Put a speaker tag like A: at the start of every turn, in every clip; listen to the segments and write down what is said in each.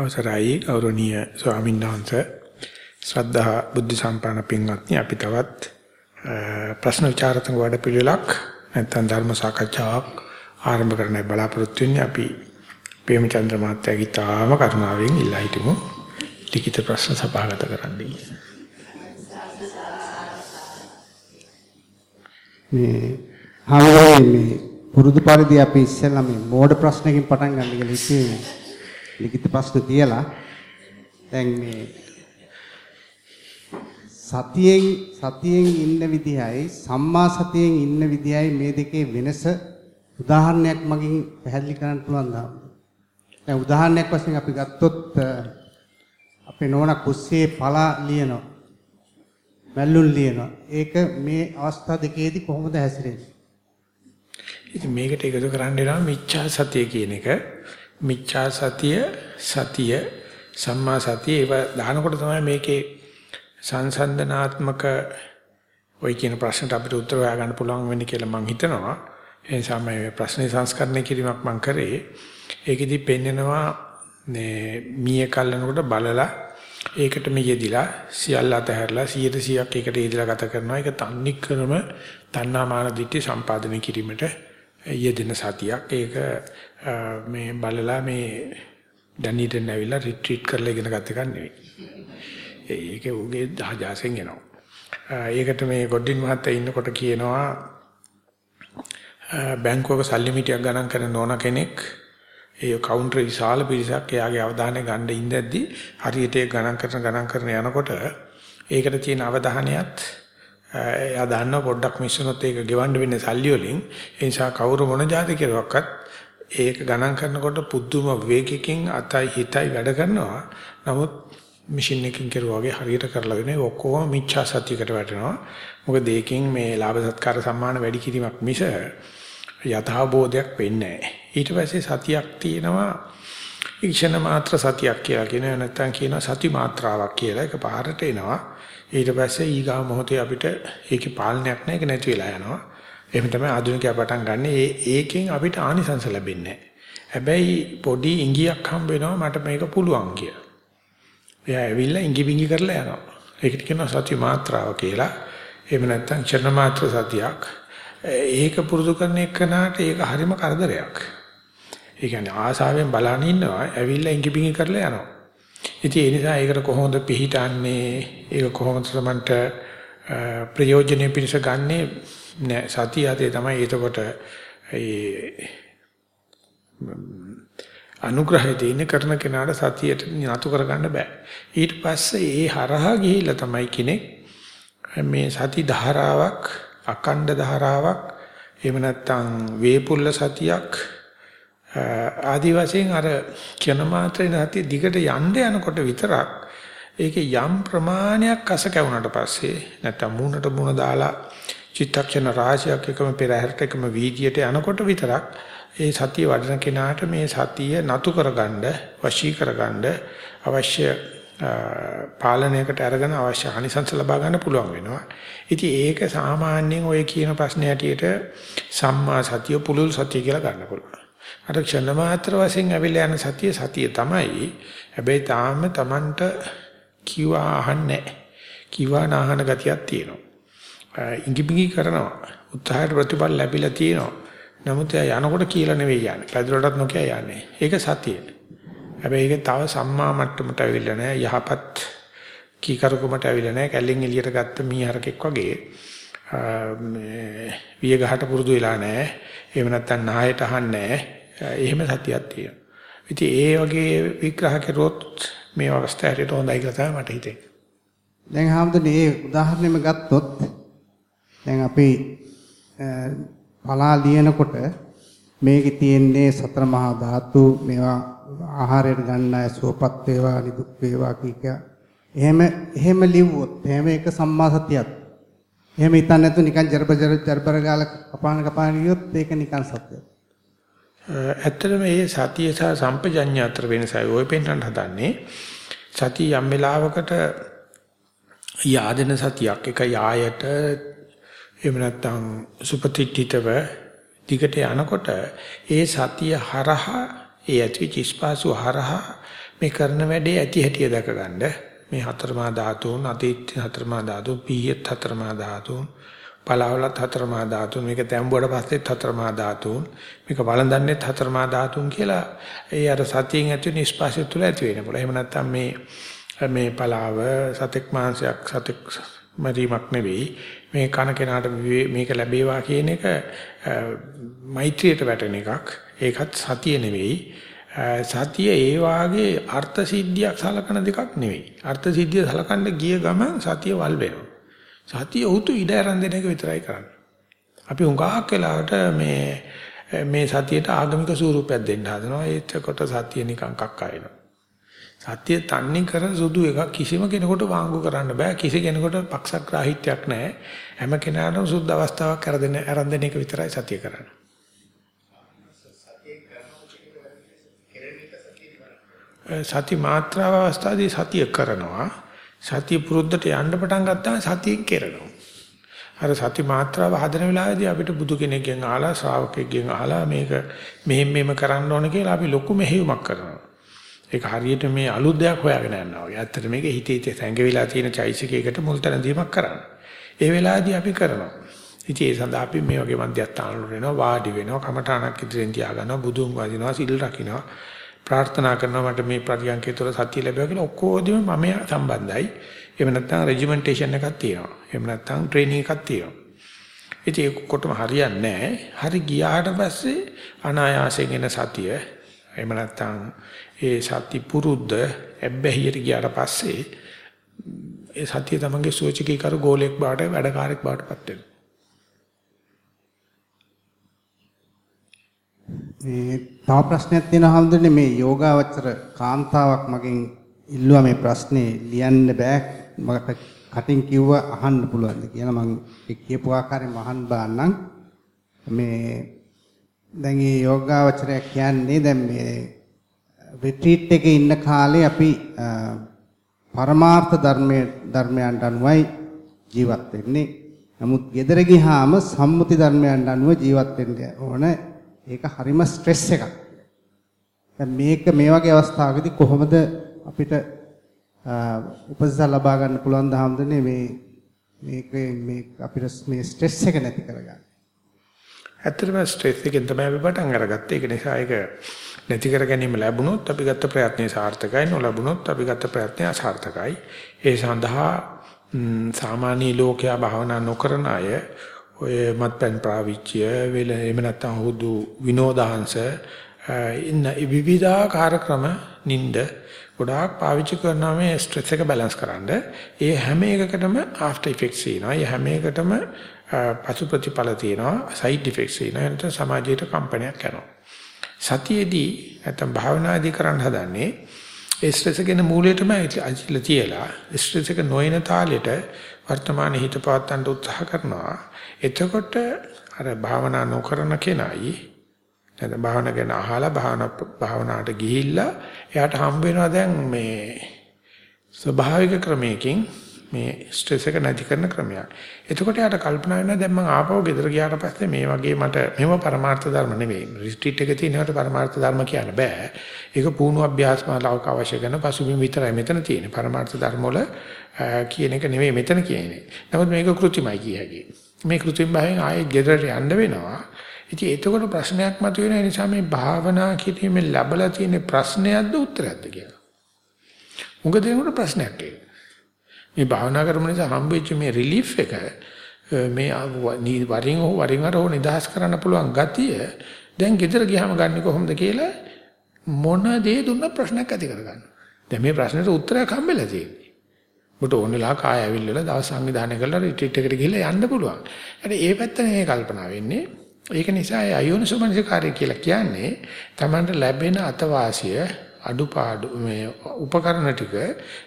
A: අවසරයි ගෞරවනීය ස්වාමීන් වහන්සේ. ශ්‍රද්ධා බුද්ධ සම්පන්න පින්වත්නි අපි තවත් ප්‍රශ්න විචාරතුංග වැඩ පිළිවෙලක් නැත්නම් ධර්ම සාකච්ඡාවක් ආරම්භ කරන්න බලාපොරොත්තු වෙන්නේ. අපි ප්‍රේමචන්ද්‍ර මහත්තයාගේ තාම කරුණාවෙන් ඉල්ලා හිටමු. ලිඛිත ප්‍රශ්න සභාගත කරන්න.
B: මේ හාමුදුරුවෝ මේ පුරුදු පරිදි අපි ඉස්සෙල්ලා මේ මෝඩ ප්‍රශ්නකින් පටන් ගන්න කියලා හිතුවේ. ලිඛිත ප්‍රශ්න තියලා දැන් මේ සතියෙන් සතියෙන් ඉන්න විදිහයි සම්මා සතියෙන් ඉන්න විදිහයි මේ දෙකේ වෙනස උදාහරණයක් මගින් පැහැදිලි කරන්න පුළුවන් ද? දැන් උදාහරණයක් වශයෙන් අපි ගත්තොත් අපේ නෝනා කුස්සියේ පලා ලියනවා. මැල්ලුන් ලියනවා. ඒක මේ අවස්ථා දෙකේදී කොහොමද හැසිරෙන්නේ?
A: ඉතින් මේකට එකතු කරන්න වෙනවා මිච්ඡා සතිය කියන එක. මිච්ඡා සතිය සතිය සම්මා සතිය ඒව දානකොට තමයි මේකේ සංසන්දනාත්මක ওই කියන ප්‍රශ්නට අපිට උත්තර හොයාගන්න පුළුවන් වෙන්නේ කියලා මම හිතනවා. ඒ නිසා මම ප්‍රශ්නේ සංස්කරණය කිරීමක් මම කරේ. ඒකෙදි පෙන්නනවා මේ මීය කල්ලනකොට බලලා ඒකට මෙයෙදිලා සියල්ල අතහැරලා 100%ක් ඒකට යෙදලා ගත කරනවා. ඒක තන්නේ ක්‍රම තණ්හාමාන දිට්ඨි සම්පාදනය කිරීමට යෙදෙන සතියක්. ඒක මේ බලලා මේ දැනීටෙන් ඇවිල්ලා රිට්‍රීට් කරලා ඉගෙන ගත එකක් නෙවෙයි. ඒක උගේ දහජාසෙන් එනවා. ඒකට මේ ගොඩින් මහත්තයා ඉන්නකොට කියනවා බැංකුවක සල්ලි මිටියක් ගණන් කරන නෝන කෙනෙක් ඒ කවුන්ටර් විශාල පිරිසක් එයාගේ අවධානය ගන්න ඉඳද්දි හරියට ඒ ගණන් කරන ගණන් කරන යනකොට ඒකට තියෙන අවධානයත් එයා දන්නවා පොඩ්ඩක් මිස්සුනොත් ඒක ගෙවන්න වෙන්නේ සල්ලි වලින් ඒ නිසා කවුරු මොන જાති කෙරුවක්වත් ඒක ගණන් කරනකොට පුදුම වේගකින් අතයි හිතයි වැඩ කරනවා. නමුත් මැෂින් එකකින් කරුවා වගේ හරියට කරලා දෙන්නේ ඔක්කොම මිච්ඡා සතියකට වැටෙනවා. මොකද ඒකෙන් මේ ලාභ සත්කාර සම්මාන වැඩි කිරීමක් මිස යථාබෝධයක් වෙන්නේ නැහැ. ඊට පස්සේ සතියක් තියෙනවා. ඊක්ෂණ මාත්‍ර සතියක් කියලා කියනවා. නැත්නම් කියනවා සති මාත්‍රාවක් කියලා. එක පාරට එනවා. ඊට පස්සේ ඊගා මොහොතේ අපිට ඒකේ පාලනයක් නැහැ. ඒක නැති වෙලා යනවා. එහෙම තමයි ආධුනිකයා පටන් ගන්න. ඒ ඒකෙන් අපිට ආනිසංස ලැබෙන්නේ හැබැයි පොඩි ඉඟියක් හම්බ වෙනවා මට මේක පුළුවන් කියලා. එයා ඇවිල්ලා ඉඟි බිඟි කරලා යනවා. ඒකට කියනවා සති මාත්‍රාව කියලා. එහෙම නැත්නම් චරණ මාත්‍ර සතියක්. ඒක පුරුදු කරන එකනට ඒක හරිම කරදරයක්. ඒ කියන්නේ ආසාවෙන් බලන ඉන්නවා ඇවිල්ලා ඉඟි බිඟි කරලා යනවා. ඉතින් ඒ නිසා ඒකට කොහොමද පිළිහිටන්නේ? ඒක කොහොමද සමන්ට ප්‍රයෝජනෙ පිණිස ගන්නෙ? නෑ සතිය යතේ තමයි එතකොට ඒ අනුග්‍රහය දෙන්න කරන කෙනාට සතියට නතු කරගන්න බෑ. ඊට පස්සේ ඒ හරහා ගිහිල්ලා තමයි කෙනෙක් මේ සති ධාරාවක් අකණ්ඩ ධාරාවක් එහෙම නැත්නම් වේපුල්ල සතියක් ආදි වශයෙන් අර කියන මාත්‍රේ නැති දිගට යන්න යනකොට විතරක් ඒකේ යම් ප්‍රමාණයක් අස කැවුනට පස්සේ නැත්නම් මූණට මූණ දාලා චිත්තක්ෂණ රාශියක් එකම පෙරහැරට එකම වීදියට යනකොට විතරක් ඒ සතිය වඩන කෙනාට මේ සතිය නතු කරගන්න වශී කරගන්න අවශ්‍ය පාලනයකට අරගෙන අවශ්‍ය අනිසංස ලබා ගන්න පුළුවන් වෙනවා. ඉතින් ඒක සාමාන්‍යයෙන් ඔය කියන ප්‍රශ්නේ හැටියට සම්මා සතිය පුලුල් සතිය කියලා ගන්න පුළුවන්. අර ක්ෂණ මාත්‍ර වශයෙන් ඇවිල්ලා යන සතිය සතිය තමයි. හැබැයි තාම Tamanට කිව්වා අහන්නේ කිව්වා නාහන ගතියක් තියෙනවා. ඉඟිබිඟි කරනවා. උත්සාහයට ප්‍රතිඵල ලැබිලා තියෙනවා. නමුත් එයා යනකොට කියලා නෙවෙයි යන්නේ. පැදුරටත් නොකිය යන්නේ. ඒක සතිය. හැබැයි ඒක තව සම්මා මට්ටමට ඇවිල්ලා නැහැ. යහපත් කීකරුකමට ඇවිල්ලා නැහැ. කැල්ලෙන් එළියට ගත්ත මීහරකෙක් වගේ. මේ විය ගහට පුරුදු වෙලා නැහැ. එහෙම නැත්නම් නායට අහන්නේ නැහැ. එහෙම සතියක් තියෙනවා. ඉතින් ඒ වගේ විග්‍රහ කරුවොත් මේ අවස්ථාවට හොඳයි කියලා තමයි මට හිතෙන්නේ.
B: දැන් හැමදෙන්නේ මේ උදාහරණෙම ගත්තොත් දැන් අපි පලා ලියනකොට මේකේ තියෙන්නේ සතර මහා ධාතු මේවා ආහාරයට ගන්න අය සුවපත් වේවා නිදුක් වේවා කීක එහෙම එහෙම ලිව්වොත් එහෙම එක සම්මා සතියක් එහෙම හිතන්නේ නැතු නිකන් ජර්බ ජර්බර ගාල කපාන කපාන ගියොත් ඒක නිකන් සත්‍යයක්.
A: ඇත්තටම මේ සතිය සහ සම්පජඤ්ඤය අතර වෙනසයි. ඔය පෙන්වන්න හදන්නේ සතිය යම් වෙලාවකට යාදෙන සතියක් එක යායට එහෙම නැත්නම් සුපතිට්ඨිතව දිගට යනකොට ඒ සතිය හරහා ඒ ඇති චිස්පාසු හරහා මේ කරන වැඩේ ඇති හැටිය දැක ගන්න මේ හතරමා ධාතුන් අතීත හතරමා ධාතුන් පීයත් හතරමා ධාතුන් පලාවලත් හතරමා ධාතුන් මේක තැඹුවට පස්සෙත් හතරමා ධාතුන් මේක වළඳන්නේත් හතරමා ධාතුන් කියලා ඒ අර සතියෙන් ඇති නිස්පාසය තුළ ඇති වෙන පුළුවන්. එහෙම නැත්නම් මේ මේ පලාව සතෙක් මාංශයක් සතෙක් මරීමක් නෙවෙයි. මේ කන කෙනාට මේක ලැබේවා කියන එක මෛත්‍රියට වැටෙන එකක්. ඒකත් සතිය නෙවෙයි. සතිය ඒ වාගේ අර්ථ සිද්ධියක් සලකන දෙකක් නෙවෙයි. අර්ථ සිද්ධිය සලකන්න ගිය ගමන් සතිය වල් වෙනවා. සතිය උතු ඉඩ ආරම්භ දෙන එක විතරයි කරන්නේ. අපි හුඟක් වෙලාවට මේ මේ සතියට ආගමික ස්වරූපයක් දෙන්න හදනවා. ඒකට සතිය නිකන් කක්කා වෙනවා සත්‍ය තන්නේ කර සුදු එකක් කිසිම කෙනෙකුට වාංගු කරන්න බෑ. කිසි කෙනෙකුට පක්ෂග්‍රාහීත්වයක් නැහැ හැම කෙනාටම සුද්ධ අවස්ථාවක් කරදෙන ආරම්භන එක විතරයි සත්‍ය කරන්නේ. සති මාත්‍රාව අවස්ථාවේදී සතිය කරනවා. සතිය පුරුද්දට යන්න පටන් ගත්තාම සතියෙන් කරනවා. අර සති මාත්‍රාව හදන වෙලාවේදී අපිට බුදු කෙනෙක්ගෙන් අහලා ශ්‍රාවකෙක්ගෙන් අහලා මේක මෙහෙම මෙහෙම කරන්න ඕන කියලා අපි ලොකු මෙහෙයුමක් කරනවා. ඒක හරියට මේ අලුත් දෙයක් හොයාගෙන යනවා වගේ. ඇත්තට මේක හිතේ හිතේ සැඟවිලා තියෙන චෛසිකයකට මුල් තැන දීමක් කරන්න. ඒ වෙලාවේදී අපි කරනවා. ඉතින් ඒ සඳහා අපි මේ වගේ මධ්‍යස්ථාන වල වෙනවා වාඩි වෙනවා කමඨාණක් ඉදිරියෙන් තියාගන්නවා බුදුන් වදිනවා සිල් රකින්නවා ප්‍රාර්ථනා කරනවා මට මේ ප්‍රතියන්කේ තුළ සත්‍ය ලැබෙවා කියලා ඔක්කොදීම මම සම්බන්ධයි. එහෙම නැත්නම් රෙජිමෙන්ටේෂන් එකක් තියෙනවා. එහෙම නැත්නම් ට්‍රේනින් එකක් තියෙනවා. ඉතින් ඒක කොටම හරියන්නේ නැහැ. හරි ගියාට පස්සේ අනායාසයෙන් එන සතිය එහෙම නැත්නම් ඒ සති පුරුද්ද ඇබ්බැහියට ගියාට පස්සේ ඒ සතිය තමංගේ සුවචිකී කර ගෝලයක් බාට වැඩකාරයක් බාටපත් වෙනවා.
B: මේ තව ප්‍රශ්නයක් තියෙනවා හම්දුනේ මේ යෝගාවචර කාන්තාවක් මගෙන් ඉල්ලුවා මේ ප්‍රශ්නේ ලියන්න බෑ. මට කටින් කිව්ව අහන්න පුළුවන්ද කියලා මම කියපු ආකාරයෙන් අහන්න බාන්නම්. මේ දැන් මේ යෝගාවචරය කියන්නේ දැන් මේ රිට්‍රීට් එකේ ඉන්න කාලේ අපි පරමාර්ථ ධර්මයේ ධර්මයන්ට අනුවයි ජීවත් වෙන්නේ. නමුත් ගෙදර ගියාම සම්මුති ධර්මයන්ට අනුව ජීවත් වෙන්න ඕන. ඒක හරිම ස්ට්‍රෙස් එකක්. දැන් මේක මේ වගේ අවස්ථාවකදී කොහොමද අපිට උපදෙස් ලබා ගන්න පුළුවන් ද හැමදෙන්නේ මේ මේක මේ අපිට මේ ස්ට්‍රෙස් එක නැති කරගන්න.
A: ඇත්තටම ස්ට්‍රෙස් එකෙන් තමයි අපි පටන් අරගත්තේ. ඒක නිසා ඒක නැති කර ගැනීම ලැබුණොත් අපි ගත්ත ප්‍රයත්නය සාර්ථකයි නොලැබුණොත් අපි ගත්ත ප්‍රයත්නය අසාර්ථකයි. ඒ සඳහා සාමාන්‍ය ලෝකයා භාවනා නොකරන අය ඔය මත්පැන් පාවිච්චිය වෙල එහෙම නැත්නම් හුදු විනෝදාංශ ඉන්න විවිධාකාර ක්‍රම නින්ද ගොඩාක් පාවිච්චි කරනවා මේ ස්ට්‍රෙස් එක බැලන්ස් කරන්න. ඒ හැම එකකටම ආෆ්ටර් ඉෆෙක්ට්ස් එනවා. ඒ හැම එකකටම පසු ප්‍රතිඵල තියෙනවා. සයිඩ් ඉෆෙක්ට්ස් එනවා. එතන සමාජයට කම්පනයක් යනවා. සතියේදී නැත්නම් භාවනාදී කරන්න හදන්නේ ඒ ස්ට්‍රෙස් එකේ මූලයටම අයිතිලා තියලා ස්ට්‍රෙස් එක නොයන තාලෙට වර්තමාන හිත පවත්වන්න උත්සාහ කරනවා. එතකොට අර භාවනා නොකරන කෙනයි නැත්නම් භාවනා ගැන අහලා භාවනා භාවනාවට ගිහිල්ලා එයාට හම්බ වෙනවා දැන් මේ ස්වභාවික ක්‍රමයකින් මේ ස්ට්‍රෙස් එක නැති කරන ක්‍රමයක්. එතකොට යාට කල්පනා වෙනවා දැන් මම ආපහු ගෙදර ගියාට පස්සේ මේ වගේ මට මෙව පරමාර්ථ ධර්ම නෙවෙයි. රිට්‍රීට් එකේ තියෙනවට පරමාර්ථ ධර්ම කියන්න බෑ. ඒක පුහුණු අභ්‍යාස මාලාවක අවශ්‍ය කරන පසුබිම් විතරයි මෙතන තියෙන්නේ. පරමාර්ථ ධර්ම වල කියන එක නෙවෙයි මෙතන කියන්නේ. නමුත් මේක કૃතිමයි කිය හැකියි. මේ કૃතිම භාවයෙන් ආයෙත් ගෙදරට යන්න වෙනවා. ඉතින් එතකොට ප්‍රශ්නයක් මතුවෙන නිසා මේ භාවනා කිරීමේ ලැබලා තියෙන ප්‍රශ්නයක්ද උත්තරයක්ද කියලා. මොකද ඒකට ප්‍රශ්නයක් ඒක. මේ භාවනා කරන නිසා හම්බෙච්ච මේ රිලීෆ් එක මේ වරින් හෝ වරින් වර හෝ නිදහස් කරන්න පුළුවන් ගතිය දැන් ගෙදර ගියාම ගන්න කොහොමද කියලා මොන දේ දුන්න ප්‍රශ්නයක් ඇති කරගන්න. දැන් මේ ප්‍රශ්නෙට උත්තරයක් හම්බෙලා තියෙන්නේ. ඔබට ඕනෙලා කාය ඇවිල්ලා දවස් සංවිධානය කරලා රිට්‍රීට් එකට ගිහිල්ලා යන්න පුළුවන්. හරි ඒ පැත්ත නෙමෙයි කල්පනා වෙන්නේ. ඒක නිසා ඒ අයෝනිසෝමනසිකාරය කියලා කියන්නේ Tamanට ලැබෙන අතවාසිය අඩුපාඩු මේ උපකරණ ටික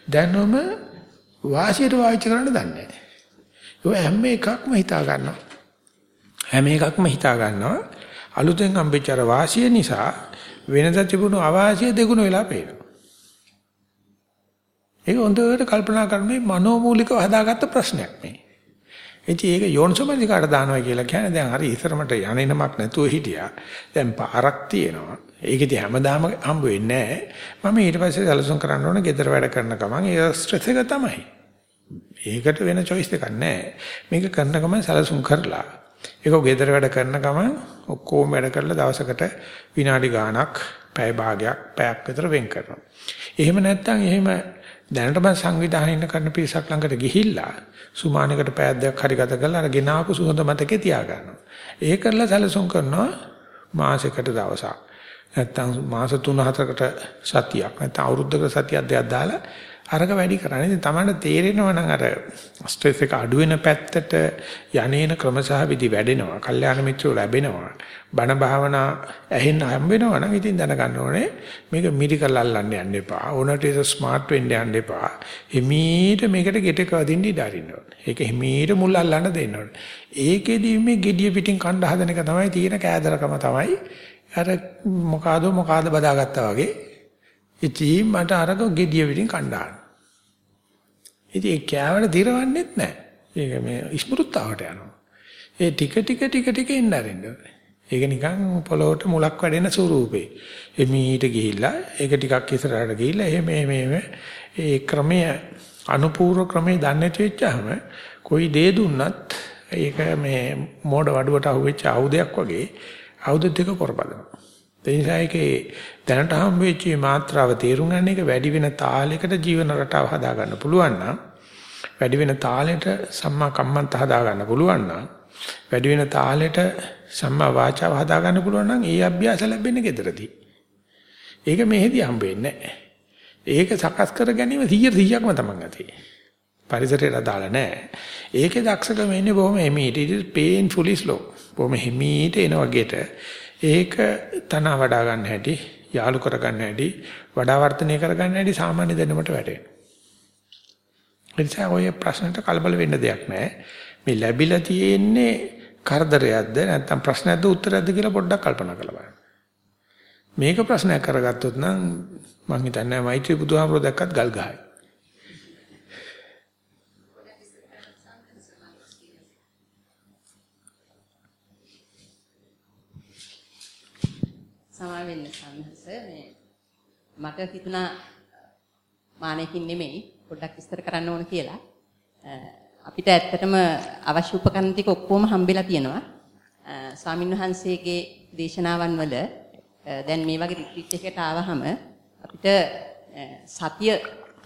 A: දැනුම වාසියට වාච කරන්න දන්නේ නැහැ. ඒ හැම එකක්ම හිතා ගන්නවා. හැම එකක්ම හිතා ගන්නවා. අලුතෙන් හම්බෙච්ච වාසිය නිසා වෙනද තිබුණු අවාසිය දෙගුණ වෙලා පේනවා. ඒක හොඳට කල්පනා කරන්නේ මනෝමූලිකව හදාගත්ත ප්‍රශ්නයක් මේ. ඉතින් ඒක යෝනිසෝමනිකාට දානවා කියලා කියන්නේ දැන් හරි ඉතරමට යන්නේ නමක් නැතුව හිටියා. දැන් පාරක් තියෙනවා. ඒකෙදි හැමදාම හම්බ වෙන්නේ නැහැ. මම ඊට පස්සේ සැලසුම් කරන්න ඕන ගෙදර වැඩ කරන ගමන් ඒ ස්ට්‍රෙස් එක තමයි. ඒකට වෙන choice එකක් නැහැ. මේක කරන ගමන් සැලසුම් කරලා ඒක ගෙදර වැඩ කරන ගමන් ඔක්කොම වැඩ කරලා දවසකට විනාඩි ගාණක් පැය භාගයක් පැයක් විතර වෙන් කරනවා. එහෙම නැත්නම් එහෙම දැනට මම සංවිධානය කරන පිරිසක් ළඟට ගිහිල්ලා සුමානකට පැයක් දෙකක් හරි ගත කරලා අර ගෙනාවු සුහඳ මතකේ තියා ගන්නවා. ඒ කරලා සැලසුම් කරනවා මාසයකට දවසක්. නැත්තම් මාස 3-4කට සතියක් නැත්නම් අවුරුද්දකට සතියක් දෙකක් දාලා අරක වැඩි කරන්නේ. ඉතින් Tamanට තේරෙනවා නම් අර ස්ට්‍රෙස් එක අඩු වෙන පැත්තට යන්නේන ක්‍රමසහ විදි වැඩෙනවා. කල්යාණ මිත්‍රෝ ලැබෙනවා. බණ භාවනා ඇහෙන්න හම්බ වෙනවා නම් ඉතින් දැනගන්න ඕනේ මේක මිරිකල් අල්ලන්න යන්න එපා. ඕනට ඒක ස්මාර්ට් වෙන්න යන්න එපා. හිමීට මේකට ගෙටක වදින්න ඉඩ අරින්න ඕනේ. ඒක හිමීට මුල් අල්ලන්න දෙන්න ඕනේ. ඒකෙදි මේ gediya පිටින් කණ්ඩ හදන එක තමයි තියෙන කෑදරකම තමයි. අර මොකාද මොකාද බදාගත්තා වගේ. ඉතින් මට අරක gediya පිටින් කණ්ඩාන. ඉතින් ඒ කෑවට දිරවන්නෙත් නැහැ. ඒක මේ ඉස්මෘත්තාවට යනවා. ඒ ටික ටික ටික ටික එන්න ආරෙන්න ඕනේ. ඒක නිකන් පොළොවට මුලක් වැඩෙන ස්වරූපේ. එමීට ගිහිල්ලා ඒක ටිකක් ඉස්සරහට ගිහිල්ලා එහෙම එහෙම ඒ ක්‍රමය අනුපූර්ව ක්‍රමේ දන්නේ නැති වෙච්චාම કોઈ දේ දුන්නත් ඒක මේ මෝඩ වඩුවට අහුවෙච්ච ආයුධයක් වගේ ආයුධ දෙක කරපදනවා. ඒ නිසා ඒකේ දැනට හම් වෙච්ච මාත්‍රාව තේරුම් ගන්න එක වැඩි වෙන තාලයකට ජීවන රටාව හදා ගන්න පුළුවන් නම් වැඩි වෙන තාලෙට සම්මා කම්මන්ත හදා ගන්න පුළුවන් නම් වැඩි වෙන තාලෙට සම්මා වාචාව හදා ගන්න පුළුවන් නම් ඒ අභ්‍යාස ලැබෙන්නේ gederදී. ඒක මෙහෙදී හම්බ වෙන්නේ නැහැ. ඒක සකස් කර ගැනීම 100 100ක්ම තමන් අතේ. පරිසරයට අදාළ නැහැ. ඒකේ දක්ෂකම එන්නේ බොහොම එමීට. it is painfully slow. බොහොම හිමීට එන වගේට ඒක තන වඩා ගන්න හැටි, යාලු කර ගන්න හැටි, වඩා වර්ධනය කර ගන්න හැටි සාමාන්‍ය දැනුමට වැටෙනවා. එනිසා ඔය ප්‍රශ්නට කලබල වෙන්න දෙයක් නැහැ. මේ ලැබිලා තියෙන්නේ කරදරයක්ද නැත්නම් ප්‍රශ්නයක්ද උත්තරයක්ද කියලා පොඩ්ඩක් කල්පනා කරලා බලන්න. මේක ප්‍රශ්නයක් කරගත්තොත් නම් මම හිතන්නේ මෛත්‍රී බුදුහාමුදුරුවෝ දැක්කත් ගල් ගහයි.
C: සමා වෙන්න සම්හස මේ මට හිතුණා මානෙකින් නෙමෙයි පොඩ්ඩක් විස්තර කරන්න ඕන කියලා. අපිට ඇත්තටම අවශ්‍ය උපකරණ ටික ඔක්කොම හම්බෙලා තියෙනවා. ස්වාමින්වහන්සේගේ දේශනාවන් වල දැන් මේ වගේ රිට්‍රීට් එකකට ආවහම අපිට සතිය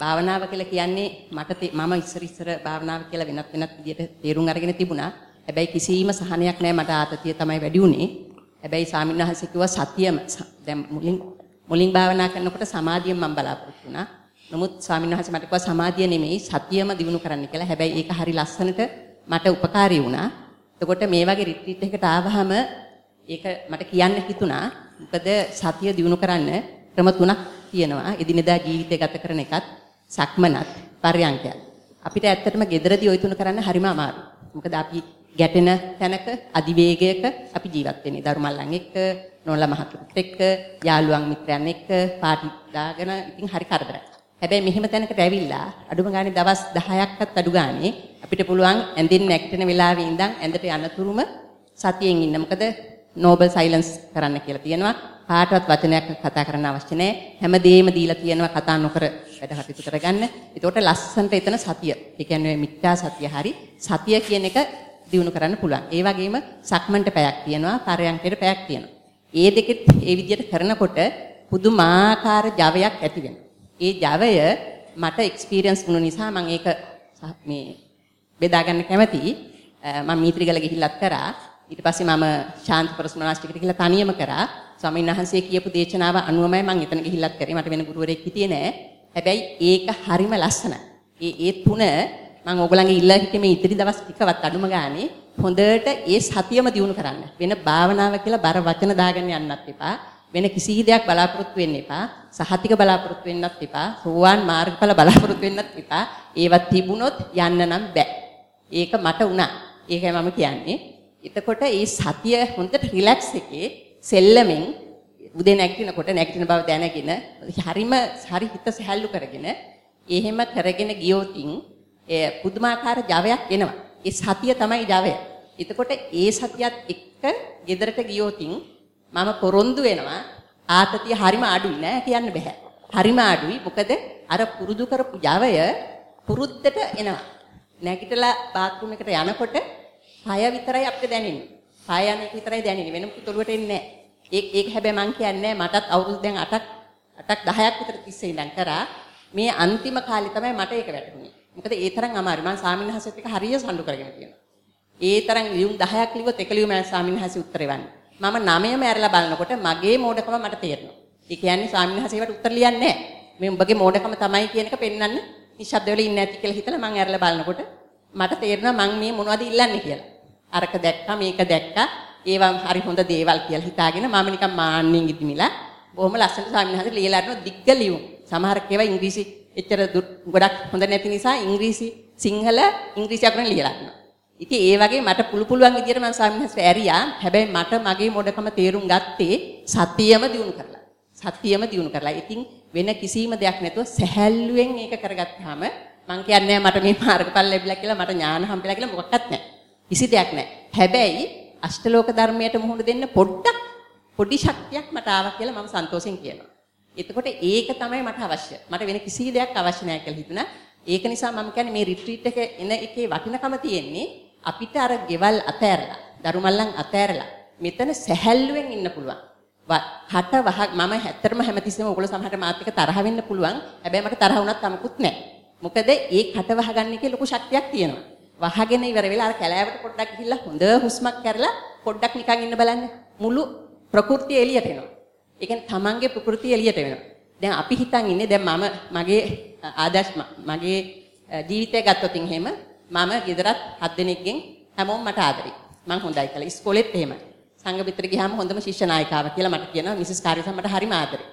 C: භාවනාව කියලා කියන්නේ මට මම ඉස්සර ඉස්සර භාවනාව කියලා වෙනත් වෙනත් විදියට තේරුම් අරගෙන තිබුණා. හැබැයි කිසිම සහනයක් නැහැ මට ආතතිය තමයි වැඩි උනේ. හැබැයි ස්වාමින්වහන්සේ කිව්වා සතියම දැන් මුලින් මුලින් භාවනා කරනකොට සමාධියෙන් මම බලාපොරොත්තු වුණා. නමුත් ස්වාමීන් වහන්සේ මට කිව්වා සමාධිය නෙමෙයි සතියම දිනු කරන්න කියලා. හැබැයි ඒක හරි ලස්සනට මට උපකාරී වුණා. එතකොට මේ වගේ රිට්‍රීට් එකකට ආවහම ඒක මට කියන්න හිතුණා. මොකද සතිය දිනු කරන්න ක්‍රම තුනක් තියෙනවා. එදිනෙදා ජීවිතය ගත කරන එකත් සක්මනත් පර්යංකයත්. අපිට ඇත්තටම gederදී ওই තුන කරන්න හරිම අමාරුයි. මොකද අපි ගැටෙන තැනක අධිවේගයක අපි ජීවත් වෙන්නේ. දරුමල්ලන් එක්ක, නෝලා මහතුරුත් එක්ක, යාළුවන් මිත්‍රයන් එක්ක පාටි දාගෙන ඉතින් හරි කරදරයි. හැබැයි මෙහෙම තැනකට ඇවිල්ලා අඩුම ගානේ දවස් 10ක්වත් අඩු ගානේ අපිට පුළුවන් ඇඳින් නැගිටින වෙලාවේ ඉඳන් ඇඳට යනතුරුම සතියෙන් ඉන්න. මොකද නෝබල් සයිලන්ස් කරන්න කියලා තියෙනවා. කාටවත් වචනයක් කතා කරන්න අවශ්‍ය නැහැ. හැමදේම දීලා තියෙනවා කතා නොකර වැඩ කටයුතු කරගන්න. ඒතකොට ලස්සන්ට එතන සතිය. ඒ කියන්නේ මිත්‍යා සතිය හරි සතිය කියන එක දිනු කරන්න පුළුවන්. ඒ වගේම සක්මන්ට පැයක් තියෙනවා, පරයන්කේට පැයක් තියෙනවා. ඒ දෙකෙත් ඒ විදිහට කරනකොට පුදුමාකාර ජවයක් ඇති වෙනවා. ඒ Javaය මට එක්ස්පීරියන්ස් වුණු නිසා මම ඒක මේ බෙදා ගන්න කැමතියි. මම මීත්‍රිගල ගිහිල්ලත් කරා. ඊට පස්සේ මම ශාන්ති පරස්මනාස්ටිකට ගිහිල්ලා තනියම කරා. ස්වාමීන් වහන්සේ කියපු දේශනාව අනුවමයි මම එතන ගිහිල්ලත් කරේ. මට වෙන ගුරුවරයෙක් හිටියේ නෑ. හැබැයි ඒක හරිම ලස්සනයි. ඒ ඒ තුන මම ඕගොල්ලන්ගේ ඉල්ලා හිටියේ මේ ඉතිරි දවස් ටිකවත් අඩුම ගානේ හොඳට ඒ සතියම දිනු කරන්න. වෙන භාවනාව කියලා බර වචන දාගෙන යන්නත් එපා. වෙන කිසි දෙයක් බලාපොරොත්තු වෙන්න එපා. සහතික බලාපොරොත්තු වෙන්නත් එපා. සෝවාන් මාර්ගඵල බලාපොරොත්තු වෙන්නත් එපා. ඒවත් තිබුණොත් යන්න නම් බෑ. ඒක මට වුණා. ඒකයි මම කියන්නේ. එතකොට මේ සතිය හොඳට රිලැක්ස් එකේ සෙල්ලමෙන් උදේ නැගිටිනකොට නැගිටින බව දැනගෙන හරිම හරි හිත සැහැල්ලු කරගෙන එහෙම කරගෙන ගියොතින් පුදුමාකාර ජවයක් එනවා. ඒ සතිය තමයි Java. එතකොට ඒ සතියත් එක්ක ගෙදරට ගියොතින් මම පොරොන්දු වෙනවා ආතතිය හරිම අඩුයි නෑ කියන්න බෑ. හරිම අඩුයි. මොකද අර පුරුදු කරපු Java පුරුද්දට එනවා. නැගිටලා බාත් รู ම් එකට යනකොට පය විතරයි අපිට දැනෙන්නේ. පය යන එක විතරයි දැනෙන්නේ. වෙන මොකද ඔළුවට එන්නේ නැහැ. ඒක ඒක හැබැයි මං කියන්නේ මටත් අවුරුදු දැන් 8ක් 8ක් 10ක් විතර තිස්සේ ඉඳන් කරා මේ අන්තිම කාලේ තමයි මට ඒක වැටහුනේ. මොකද ඒ තරම් අමාරුයි. මං ස්වාමින්වහන්සේත් එක්ක හරිය සම්ඩු කරගෙන තියෙනවා. ඒ තරම් ලියුම් 10ක් ලිව්වොත් එක ලියුම ස්වාමින්වහන්සේ උත්තරේ වන්නේ. මම 9ම ඇරලා බලනකොට මගේ මෝඩකම මට තේරෙනවා. ඒ කියන්නේ ස්වාමින්වහන්සේට උත්තර ලියන්නේ නැහැ. මේ උඹගේ මෝඩකම තමයි කියන එක පෙන්වන්න නිශ්ශබ්ද වෙලා ඉන්නේ නැති කියලා හිතලා මං ඇරලා බලනකොට මට තේරෙනවා මං මේ මොනවද ඉල්ලන්නේ කියලා. අරක දැක්කා මේක දැක්කා ඒවා හරි හොඳ දේවල් කියලා හිතාගෙන මම නිකන් මාන්නෙන් ඉදිමිලා බොහොම ලස්සනට ස්වාමීන් වහන්සේ ලියලා අරන දිග්ග ලියුම්. සමහරක් ඒවා ඉංග්‍රීසි එච්චර ගොඩක් හොඳ නැති නිසා ඉංග්‍රීසි සිංහල ඉංග්‍රීසි අකුරෙන් ලියලා අරනවා. ඉතින් ඒ වගේ මට පුළු පුළුවන් විදියට මම ස්වාමීන් වහන්සේ ඇරියා. හැබැයි මට මගේ මොඩකම තේරුම් ගත්තේ සතියම දිනු කරලා. සතියම දිනු කරලා. ඉතින් වෙන කිසිම දෙයක් නැතුව සැහැල්ලුවෙන් මේක කරගත්තාම මං කියන්නේ මට මේ මාර්ගඵල ලැබිලා කියලා මට ඥාන හම්බෙලා කියලා මොකක්වත් නැහැ. කිසි දෙයක් නැහැ. හැබැයි අෂ්ටලෝක ධර්මයට මුහුණ දෙන්න පොඩ්ඩක් පොඩි ශක්තියක් මට ආවා කියලා මම සන්තෝෂෙන් කියනවා. එතකොට ඒක තමයි මට අවශ්‍ය. මට වෙන කිසි දෙයක් අවශ්‍ය නැහැ කියලා හිතුණා. ඒක නිසා මම කියන්නේ මේ රිට්‍රීට් එක එන එකේ වටිනකම තියෙන්නේ අපිට අර ගෙවල් අතෑරලා, දරුමල්ලන් අතෑරලා මෙතන සැහැල්ලුවෙන් ඉන්න පුළුවන්. හට වහ මම ඇත්තටම හැමතිස්සෙම ඔයගොල්ලෝ සමහරට මාත් එක්ක තරහ වෙන්න පුළුවන්. හැබැයි මට තරහ වුණත් අමුකුත් නැහැ. මොකද ඒ කට වහගන්න එකේ ලොකු ශක්තියක් තියෙනවා. වහගෙන ඉවර වෙලා අර කැලෑවට පොඩ්ඩක් ගිහිල්ලා හොඳ හුස්මක් කරලා පොඩ්ඩක් නිකන් ඉන්න බලන්න. මුළු ප්‍රകൃතිය එළියට එනවා. ඒ කියන්නේ තමන්ගේ ප්‍රകൃතිය එළියට වෙනවා. දැන් අපි හිතන් ඉන්නේ දැන් මම මගේ ආදර්ශ මගේ ජීවිතය ගත්තොත් එහෙම මම ගෙදරත් හත් දෙනෙක්ගෙන් හැමෝම මට ආදරෙයි. මං හොඳයි කියලා. ඉස්කෝලෙත් එහෙමයි. සංඝ පිටර ගියාම හොඳම ශිෂ්‍ය නායිකාව කියලා මට කියනවා මිසස් කාරිසා මට හරිම ආදරෙයි.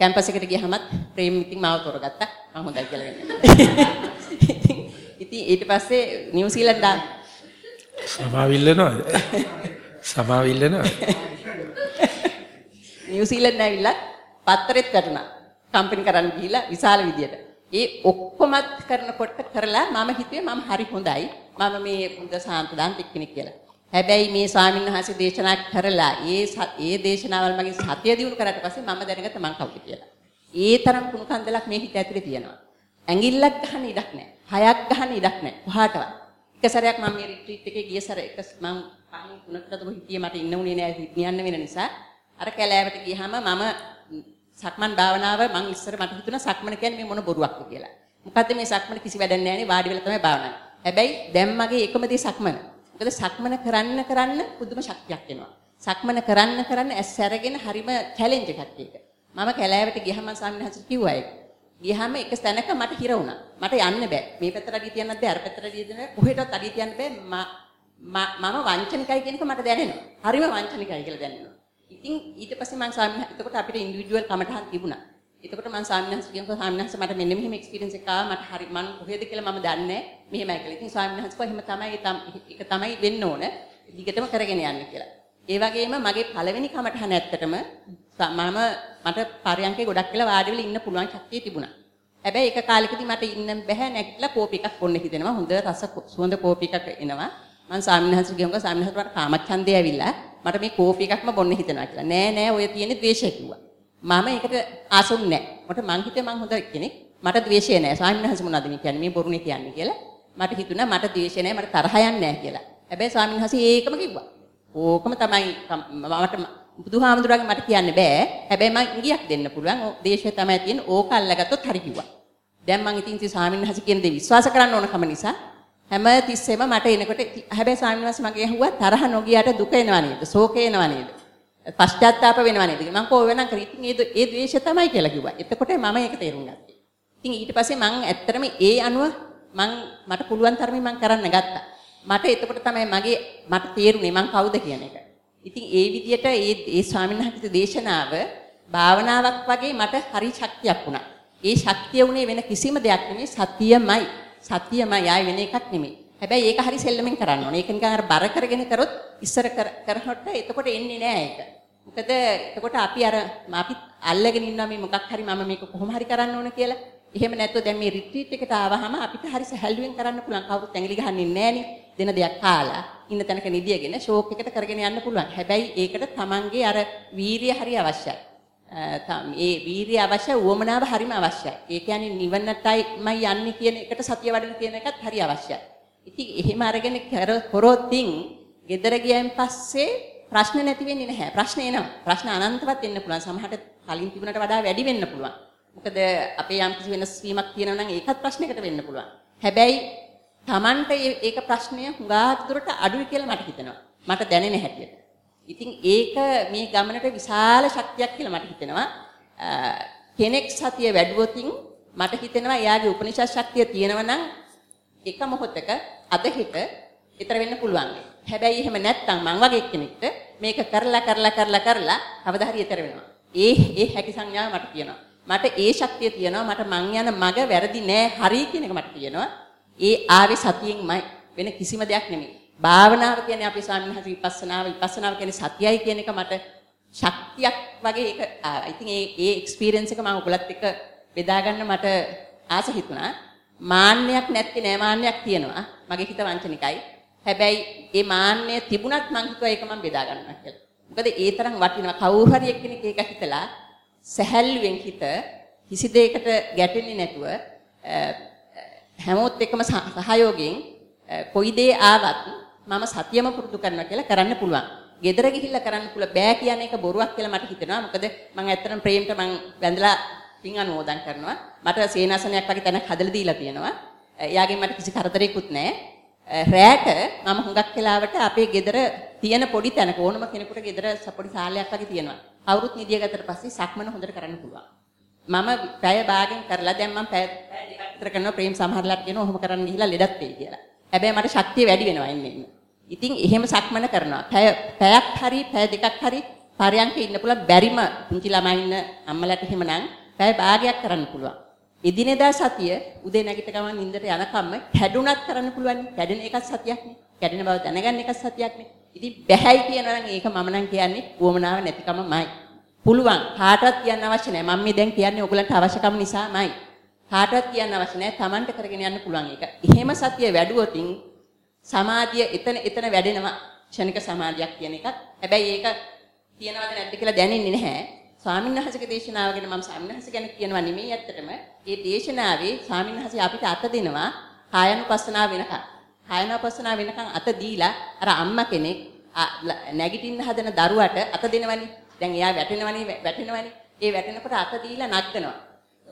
C: කැම්පස් එකට ගියාමත් ප්‍රේම මිටින් මාව තෝරගත්තා. මං හොඳයි කියලා. ඉතින් ඊට පස්සේ නිව්සීලන්ත
A: සමාවිල්ලනවද? සමාවිල්ලනවද?
C: නිව්සීලන්ත ඇවිල්ලා පත්තරෙත් වැටුණා. කම්පැනි කරන්න ගිහිල්ලා විශාල විදියට. ඒ ඔක්කොමත් කරනකොට කරලා මම හිතුවේ මම හරි හොඳයි. මම මේ බුද්ධ සාන්තදාන් එක්කෙනෙක් කියලා. හැබැයි මේ ස්වාමීන් වහන්සේ දේශනා කරලා ඒ ඒ දේශනාවල් මගේ සතිය දිනු කරාට පස්සේ මම දැනගත්ත මං කවුද කියලා. ඒ තරම් කුණු කන්දලක් මේ හිත ඇතුලේ තියෙනවා. ඇඟිල්ලක් ගහන්න ඉඩක් නැහැ. හයක් ගහන්න ඉඩක් නැහැ. කොහාටවත්. එක සැරයක් මම මේ රිට්‍රීට් එකේ ගිය සැර එක මම පහින් තුනකට දුව හිටියේ මට ඉන්න උනේ නෑ නියන්න වෙන නිසා අර කැලෑවට ගියාම මම සක්මන් භාවනාව මං ඉස්සර මට හිතුණා සක්මන කියන්නේ මේ මොන බොරුවක්ද කියලා. මොකද්ද මේ සක්මන කිසි වැඩක් නැහැ නේ වාඩි වෙලා තමයි භාවනාව. හැබැයි දැන් මගේ එකම දේ සක්මන. මොකද සක්මන කරන්න කරන්න පුදුම ශක්තියක් එනවා. සක්මන කරන්න කරන්න ඇස් සැරගෙන හරිම චැලෙන්ජ් එකක් ඒක. මම කැලෑවට ගියහම ස්වාමීන් වහන්සේ කිව්වා ඒක. ගියහම එක තැනක මට හිර වුණා. මට යන්න බෑ. මේ පැත්තට අඩිය තියන්නත් බෑ අර පැත්තට අඩිය තියන්න බෑ. කොහෙටවත් අඩිය තියන්න බෑ. මම වංචනිකයි කියන එක මට දැනෙනවා. හරිම වංචනිකයි කියලා දැනෙනවා. ඉතින් ඊට පස්සේ මම ස්වාමීන් එතකොට අපිට ඉන්ඩිවිජුවල් කමටහන් තිබුණා. එතකොට මම ස්වාමීන් වහන්සේ කියනවා ස්වාමීන් වහන්සේ මට මෙන්න මෙහෙම එක්ස්පීරියන්ස් එකක් ආවා. මට හරි මම කොහෙද කියලා මම දන්නේ නැහැ. මෙහෙමයි කියලා. ඉතින් ස්වාමීන් වහන්සේ කිව්වා එහෙම තමයි ඒක තමයි වෙන්න ඕන. දිගටම කරගෙන යන්න කියලා. ඒ වගේම මගේ පළවෙනි කමටහන ඇත්තටම මම මට පරයන්කේ ගොඩක් වෙලා වාඩි වෙලා ඉන්න පුළුවන් ශක්තිය තිබුණා. හැබැයි එක කාලෙකදී මට ඉන්න බෑ නැගිටලා කෝපි එකක් බොන්න හිතෙනවා. හොඳ රස සුවඳ කෝපි එකක් එනවා. මම ස්වාමීන් වහන්සේ කියමුකෝ ස්වාමීන් වහන්සේ මට කාමච්ඡන්දේ ඇවිල්ලා මට මේ කෝපි එකක්ම බොන්න හිතෙනවා කියලා. නෑ නෑ ඔය තියෙන ද්වේෂය කිව්වා. මම ඒකට ආසුන් නෑ. මට මං හිතේ මං හොඳ කෙනෙක්. මට ද්වේෂය නෑ. ස්වාමීන් වහන්සේ මොනවද මේ කියන්නේ? මේ බොරුනේ කියන්නේ කියලා. මට හිතුණා මට ද්වේෂය නෑ. මට තරහ යන්නේ නෑ කියලා. හැබැයි ස්වාමීන් වහන්සේ ඒකම කිව්වා. ඕකම තමයි මට බුදුහාමුදුරන්ගේ මට කියන්න බෑ. හැබැයි මම ඉංගියක් දෙන්න පුළුවන්. දේශය තමයි තියෙන්නේ. ඕක අල්ලගත්තොත් හරි කිව්වා. දැන් මම ඉතින් ඉතින් ස්වාමීන් වහන්සේ කියන දේ විශ්වාස කරන්න ඕනකම නිසා හැම තිස්සෙම මට එනකොට හැබැයි ස්වාමීන් වහන්සේ මගේ ඇහුවා තරහ නොගියට දුක එනවා නේද? ශෝකේ එනවා නේද? පශ්චාත්තාප වෙනවා නේද? මම කෝ වෙනම් කරේ. ඉතින් ඒ ඒ ද්වේෂය තමයි කියලා කිව්වා. එතකොට මම ඒක තේරුම් ගත්තා. ඉතින් ඊට පස්සේ මම ඇත්තටම ඒ අනුව මම මට පුළුවන් තරමින් මම කරන්න ගත්තා. මට එතකොට තමයි මගේ මට තේරුනේ මම කවුද කියන එක. ඉතින් ඒ විදිහට ඒ ඒ ස්වාමීන් වහන්සේ දේශනාව භාවනාවක් වගේ මට හරි ශක්තියක් වුණා. ඒ ශක්තිය උනේ වෙන කිසිම දෙයක් නෙමෙයි සතියමයි. සතියමයි ආයි වෙන එකක් නෙමෙයි. හැබැයි ඒක හරි සෙල්ලමින් කරන්න ඕනේ. ඒක නිකන් අර බර කරගෙන කරොත් ඉස්සර කරනකොට එතකොට එන්නේ නෑ ඒක. මොකද එතකොට අපි අර අපි අල්ලගෙන ඉන්නවා මේ මොකක් හරි මම මේක කොහොම හරි කරන්න ඕන කියලා. එහෙම නැත්නම් දැන් මේ රිට්‍රීට් එකට ආවහම අපිට හරි සැහැල්ලුවෙන් කරන්න පුළුවන්. කවුරුත් ඇඟිලි ගහන්නේ නැහනේ. දෙන දෙයක් කාලා ඉන්න තැනක නිදියගෙන ෂෝක් එකට කරගෙන යන්න පුළුවන්. හැබැයි ඒකට තමන්ගේ අර වීරිය හරි අවශ්‍යයි. ඒ වීරිය අවශ්‍ය උවමනාව හරිම අවශ්‍යයි. ඒ කියන්නේ නිවනටයිමයි යන්නේ කියන එකට සතිය වඩන කියන එකත් හරි අවශ්‍යයි. ඉතින් එහෙම අරගෙන කරොත්ින් ගෙදර ගියන් පස්සේ ප්‍රශ්න නැති වෙන්නේ නැහැ. ප්‍රශ්න එනවා. ප්‍රශ්න අනන්තවත් එන්න පුළුවන්. සමහරට කලින් තිබුණට වඩා වැඩි වෙන්න පුළුවන්. මොකද අපේ යම් කිසි වෙනස් වීමක් තියෙනවා නම් ඒකත් ප්‍රශ්නයකට වෙන්න පුළුවන්. හැබැයි Tamante ඒක ප්‍රශ්නය හුඟක් දුරට අඩුයි කියලා මට හිතෙනවා. මට දැනෙන හැටියට. ඉතින් ඒක මේ ගමනට විශාල ශක්තියක් කියලා මට හිතෙනවා. කෙනෙක් සතිය වැඩුවොතින් මට හිතෙනවා එයාගේ උපනිෂද් ශක්තිය තියෙනවා නම් එක මොහොතක අද හිත ඊතර වෙන්න පුළුවන්. හැබැයි එහෙම නැත්නම් මං වගේ කෙනෙක්ට මේක කරලා කරලා කරලා කරලා කවදා හරි ඊතර වෙනවා. ඒ ඒ හැකි සංඥාව මට තියෙනවා. මට ඒ ශක්තිය තියෙනවා. මට මං යන මග වැරදි නෑ හරි කියන එක මට තියෙනවා. ඒ ආවේ සතියෙන්මයි වෙන කිසිම දෙයක් නෙමෙයි. භාවනාව කියන්නේ අපේ ස්වාමීන් වහන්සේ විපස්සනාව විපස්සනාව කියන්නේ සතියයි කියන එක මට ශක්තියක් වගේ ඒක ආවා. ඉතින් ඒ ඒ එක්ස්පීරියන්ස් එක මම ඔයගලත් එක්ක බෙදා ගන්න මට ආස හිතුණා. මාන්නයක් නැත්තේ නෑ මාන්නයක් තියෙනවා. මගේ හිත වංචනිකයි. හැබැයි ඒ මාන්නය තිබුණත් මං හිතුවා ඒක මම බෙදා ගන්නවා කියලා. මොකද ඒ තරම් වටිනවා. කවුරු හරි එක්කෙනෙක් ඒක හිතලා සැහැල්ලුවෙන් හිත කිසි දෙයකට ගැටෙන්නේ නැතුව හැමෝත් එක්කම සහයෝගයෙන් කොයි දේ ආවත් මම සතියම පුරුදු කරනවා කියලා කරන්න පුළුවන්. ගෙදර ගිහිල්ලා කරන්න පුළුවන් බෑ කියන එක බොරුවක් කියලා මට හිතෙනවා. මොකද මම ඇත්තටම ප්‍රේම්ට මම වැඳලා පින් අනුමෝදන් කරනවා. මට සේනාසනයක් වගේ තැනක් හදලා දීලා තියෙනවා. එයාගෙන් මට කිසි කරදරයක්වත් නැහැ. රැට මම හුඟක් වෙලාවට අපේ ගෙදර තියෙන පොඩි තැනක ඕනම කෙනෙකුට ගෙදර පොඩි සාලයක් වගේ තියෙනවා. කවුරුත් නිදිය ගත්තට පස්සේ සක්මන හොඳට කරන්න පුළුවන්. මම පැය භාගෙන් කරලා දැන් මම පැය දෙකක් විතර කරනවා ප්‍රේම් සමහරලාට කියනවා ඔහොම කරන්න ගිහිල්ලා ලෙඩක් වෙයි කියලා. හැබැයි මට ශක්තිය වැඩි වෙනවා එන්නේ. ඉතින් එහෙම සක්මන කරනවා. පැය පැයක් හරි පැය දෙකක් හරි පරයන්ක ඉන්න පුළුවන් බැරිම පුංචි ළමයි ඉන්න අම්මලාට එහෙමනම් පැය භාගයක් කරන්න පුළුවන්. එදිනෙදා සතිය උදේ නැගිට ගමන් නිින්දට යනකම්ම කැඩුනත් කරන්න පුළුවන්. කැඩෙන එකක් සතියක්නේ. කැඩෙන බව දැනගන්න එකක් සතියක්නේ. ඉතින් බැහැයි කියනවා නම් ඒක මම නම් කියන්නේ උවමනාව නැතිකමමයි. පුළුවන් කාටවත් කියන්න අවශ්‍ය නැහැ. මම මේ දැන් කියන්නේ ඔයගලන්ට අවශ්‍යකම නිසාමයි. කාටවත් කියන්න අවශ්‍ය නැහැ. Tamanට කරගෙන යන්න පුළුවන් ඒක. එහෙම සතිය වැඩුවොතින් සමාධිය එතන එතන වැඩෙනවා. ක්ෂණික සමාධියක් කියන එකත්. හැබැයි ඒක තියනවද නැද්ද කියලා දැනෙන්නේ නැහැ. ස්වාමීන් වහන්සේගේ දේශනාව ගැන මම ස්වාමීන් වහන්සේ ගැන කියනවා නෙමෙයි ඇත්තටම. මේ දේශනාවේ ස්වාමීන් වහන්සේ අපිට අත දෙනවා කායනුපස්සනාව වෙනකන්. කායනුපස්සනාව වෙනකන් අත දීලා අර අම්මා කෙනෙක් නැගිටින්න හදන දරුවට අත දෙනවනේ. දැන් එයා වැටෙනවනේ වැටෙනවනේ. ඒ වැටෙනකොට අත දීලා නගනවා.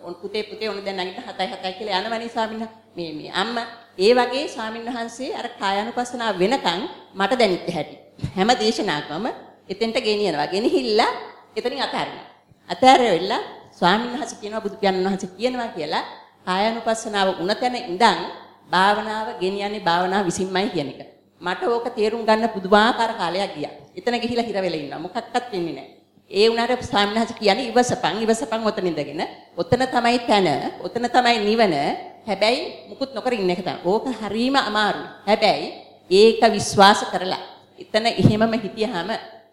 C: ඔන් පුතේ පුතේ ඔන්න දැන් නැගිට 7යි 7යි කියලා යනවනේ ස්වාමීන් මේ මේ අම්මා ඒ වගේ ස්වාමීන් වහන්සේ අර කායानुපස්සනාව වෙනකන් මට දැනෙච්ච හැටි. හැම දේශනාවකම එතෙන්ට ගෙනියනවා. ගෙනහිල්ලා එතනින් අතහැරෙනවා. අතහැරෙවිලා ස්වාමීන් වහන්සේ කියනවා බුදු පියාණන් වහන්සේ කියනවා කියලා කායानुපස්සනාව උන තැන ඉඳන් භාවනාව ගෙනියන්නේ භාවනාව විසින්මයි කියන එක. මට ඕක තේරුම් ගන්න පුදුමාකාර කාලයක් ගියා. එතන ගිහිලා හිර වෙලා ඉන්නවා. මොකක්වත් වෙන්නේ නැහැ. ඒ උනාට ස්වාමීන් කියන්නේ ඉවසපන් ඉවසපන් ඔතන ඉඳගෙන. ඔතන තමයි තැන. ඔතන තමයි නිවන. හැබැයි මුකුත් නොකර ඉන්න එක තමයි. ඕක හරීම අමාරුයි. හැබැයි ඒක විශ්වාස කරලා එතන එහෙමම හිටියාම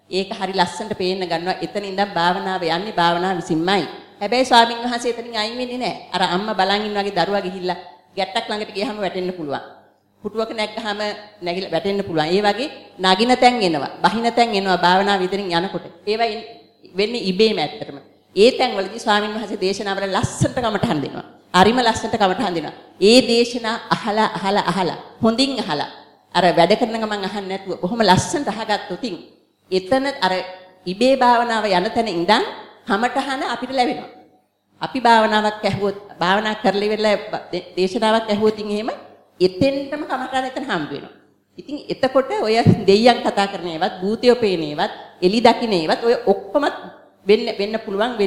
C: ඒක හරි ලස්සනට පේන්න ගන්නවා. එතන ඉඳන් භාවනාව යන්නේ භාවනාව විසින්මයි. හැබැයි ස්වාමීන් වහන්සේ එතනින් අයින් වෙන්නේ නැහැ. අර අම්මා බලන් ඉන්න වගේ දරුවා ගිහිල්ලා ගැට්ටක් ළඟට ගියහම වැටෙන්න පුළුවන්. පුටුවක නැග්ගහම නැගිලා වැටෙන්න පුළුවන්. ඒ වගේ නගින තැන් එනවා. බහින තැන් එනවා භාවනාව විතරින් යනකොට. ඒවා වෙන්නේ ඉබේම ඇත්තටම. ඒ තැන්වලදී ස්වාමීන් වහන්සේ දේශනාවල ලස්සනට කමටහන් දෙනවා. අරිම ලස්සනට කමටහන් දෙනවා. ඒ දේශනා අහලා අහලා අහලා හොඳින් අහලා අර වැඩ කරන ගමන් අහන්න නැතුව බොහොම ලස්සනට අහගත්තොතින් එතන අර ඉබේ භාවනාව යන තැන ඉඳන් කමටහන අපිට ලැබෙනවා. අපි භාවනාවක් ඇහුවොත් භාවනා කරලා ඉවරලා දේශනාවක් ඇහුවොතින් එහෙම එතෙන්ටම කමටහන එතන හම්බ වෙනවා. ඉතින් එතකොට ඔය දෙයියන් කතා කරන ඒවත්, භූතයෝ පේන ඒවත්, එලි දකින්න ඒවත් ඔය ඔක්කොම වෙන්න වෙන්න පුළුවන්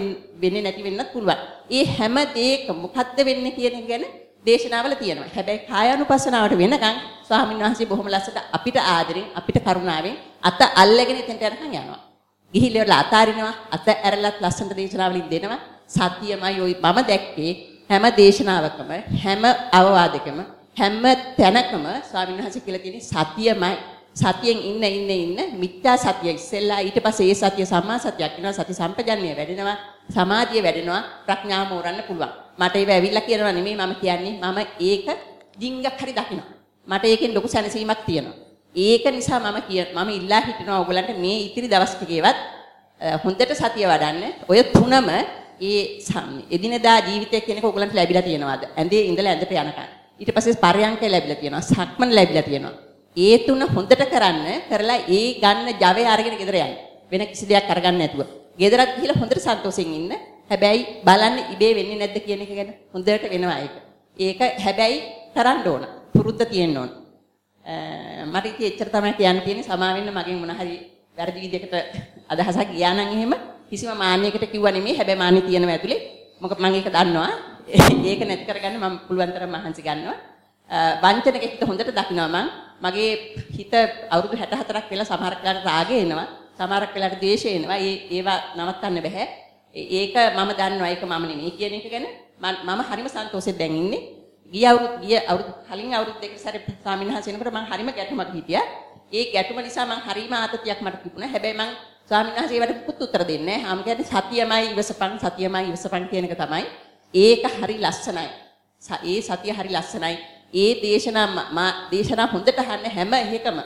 C: වෙන්නේ නැති වෙන්නත් පුළුවන්. ඒ හැම දෙයක මොකද්ද වෙන්නේ කියන එක ගැන දේශනාවල තියෙනවා. හැබැයි කායානුපස්සනාවට වෙනකන් ස්වාමීන් වහන්සේ බොහොම ලස්සට අපිට ආදරෙන් අපිට කරුණාවෙන් අත අල්ලගෙන එතෙන්ට යනකම් යනවා. ගිහිල්ලා අතාරිනවා අත ඇරලත් ලස්සනට දේශනාවලින් දෙනවා. සතියමයි ඔය මම දැක්කේ හැම දේශනාවකම හැම අවවාදකම හැම තැනකම ස්වාමීන් වහන්සේ කියලා තියෙන්නේ සතියමයි. සතියෙන් ඉන්න ඉන්න ඉන්න මිත්‍යා සතිය ඉස්සෙල්ලා ඊට පස්සේ ඒ සතිය සම්මා සතියක් වෙනවා සති සම්පජන්ණය වැඩෙනවා සමාධිය වැඩෙනවා ප්‍රඥාව මෝරන්න පුළුවන් මට ඒව ඇවිල්ලා කියනවා නෙමෙයි මම කියන්නේ මම ඒක ඩිංගක් හරි දකිනවා. මට ඒකෙන් ලොකු සැනසීමක් තියෙනවා. ඒක නිසා මම කිය මම ඉල්ලා හිටිනවා ඔයගලන්ට මේ ඉතිරි දවස් ටිකේවත් හොඳට සතිය වඩන්න. ඔය තුනම ඒ එදිනදා ජීවිතය කෙනෙක් ඔයගලන්ට ලැබිලා තියෙනවාද? ඇඳේ ඉඳලා ඇඳට යනකම්. ඊට පස්සේ පරයන්කය ලැබිලා තියෙනවා. සක්මන් ලැබිලා තියෙනවා. ඒ තුන හොඳට කරන්න කරලා ඒ ගන්න Java අරගෙන ගෙදර යන්න. වෙන කිසි දෙයක් අරගන්න නැතුව. ගෙදරත් ගිහලා හොඳට සන්තෝෂෙන් ඉන්න. හැබැයි බලන්න ඉබේ වෙන්නේ නැද්ද කියන එක ගැන හොඳට වෙනවා ඒක. ඒක හැබැයි කරන්න ඕන. පුරුද්ද තියෙන්න ඕන. මට ඉතින් එච්චර තමයි කියන්න තියෙන්නේ සමා වෙන්න මගෙන් මොන හරි වැරදි විදිහකට අදහසක් ගියා නම් එහෙම කිසිම මාන්නයකට කිව්වා නෙමෙයි හැබැයි මාන්නය තියෙනවා ඇතුලේ මොකද මම ඒක දන්නවා ඒක නැති කරගන්න මම පුළුවන් තරම් මහන්සි ගන්නවා වංචනික හිත හොඳට දකිනවා මම මගේ හිත අවුරුදු 64ක් වෙලා සමහරක් වෙලාවට රාගය එනවා සමහරක් වෙලාවට ද්වේෂය එනවා ඒ ඒවා නවත්තන්න බෑ ඒක මම දන්නවා ඒක මම නෙමෙයි කියන එක ගැන මම හරිම සන්තෝෂෙන් දැන් ඉන්නේ ගිය අවුරුදු ගිය අවුරුදු කලින් අවුරුදු දෙක සැරේ ස්වාමීන් වහන්සේ එනකොට මම හරිම ගැටුමක් හිටියා. ඒ ගැටුම නිසා මම හරිම ආතතියක් මට තිබුණා. හැබැයි මම ස්වාමීන් වහන්සේ ඒවට පුත් උත්තර දෙන්නේ නැහැ. ආම් කියන්නේ සතියමයි ඉවසපන් සතියමයි ඉවසපන් කියන එක තමයි. ඒක හරි ලස්සනයි. ඒ සතිය හරි ලස්සනයි. ඒ දේශනා මා දේශනා හොඳට අහන්න හැම එකම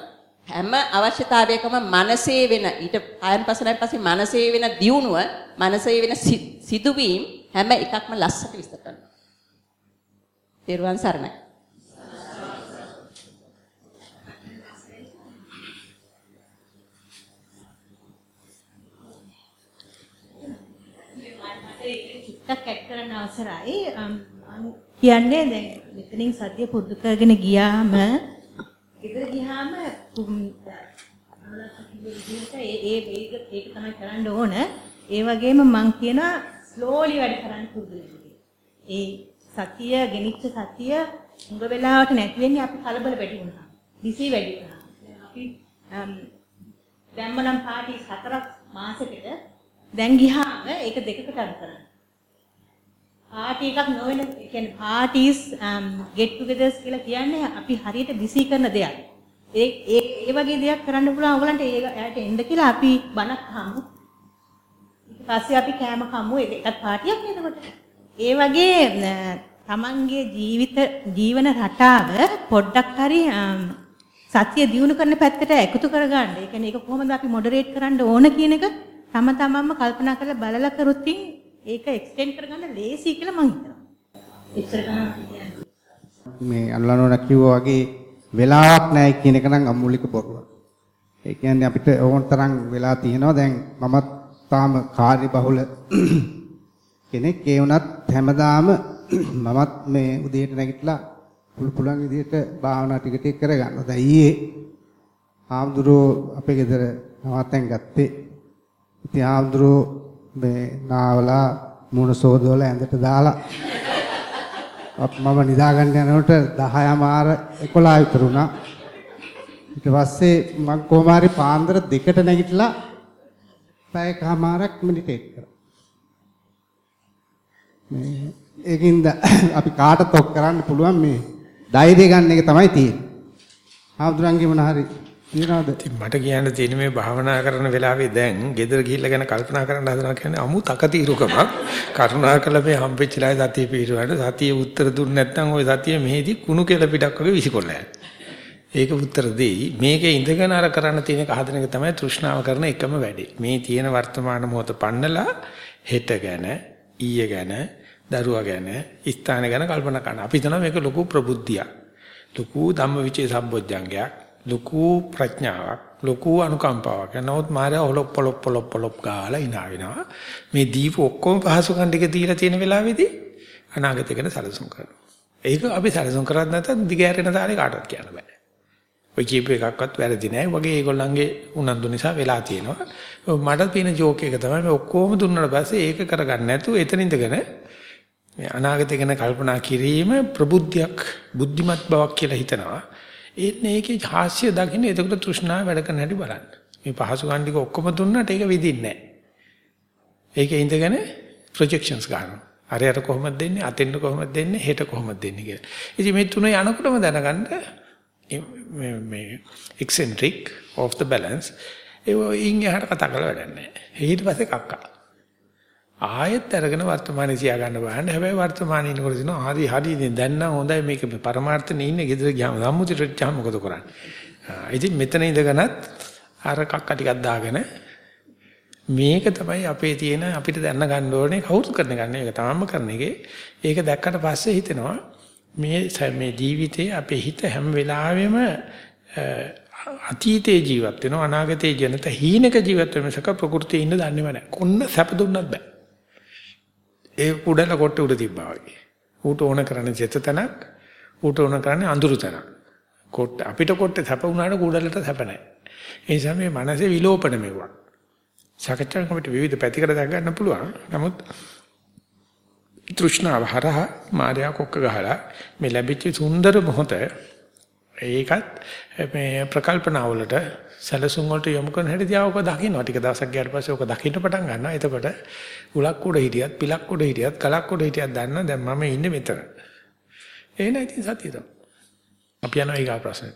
C: හැම අවශ්‍යතාවයකම මනසේ වෙන ඊට ආයන් පසනයි පස්සේ මනසේ වෙන දියුණුව මනසේ වෙන සිදුවීම් හැම එකක්ම ලස්සට විස්තර කරනවා. තෙරුවන් සරණයි.
D: චුට්ටක් ඇඩ් කරන්න අවසරයි. කියන්නේ දැන් මෙතනින් සතිය පුරුදු කරගෙන ගියාම ගෙදර ගියාම ඒ ඒ ඒක තමයි කරන්න ඕන. ඒ වගේම මම කියනවා ස්ලෝලි වැඩ කරන්න පුරුදු වෙන්න. ඒ සතිය ගෙනිච්ච සතිය උඟ වෙලාවට නැති වෙන්නේ අපි කලබල වැඩි වුණා. දිසි වැඩි වුණා. අපි දැම්මනම් පාටි හතරක් මාසෙකට දැන් ගියාම ඒක දෙකකට අඩු කරනවා. පාටි එකක් නොවන කියන්නේ පාටිස් um, get togethers කියලා කියන්නේ අපි හරියට බිසි කරන දෙයක්. ඒ ඒ ඒ වගේ දෙයක් කරන්න පුළුවන් ඔයගලන්ට ඒකට එන්න කියලා අපි බණක් අහමු. ඊට පස්සේ අපි කෑම කමු ඒකත් පාටියක් නේද කොට. ඒ වගේ තමන්ගේ ජීවිත ජීවන රටාව පොඩ්ඩක් හරි um, සත්‍ය දියුණු කරන පැත්තට එකතු කරගන්න. ඒ කියන්නේ ඒක කොහොමද අපි මොඩරේට් කරන්න ඕන කියන එක තම තමන්ම කල්පනා කරලා බලලා කරුත් ඒක එක්ස්ටෙන්ඩ් කරගන්න ලේසි කියලා මම හිතනවා. ඉස්සර
B: මේ අනුලනෝන කිව්වා වගේ වෙලාවක් නැහැ කියන එක නම් අමූලික බොරුවක්. ඒ කියන්නේ අපිට ඕන තරම් වෙලා තියෙනවා. දැන් මමත් තාම කාර්යබහුල කෙනෙක් ඒ වුණත් හැමදාම මමත් මේ උදේට නැගිටලා පුළු පුළුවන් විදිහට භාවනා ටික ටික කරගන්නවා. දැන් ඊයේ ආම්දුරෝ අපේ ගෙදර නවත්තන් ගත්තේ. ඉතින් ආම්දුරෝ මේ නාවලා මුණ සෝදවල ඇඳට දාලා මම නිදා ගන්න යනකොට 10 මාර 11 විතර වුණා. ඊට පස්සේ මම කොහොම හරි පාන්දර දෙකට නැගිටලා පැයකමාරක් මෙඩිටේට් කරා. මේ ඒකින්ද අපි කාටත් ඔක් කරන්න පුළුවන් මේ ධෛර්යය ගන්න එක තමයි තියෙන්නේ. ආම්දුරන්ගේ මොන හරි තියනවාද?
A: මට කියන්න තියෙන මේ භාවනා කරන වෙලාවේ දැන් ගෙදර ගිහිල්ලා ගැන කල්පනා කරන්න හදනවා කියන්නේ අමු තකතිරුකමක්. කරුණාකර මේ හම්බෙච්ච ලායි සතිය පිටුවට සතිය උත්තර දුන්නේ නැත්නම් ওই සතිය මෙහෙදි කුණු කෙල පිටක් වගේ විසිකොල්ලා ඒක උත්තර දෙයි. මේකේ ඉඳගෙන අර කරන්න තියෙන කහදන එක තමයි තෘෂ්ණාව කරන එකම වැඩේ. මේ තියෙන වර්තමාන මොහොත පන්නලා හෙට ගැන ඊය ගැන දරුවා ගැන ස්ථාන ගැන කල්පනා කරනවා. අපි හිතනවා මේක ලොකු ප්‍රබුද්ධියක්. ලොකු ධම්මවිචේ සම්බොජ්ජංගයක්. ලොකු ප්‍රඥාවක්. ලොකු අනුකම්පාවක්. නමුත් මාර්යා ඔලොප් පොලොප් පොලොප් පොලොප් ගාලා ඉනා වෙනවා. මේ දීප ඔක්කොම පහසුකම් ටික දීලා තියෙන වෙලාවේදී අනාගතය ගැන සැලසුම් කරනවා. ඒක අපි සැලසුම් කරන්නේ නැත්නම් දිගහැරෙන තාලේ කාටවත් කියන්න බෑ. ඔය කියපු එකක්වත් වැරදි නෑ. වගේ ඒගොල්ලන්ගේ උනන්දු නිසා වෙලා තියෙනවා. මට තියෙන ජෝක් එක තමයි මේ ඔක්කොම දුන්නාට පස්සේ ඒක කරගන්න නැතුව එතන ඉඳගෙන මේ අනාගතය ගැන කල්පනා කිරීම ප්‍රබුද්ධියක් බුද්ධිමත් බවක් කියලා හිතනවා. ඒත් මේකේ හාස්‍ය දකින්න එතකොට තෘෂ්ණාව වැඩ කරන හැටි බලන්න. මේ පහසු ගන්න ඔක්කොම දුන්නට ඒක විදින්නේ නැහැ. ඒකේ ඉඳගෙන ප්‍රොජෙක්ෂන්ස් ගන්නවා. අරයට කොහොමද දෙන්නේ? අතෙන්ට කොහොමද දෙන්නේ? හෙට කොහොමද දෙන්නේ කියලා. ඉතින් මේ තුන යනකොටම දැනගන්න මේ මේ eccentric off the balance ඒ ඉන් එහාට කතා කරලා වැඩක් නැහැ. ඊට පස්සේ කක්කා. ආයෙත් අරගෙන වර්තමානයේ තියා ගන්න බලන්න. හැබැයි වර්තමානයේ ඉන්නකොට දිනවා හරි හරි දැන් නම් හොඳයි මේක පරමාර්ථනේ ඉන්නේ. ගෙදර ගියාම සම්මුතියට ගියාම මොකද කරන්නේ? ඉතින් මෙතන ඉඳගෙනත් අර කක්ක ටිකක් දාගෙන මේක තමයි අපේ තියෙන අපිට දැනන ගන්න ඕනේ කවුරු කරන ගන්න එක තමන්ම කරන එකේ. ඒක දැක්කට පස්සේ හිතෙනවා මේ මේ ජීවිතේ අපේ හිත හැම වෙලාවෙම අතීතේ ජීවත් වෙනවා අනාගතේ ජනත හීනක ජීවත් වෙන මිසක ප්‍රകൃතියේ ඉන්න දන්නේම නැහැ. කොන්න සැප දුන්නත් බෑ. ඒ උඩල කොට උඩ තිබ්බා වගේ. ඌට ඕන කරන්නේ චෙත තැනක්, ඌට ඕන කරන්නේ අඳුරු තැනක්. කොට අපිට කොට සැප වුණාට කුඩලට සැප නැහැ. ඒ නිසා මේ මනසේ විලෝපන මෙවුවක්. සාකච්ඡා කමිට විවිධ පැතිකඩ දැක් ගන්න පුළුවන්. නමුත් තෘෂ්ණාව හරහා මාර්යා කොක්ක ගහලා මේ ලැබිච්ච සුන්දර මොහොත ඒකත් මේ ප්‍රකල්පනාවලට සැලසුම් වලට යොමු කරන හැටි දිහා ඔක දකින්නවා. ටික දවසක් ගියාට පස්සේ ඔක දකින්න පටන් ගන්නවා. එතකොට උලක් උඩ හිටියත්, පිලක් උඩ හිටියත්, කලක් උඩ හිටියත් දන්නා දැන් මම ඉන්නේ මෙතන. ඒ නෑ ඉතින් සතිය තමයි. අපි යනවා ඊගා ප්‍රශ්නේ.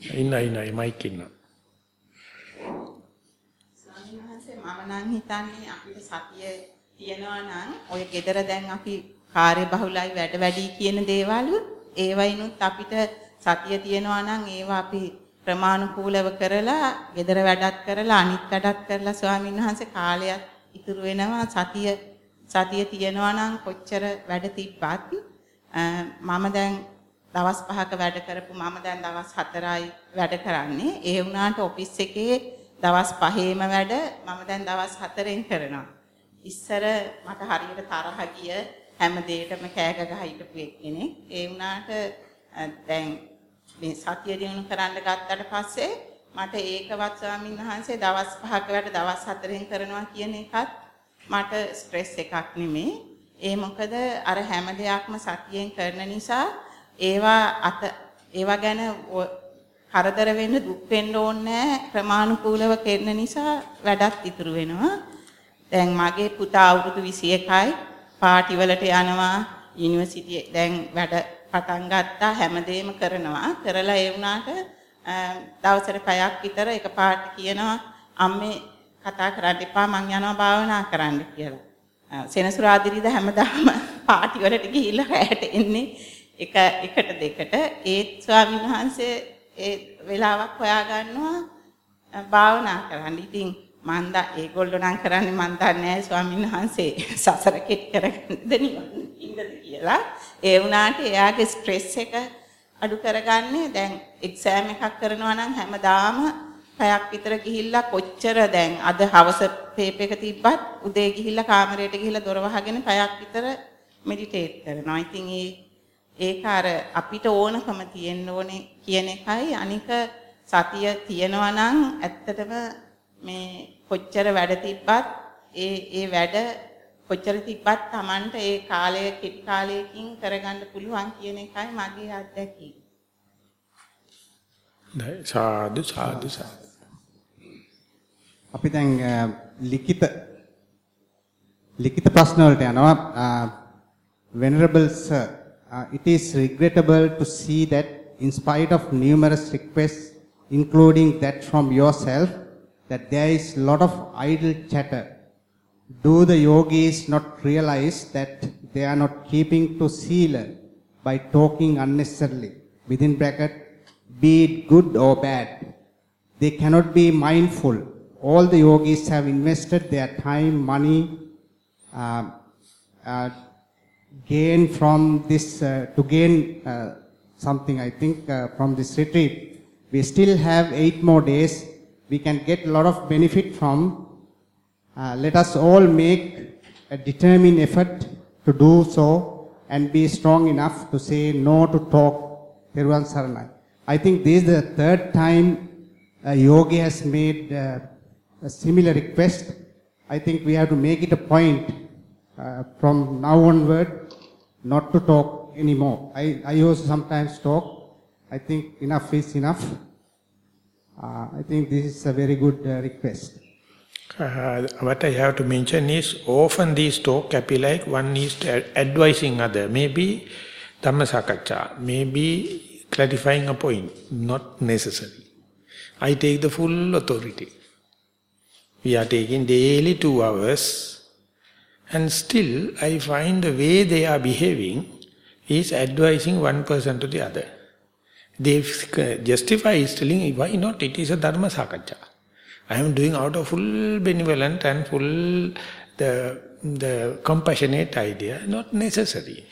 A: ඉන්න ඉන්න මයික් ඉන්න.
E: ස්වාමීන් වහන්සේ මම නම් හිතන්නේ අපිට සතිය තියනවා නම් ඔය gedara දැන් අපි කාර්ය බහුලයි වැඩ වැඩි කියන දේවල් ඒවයිනුත් අපිට සතිය තියනවා නම් ඒවා අපි ප්‍රමාණිකූලව කරලා gedara වැඩක් කරලා අනිත් වැඩක් කරලා ස්වාමීන් වහන්සේ කාලයක් ඉතුරු වෙනවා සතිය සතිය තියනවා නම් කොච්චර වැඩ තිබ්බත් මම දැන් දවස් 5ක වැඩ කරපු මම දැන් දවස් 4යි වැඩ කරන්නේ ඒ වුණාට ඔෆිස් එකේ දවස් 5ේම වැඩ මම දැන් දවස් 4ෙන් කරනවා ඉස්සර මට හරියට තරහ ගිය හැම දෙයකම කෑග ගහ හිටපු එක්කෙනෙක්. ඒ වුණාට දැන් මේ සතිය දිනු කරන්න ගත්තට පස්සේ මට ඒකවත් ස්වාමීන් වහන්සේ දවස් 5ක වැඩ දවස් 4ෙන් කරනවා කියන එකත් මට ස්ට්‍රෙස් එකක් නෙමෙයි. ඒ මොකද අර හැම දෙයක්ම සතියෙන් කරන නිසා ඒවා අත ඒවා ගැන කරදර වෙන්න දුක් වෙන්න ඕනේ ප්‍රමාණිකූලව කරන නිසා වැඩත් ඉතුරු වෙනවා. දැන් මගේ පුතා අවුරුදු 21යි පාටි වලට යනවා යුනිවර්සිටි දැන් වැඩ පටන් ගත්තා හැමදේම කරනවා කරලා ඒ වුණාට දවසට පැයක් විතර එකපාරට කියනවා අම්මේ කතා කරන්න එපා මං යනවා භාවනා කරන්න කියලා. සෙනසුරාදිරිද හැමදාම පාටි වලට ගිහිල්ලා රැයට එන්නේ එක එකට දෙකට ඒත් ස්වාමීන් වහන්සේ ඒ වෙලාවක් හොයා ගන්නවා භාවනා කරන්න. ඉතින් මන් දා ඒගොල්ලෝ නම් කරන්නේ මන් දන්නේ ස්වාමීන් වහන්සේ සසර කෙටි කරගන්නද නිවන්ද කියලා. ඒ වුණාට එයාගේ ස්ට්‍රෙස් එක අඩු කරගන්නේ දැන් එක්සෑම් එකක් කරනවා නම් හැමදාම පැයක් විතර ගිහිල්ලා කොච්චර දැන් අද හවස පේපර් එක තිබ්බත් උදේ ගිහිල්ලා කාමරයට ගිහිල්ලා දොර වහගෙන පැයක් විතර මෙඩිටේට් කරනවා. ඉතින් ඒ ඒක අර අපිට ඕනකම තියෙන්න ඕනේ කියන එකයි අනික සතිය තියනවා නම් ඇත්තටම මේ කොච්චර වැඩ තිබ්බත් ඒ ඒ වැඩ කොච්චර තිබ්බත් Tamanට ඒ කාලය කෙටි කාලයකින් කරගන්න පුළුවන් කියන එකයි මගේ අත්දැකීම.
A: සාදු සාදු සාදු.
B: අපි දැන් ලිඛිත ලිඛිත ප්‍රශ්න වලට යනවා. Venerable sir, uh, it is regrettable to see that in spite of numerous requests, including that from yourself, that there is lot of idle chatter. Do the yogis not realize that they are not keeping to sila by talking unnecessarily? Within bracket, be it good or bad. They cannot be mindful. All the yogis have invested their time, money, uh, uh, gain from this, uh, to gain uh, something, I think, uh, from this retreat. We still have eight more days we can get a lot of benefit from. Uh, let us all make a determined effort to do so and be strong enough to say no to talk. Peruvan Saranai. I think this is the third time a yogi has made uh, a similar request. I think we have to make it a point uh, from now onward not to talk anymore. I, I also sometimes talk. I think enough is enough. Uh, I think this is a very good uh, request.
A: Uh, what I have to mention is often these talk appear like one is advising other, maybe Dhamma Sakaccha, maybe clarifying a point, not necessary. I take the full authority. We are taking daily two hours and still I find the way they are behaving is advising one person to the other. They justify is telling, why not? It is a dharma sakacha. I am doing out of full benevolent and full the, the compassionate idea, not necessary.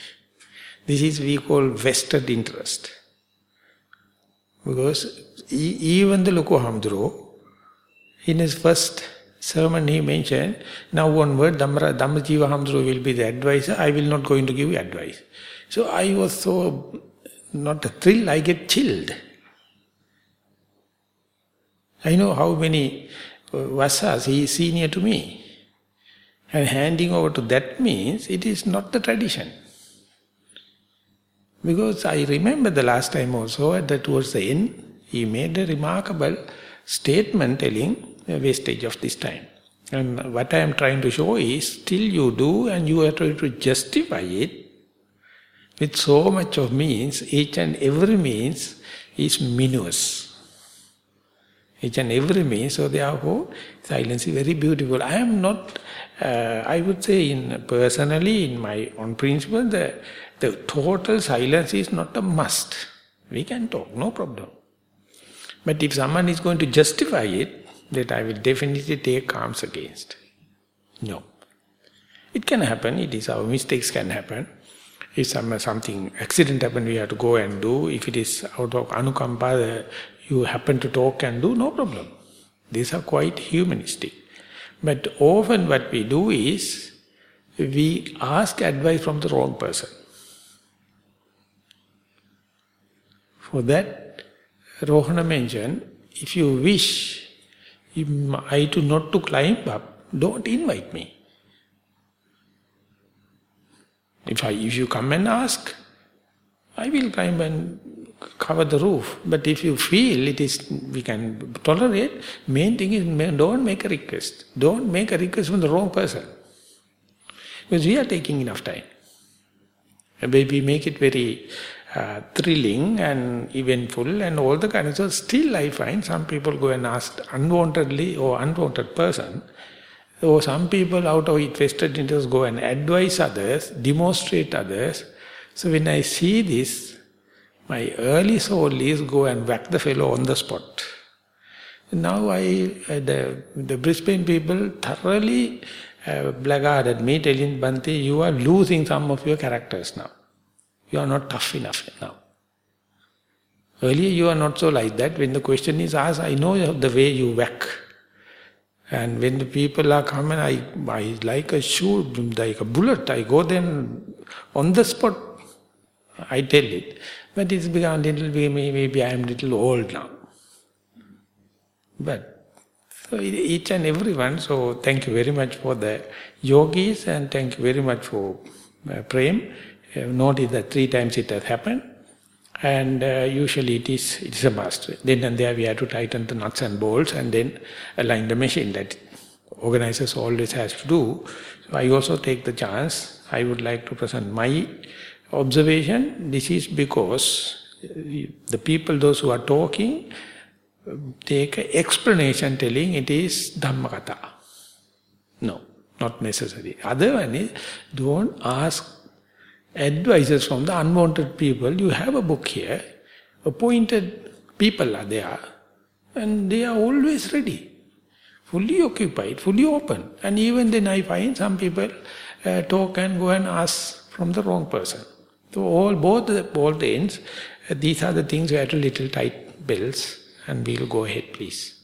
A: This is we call vested interest. Because even the Loko Hamdro, in his first sermon he mentioned, now one word, Dhammara, Dhammajiva Hamdro will be the advisor, I will not going to give you advice. So I was so, not a thrill, I get chilled. I know how many uh, vasas he is senior to me. And handing over to that means it is not the tradition. Because I remember the last time also, at the, towards the end, he made a remarkable statement telling wastage of this time. And what I am trying to show is, still you do and you are trying to justify it with so much of means, each and every means is minuous. Each and every means, so therefore, silence is very beautiful. I am not, uh, I would say in personally, in my own principle, the, the total silence is not a must. We can talk, no problem. But if someone is going to justify it, that I will definitely take arms against. No. It can happen, it is our mistakes can happen. If some, something accident happen, we have to go and do. If it is out of anukampa, you happen to talk and do, no problem. These are quite humanistic. But often what we do is, we ask advice from the wrong person. For that, Rohana mentioned, if you wish I to not to climb up, don't invite me. If, I, if you come and ask, I will climb and cover the roof. But if you feel it is, we can tolerate, main thing is don't make a request. Don't make a request from the wrong person. Because we are taking enough time. Maybe make it very uh, thrilling and eventful and all the kind of stuff. Still I find some people go and ask unwantedly or unwanted person. Or some people out of vested interest go and advise others, demonstrate others. So when I see this, my early soul is go and whack the fellow on the spot. Now I, uh, the, the Brisbane people thoroughly uh, blackguarded me telling Bhante, you are losing some of your characters now. You are not tough enough now. Earlier you are not so like that. When the question is asked, I know the way you whack. And when the people are coming, I, I like a shoe, like a bullet, I go then on the spot, I tell it. But it's become little, maybe, maybe I am little old now. But so each and everyone, so thank you very much for the yogis and thank you very much for uh, Prem have noticed that three times it has happened. And uh, usually it is, it is a must. Then and there we have to tighten the nuts and bolts and then align the machine that organizers always has to do. So I also take the chance. I would like to present my observation. This is because the people, those who are talking, take explanation telling it is Dhammakata. No, not necessary. Other one is, don't ask advices from the unwanted people. You have a book here, appointed people are there, and they are always ready, fully occupied, fully open. And even then I find some people uh, talk and go and ask from the wrong person. So all both the, both ends, uh, these are the things we have to little tight bells, and we'll go ahead, please.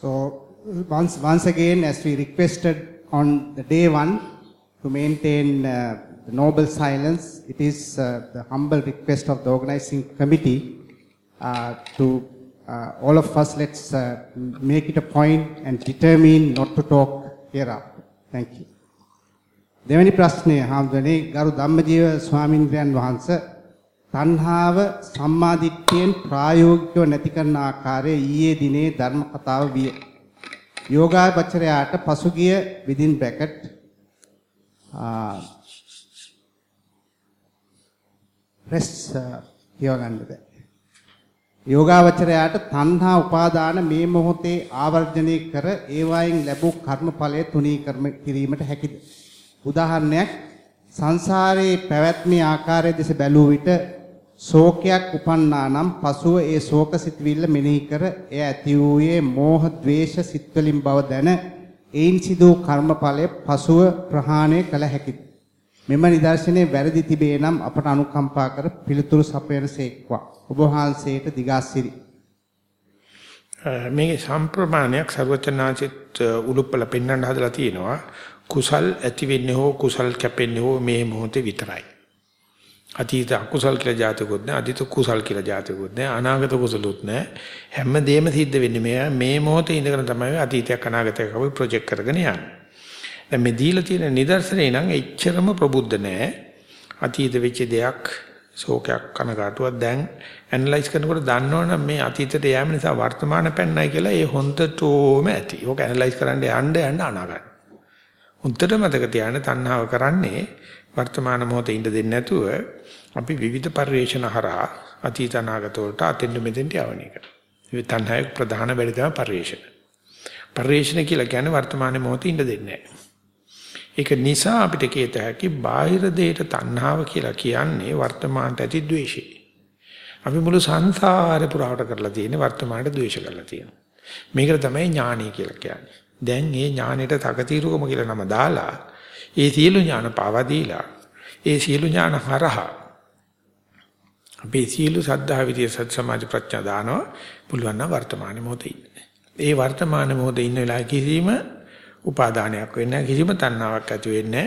B: So once once again, as we requested on the day one, to maintain uh, the noble silence. It is uh, the humble request of the organizing committee uh, to uh, all of us, let's uh, make it a point and determine not to talk hereafter. Thank you. දෙවැනි ප්‍රශ්නය හාමුදුරනේ ගරු ධම්මජීව ස්වාමින්ද්‍රයන් වහන්සේ තණ්හාව සම්මාදිට්ඨියෙන් ප්‍රායෝගිකව නැති කරන ආකාරය ඊයේ දිනේ ධර්ම කතාව විය. යෝගාවචරයාට පසුගිය within bracket රෙස් කියව ගන්න බෑ. යෝගාවචරයාට තණ්හා උපාදාන මේ මොහොතේ ආවර්ජනය කර ඒවායින් ලැබූ කර්මඵලය තුනී කිරීමට හැකිද? උදාහරණයක් සංසාරයේ පැවැත්මේ ආකාරය දෙස බැලූ විට ශෝකයක් උපන්නා නම් පසුව ඒ ශෝක සිතවිල්ල මෙනෙහි කර එය ඇති වූයේ මෝහ ද්වේෂ සිත්වලින් බව දැන ඒන් සිදු කර්මඵලය පසුව ප්‍රහාණය කළ හැකිද? මෙම නිදර්ශනයේ වැරදි තිබේ නම් අපට අනුකම්පා කර පිළිතුරු සපයනසේක්වා. ඔබ වහන්සේට දිගාසිරි.
A: මේකේ සම්ප්‍රමාණයක් ਸਰවචනාචිත් උලුප්පල පෙන්වන්න හදලා තියෙනවා. කුසල් ඇති වෙන්නේ හෝ කුසල් කැපෙන්නේ හෝ මේ මොහොතේ විතරයි. අතීත අකුසල් කියලා જાතකුත් නැහැ අතීත කුසල් කියලා જાතකුත් නැහැ අනාගත කුසලුත් නැහැ හැමදේම සිද්ධ වෙන්නේ මේ මේ මොහොතේ ඉඳගෙන තමයි අතීතයක් අනාගතයක් අපි ප්‍රොජෙක්ට් කරගෙන යන්නේ දැන් මේ දීලා තියෙන නිදර්ශනේ නම් එච්චරම ප්‍රබුද්ධ නැහැ. අතීත වෙච්ච දෙයක් ශෝකයක් කනගාටුවක් දැන් ඇනලයිස් කරනකොට දන්නවනම් මේ අතීතයට යෑම නිසා වර්තමාන පැන්නයි කියලා ඒ හොන්දටෝම ඇති. ඕක ඇනලයිස් කරන්න යන්න යන්න අනාගත. හොන්දට මතක තියාගන්න තණ්හාව කරන්නේ වර්තමාන මොහොතේ ඉඳ දෙන්නේ නැතුව අපි විවිධ පරිේශන හරහා අතීත අනාගත වලට අතෙන්ද මෙතෙන්ට යවන එක. මේ තණ්හාවේ ප්‍රධාන වැඩ තමයි පරිේශන. පරිේශන කියලා කියන්නේ වර්තමාන මොහොතේ ඉඳ දෙන්නේ නැහැ. ඒක නිසා අපිට කියත හැකි බාහිර දෙයට තණ්හාව කියලා කියන්නේ වර්තමානට ඇති ද්වේෂය. අපි මුළු සංසාරේ පුරාවට කරලා තියෙන්නේ වර්තමානට ද්වේෂ කරලා තියෙනවා. මේකට තමයි ඥානය කියලා කියන්නේ. දැන් මේ ඥානෙට තකතිරුකම කියලා නම දාලා ඒ සියලු ඥාන පාවා දීලා ඒ සියලු ඥාන හරහා අපේ සියලු සද්ධා විදිය සත් සමාධි ප්‍රඥා දානවා. පුළුවන් නම් වර්තමාන මොහොතේ ඉන්න. ඒ වර්තමාන මොහොතේ ඉන්න වෙලාව කිසිම උපාදානයක් වෙන්නේ කිසිම තණ්හාවක් ඇති වෙන්නේ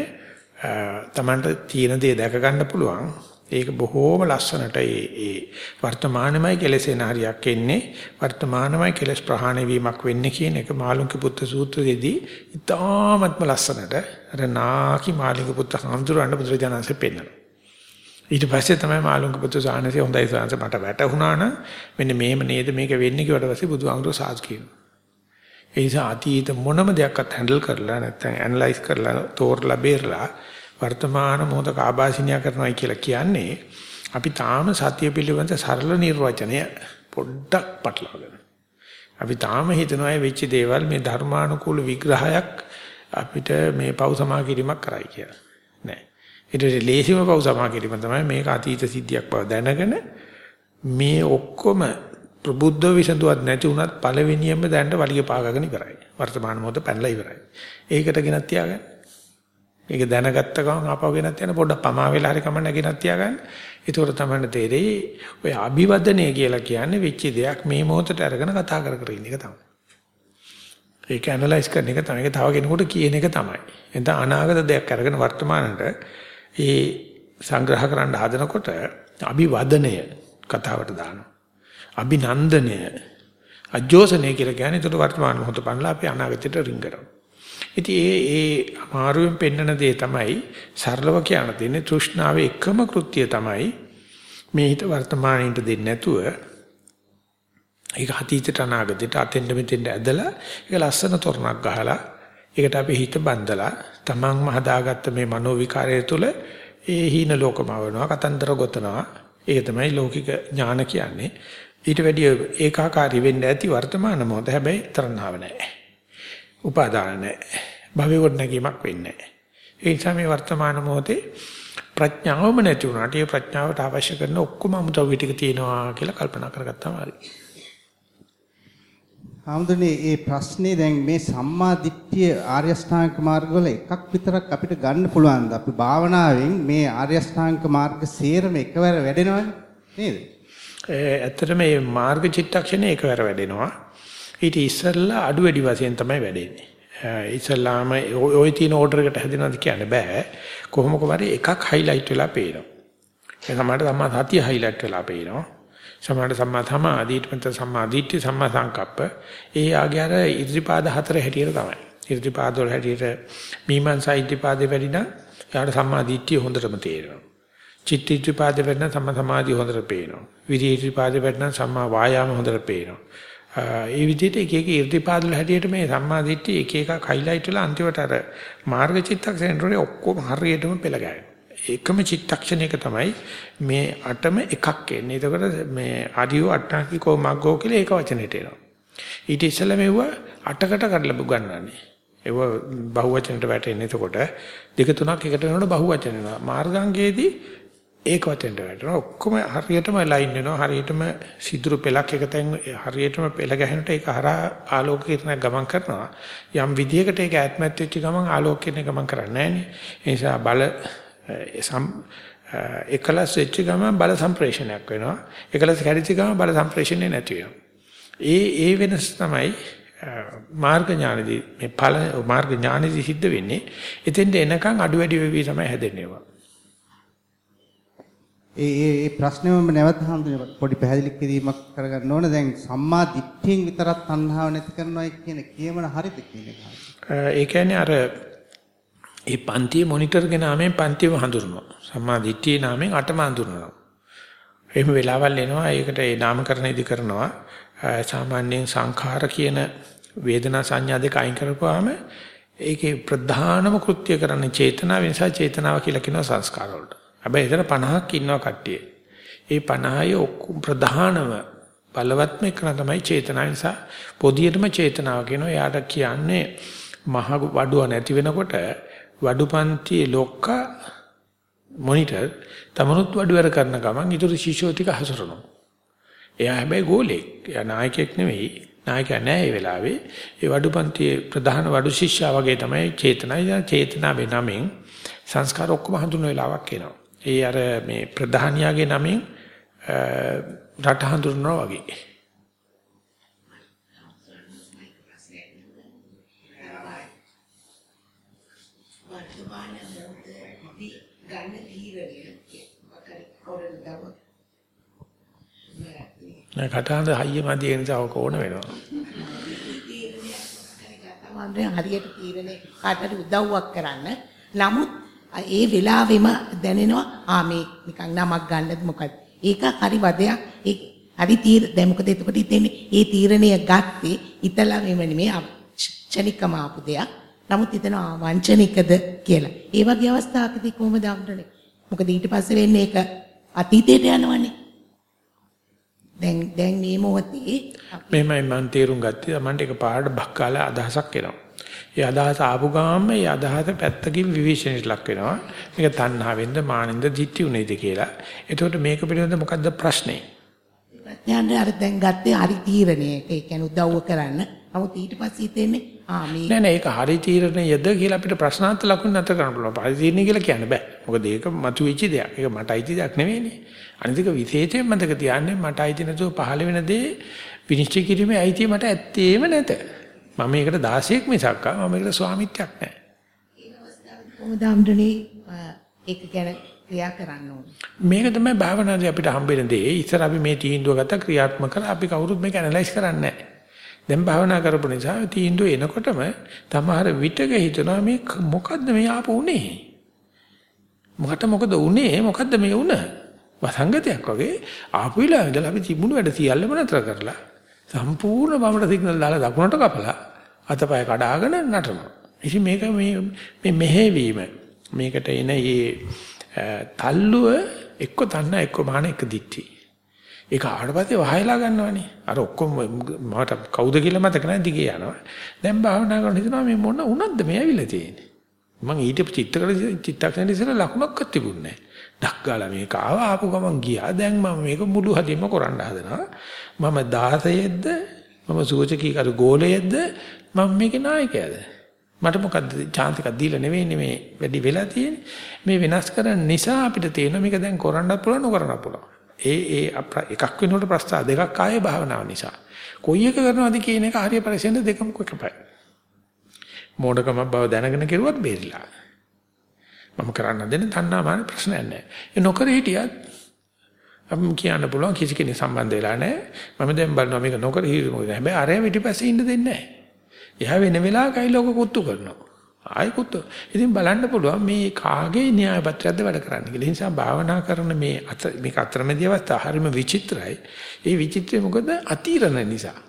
A: තමන්ට තියෙන දේ දැක ගන්න පුළුවන්. ඒක බොහෝම ලස්සනට ඒ ඒ වර්තමානමයි කෙලෙසෙන හරියක් එන්නේ. වර්තමානමයි කෙලස් ප්‍රහාණය වීමක් වෙන්නේ කියන එක මාළුන්ගේ පුත්‍ර සූත්‍රයේදී ඉතාමත්ම ලස්සනට අර නාකි මාළුන්ගේ පුත්‍ර හඳුරන්න බුදුරජාණන්සේ පෙන්නනවා. ඊට පස්සේ තමයි මාළුන්ගේ පුත්‍ර සාහනසේ හොඳයි සාහනසේ මට වැටහුණා නම් මෙන්න මේම නේද මේක වෙන්නේ කියවට පස්සේ බුදුහාමුදුරුවෝ සාදු කියනවා. ඒ නිසා අතීත මොනම දෙයක්වත් හැන්ඩල් කරලා නැත්නම් ඇනලයිස් කරලා තෝරලා බේරලා වර්තමාන මොහොත කාබාසිනියා කරනවා කියලා කියන්නේ අපි තාම සත්‍ය පිළිබඳ සරල නිර්වචනය පොඩ්ඩක් පටලවාගෙන. අපි තාම හිතනවා වෙච්ච දේවල් මේ ධර්මානුකූල විග්‍රහයක් අපිට මේ පව් සමා කිරීමක් කරයි කියලා. නෑ. ඊට ලේසිම පව් සමා කිරීම තමයි මේක අතීත සිද්ධියක් බව දැනගෙන මේ ඔක්කොම ප්‍රබුද්ධ විසඳුවක් නැති වුණත් පළවෙනියෙන්ම දැනට වලිය පාගගෙන ඉවරයි. වර්තමාන මොහොත පැනලා ඉවරයි. ඒකට ගෙනත් තියාගන්න. ඒක දැනගත්ත ගමන් ආපහු ගෙනත් යන පොඩ්ඩක් පමා වෙලා හරි කමන්න ගෙනත් තියාගන්න. ඒතකොට තමයි තේරෙයි ඔය අභිවදනය කියලා කියන්නේ වෙච්ච දෙයක් මේ මොහොතට අරගෙන කතා කර කර ඉන්න එක තමයි. ඒක ඇනලයිස් කරන එක තමයි. ඒක තව කෙනෙකුට කියන එක තමයි. එතන අනාගත දෙයක් අරගෙන වර්තමානට ඒ සංග්‍රහ කරන්න හදනකොට අභිවදනය කතාවට දානවා. අභිනන්දනය අජෝසනය කියලා කියන්නේ ඒකට වර්තමාන මොහොත බලලා අපි අනාගතයට රිංගනවා. ඉතින් ඒ ඒ අමාරුවෙන් පෙන්වන දේ තමයි සරලව කියන්න තියෙන්නේ තෘෂ්ණාවේ එකම කෘත්‍යය තමයි මේ හිත වර්තමානෙට දෙන්නේ නැතුව ඒක අතීතයට අනාගතයට අතෙන්ද මෙතෙන්ද ඇදලා ඒක ලස්සන තොරණක් ගහලා ඒකට අපි හිත බඳලා තමන්ම හදාගත්ත මේ මනෝ විකාරය තුළ ඒ හීන ලෝකමවනවා කතන්දර ගොතනවා. ඒක තමයි ලෞකික ඥාන කියන්නේ. ඊට වැඩිය ඒකාකාරී වෙන්න ඇති වර්තමාන මොහොත. හැබැයි තරණාව නැහැ. උපාදාන නැහැ. භවයට නැගීමක් වෙන්නේ නැහැ. ඒ නිසා මේ වර්තමාන මොහොතේ ප්‍රඥාවම නැති වුණාට ඒ ප්‍රඥාවට අවශ්‍ය කරන ඔක්කොම අමුද්‍රව්‍ය ටික තියෙනවා කියලා කල්පනා කරගත්තාම හරි.
B: ආමුදුනේ මේ ප්‍රශ්නේ දැන් මේ සම්මා දිට්ඨිය ආර්ය අෂ්ටාංග මාර්ගවල එකක් විතරක් අපිට ගන්න පුළුවන්ද? අපි භාවනාවෙන් මේ ආර්ය අෂ්ටාංග මාර්ග සේරම එකවර වැඩෙනවනේ නේද?
A: ඇත්තටම මේ මාර්ග චිත්තක්ෂණය එකවර වැඩෙනවා. ඊට ඉස්සෙල්ලා අඩු වැඩි වශයෙන් තමයි වැඩෙන්නේ. ඉස්සල්ලාම ওই තියෙන ඕඩර් එකට හැදෙනවද කියන්න බෑ. කොහොම කොහමරි එකක් හයිලයිට් වෙලා පේනවා. ඒ සමහරට සම්මා සතිය හයිලයිට් වෙලා පේනවා. සමහරට සම්මා සමාධි ඊට පස්සේ සම්මා දිට්ඨි සම්මා සංකප්ප. ඒ ආගේ අර ඉර්ධිපාද හතර හැටියට තමයි. ඉර්ධිපාද වල හැටියට මීමන්සා ඉර්ධිපාදේ වැඩි නම් යාට සම්මා දිට්ඨිය හොඳටම තේරෙනවා. චිත්ත ඉර්ධිපාදේ වැඩි නම් සම්මා සමාධිය හොඳට පේනවා. විරිය ඉර්ධිපාදේ වැඩි නම් සම්මා වායාම හොඳට පේනවා. ඒ විදිහට එක එක irdipaad වල හැටියට මේ සම්මා දිට්ඨිය එක එකක් highlight වෙලා අන්තිමට අර මාර්ග චිත්තක්ෂණේ ඔක්කොම හරියටම පෙළ ගැහෙනවා. එකම චිත්තක්ෂණයක තමයි මේ අටම එකක් එන්නේ. එතකොට මේ ආදියෝ අට්ඨාකිකෝ මග්ගෝ කියලා ඒක වචනෙට එනවා. ඊට ඉස්සෙල්ලා මෙවුව අටකට කඩලා ගන්නන්නේ. ඒව බහුවචනට වැටෙන්නේ. එතකොට දෙක තුනක් එකට වෙනකොට බහුවචන වෙනවා. මාර්ගාංගයේදී ඒක වචනට වැටෙනවා. ඔක්කොම හරියටම ලයින් වෙනවා. හරියටම සිදුරු පෙලක් එකතෙන් හරියටම පෙළ ගැහෙනට ඒක හරහා ආලෝක කිරණයක් ගමන් කරනවා. යම් විදියකට ඒක ඇත්මත් වෙච්ච ගමන් ආලෝක කිරණ ගමන් කරන්නේ නැහැ නේ. ඒ නිසා බල එකලස් වෙච්ච ගමන් බල සම්ප්‍රේෂණයක් වෙනවා. එකලස් කැඩිච්ච ගමන් බල සම්ප්‍රේෂණය නැති වෙනවා. ඒ ඒ වෙනස තමයි මාර්ග ඥානදී මේ ඵල මාර්ග ඥානදී සිද්ධ වෙන්නේ. එතෙන්ට එනකන් අඩු වැඩි වෙවි තමයි හැදෙන්නේ.
B: ඒ ඒ ඒ ප්‍රශ්නෙම නැවත හඳුන පොඩි පැහැදිලි කිරීමක් කරගන්න ඕන. දැන් සම්මා දිට්ඨියෙන් විතරක් තණ්හාව නැති කරනවා කියන කියමන හරිද කියන එක.
A: ඒ කියන්නේ අර ඒ පන්තියේ මොනිටර්ගේ නාමයෙන් පන්තියම හඳුන්වනවා. සම්මා දිට්ඨියේ නාමයෙන් අටම හඳුන්වනවා. එහෙම වෙලාවල් එනවා. ඒකට ඒ නාමකරණ ඉදි කරනවා. සාමාන්‍යයෙන් සංඛාර කියන වේදනා සංඥා දෙක අයින් කරපුවාම ඒකේ ප්‍රධානම කෘත්‍ය කරන්නේ චේතනාව නිසා චේතනාව කියලා කියනවා සංස්කාර වලට. හැබැයි එතන 50ක් ඉන්නවා කට්ටිය. ඒ 50යි ඔක්කොම ප්‍රධානම බලවත්ම එක තමයි චේතනාව නිසා පොදියටම චේතනාව කියනවා. එයාට කියන්නේ මහ වඩුව නැති වෙනකොට වඩුපන්තියේ ලොක්ක මොනිටර් තමනුත් වඩුවර කරන ගමන් ඊටු ශිෂ්‍යෝ ටික හසුරනවා. එයා හැබැයි ගෝලෙක්. එයා නායකයෙක් නෙවෙයි. නායකයා නෑ ඒ වෙලාවේ. ඒ වඩුපන්තියේ ප්‍රධාන වඩු ශිෂ්‍යයා වගේ තමයි චේතනයි චේතනාවේ නමින් සංස්කාර ඔක්කොම හඳුනන වෙලාවක් එනවා. ඒ අර මේ ප්‍රධානියාගේ නමින් රට හඳුනනවා වගේ. නෑ කතාන්ද හයිය මදි ඒ නිසා ඔක ඕන වෙනවා.
F: මන්දේ හරියට තීරණේ කාටට උදව්වක් කරන්න. නමුත් ඒ වෙලාවෙම දැනෙනවා ආ මේ නිකන් නමක් ගන්නද මොකද? ඒක හරි වදයක්. ඒ හරි තීර දැන් මොකද එතකොට හිතෙන්නේ ඒ තීරණය ගත්තේ ඉතලා මෙව නෙමෙයි ක්ෂණිකම ආපු දෙයක්. නමුත් හිතනවා වංචනිකද කියලා. ඒ වගේ අවස්ථාවකදී කොහොමද අම්රනේ? මොකද ඊට පස්සේ වෙන්නේ ඒක අතීතයට යනවනේ. දැන් දැන් මේ මොහොතේ
A: මෙහෙමයි මම තේරුම් ගත්තේ මන්ට එක පාඩ බක්කාලා අදහසක් එනවා. ඒ අදහස ආපු ගාම ඒ අදහස පැත්තකින් විවේචනයට ලක් වෙනවා. මේක තණ්හාවෙන්ද මානෙන්ද දිට්ඨි උනේද කියලා. එතකොට මේක පිළිබඳව මොකද්ද ප්‍රශ්නේ?
F: ප්‍රඥාන්ට අර දැන් ගත්තේ හරි තීරණයක ඒ කියන්නේ උදව්ව කරන්න. නමුත් ඊට පස්සේ හිතෙන්නේ ආ මේ
A: නෑ නෑ ඒක හරි තීරණයද කියලා අපිට ප්‍රශ්නාර්ථ ලකුණු නැතර කරන්න පුළුවන්. හරි තීරණය කියලා කියන්න බෑ. මොකද ඒක මතුවෙච්ච දෙයක්. ඒක මට අයිති දෙයක් නෙවෙයිනේ. අනිතික විශේෂයෙන් මතක තියාගන්න මට අයිති නැතුව පහළ වෙන දේ විනිශ්චය කිරීමේ අයිතිය මට ඇත්තේම නැත. මම මේකට 16ක් මිසක් මම මේකට ස්වාමිත්වයක් නැහැ.
F: කොහොමද අම්රනේ ඒක ගැන ක්‍රියා කරන්න ඕනේ.
A: මේක තමයි භාවනාවේ අපිට හම්බෙන දේ. ඉස්සර අපි මේ තීන්දුව ගත්ත ක්‍රියාත්මක කරලා අපි කවුරුත් මේක ඇනලයිස් කරන්නේ නැහැ. දැන් භාවනා කරපු නිසා තීන්දුව එනකොටම තමහර විතක හිතනවා මේ මොකද්ද මේ ආපු උනේ? මොකට මොකද උනේ? මොකද්ද මේ උන? වසංගතයක් වගේ ආපු වෙලාවෙ ඉඳලා අපි තිබුණු වැඩ සියල්ලම නතර කරලා සම්පූර්ණ බමට සිග්නල් දාලා දකුණට කපලා අතපය කඩාගෙන නටනවා. ඉතින් මේක මේ මේ මෙහෙවීම මේකට එන මේ තල්ලුව එක්ක තන්න එක්ක මාන එක දික්ටි. ඒක ආවට පස්සේ වහයලා ගන්නවනේ. අර ඔක්කොම මට කවුද කියලා මතක නැහැ දිගේ යනවා. දැන් භාවනා කරන හිතනවා මේ මොන උනක්ද මේ ඇවිල්ලා තියෙන්නේ. මං ඊට චිත්තකර චිත්තක්ෂණ ඉස්සර ලකුණක්වත් තිබුණේ නැහැ. ඩක් ගාලා මේක ආව ආපු ගමන් ගියා. දැන් මම මේක මුළු හදින්ම කරන්න හදනවා. මම 16ෙද්ද මම සූචකී කර ගෝලයේද්ද මම මේකේ නායකයාද? මට මොකද්ද chance එකක් දීලා නෙවෙයි මේ වැඩි වෙලා තියෙන්නේ. මේ වෙනස් කරන්න නිසා අපිට තේරෙන මේක දැන් කරන්නත් පුළුවන් නොකරන්නත් පුළුවන්. ඒ ඒ එකක් වෙනකොට ප්‍රස්තාව දෙකක් ආයේ භාවනාව නිසා. කොයි එක කරනවද කියන එක හරිය පරිසෙන්ද දෙකම එකපයි. මෝඩකම බව දැනගෙන කෙරුවත් බේරිලා. මම කරන්න දෙන තණ්හාමාන ප්‍රශ්නයක් නැහැ. ඒ නොකර හිටියත් අපි කියන්න පුළුවන් කිසි කෙනෙක් සම්බන්ධ වෙලා නැහැ. මම දැන් බලනවා මේක නොකර හිටියු මොකද? හැබැයි අරය පිටිපස්සේ ඉන්න දෙන්නේ නැහැ. එයා වෙන වෙලාවකයි ලෝක කුත්තු කරනවා. ආයි කුත්තු. ඉතින් බලන්න පුළුවන් මේ කාගේ න්‍යාය පත්‍රයක්ද වැඩ කරන්නේ කියලා. ඒ නිසා භාවනා කරන මේ අත මේක අතරමැදි අවස්ථාව හරිම විචිත්‍රයි. ඒ විචිත්‍රය මොකද? අතිරණ නිසා.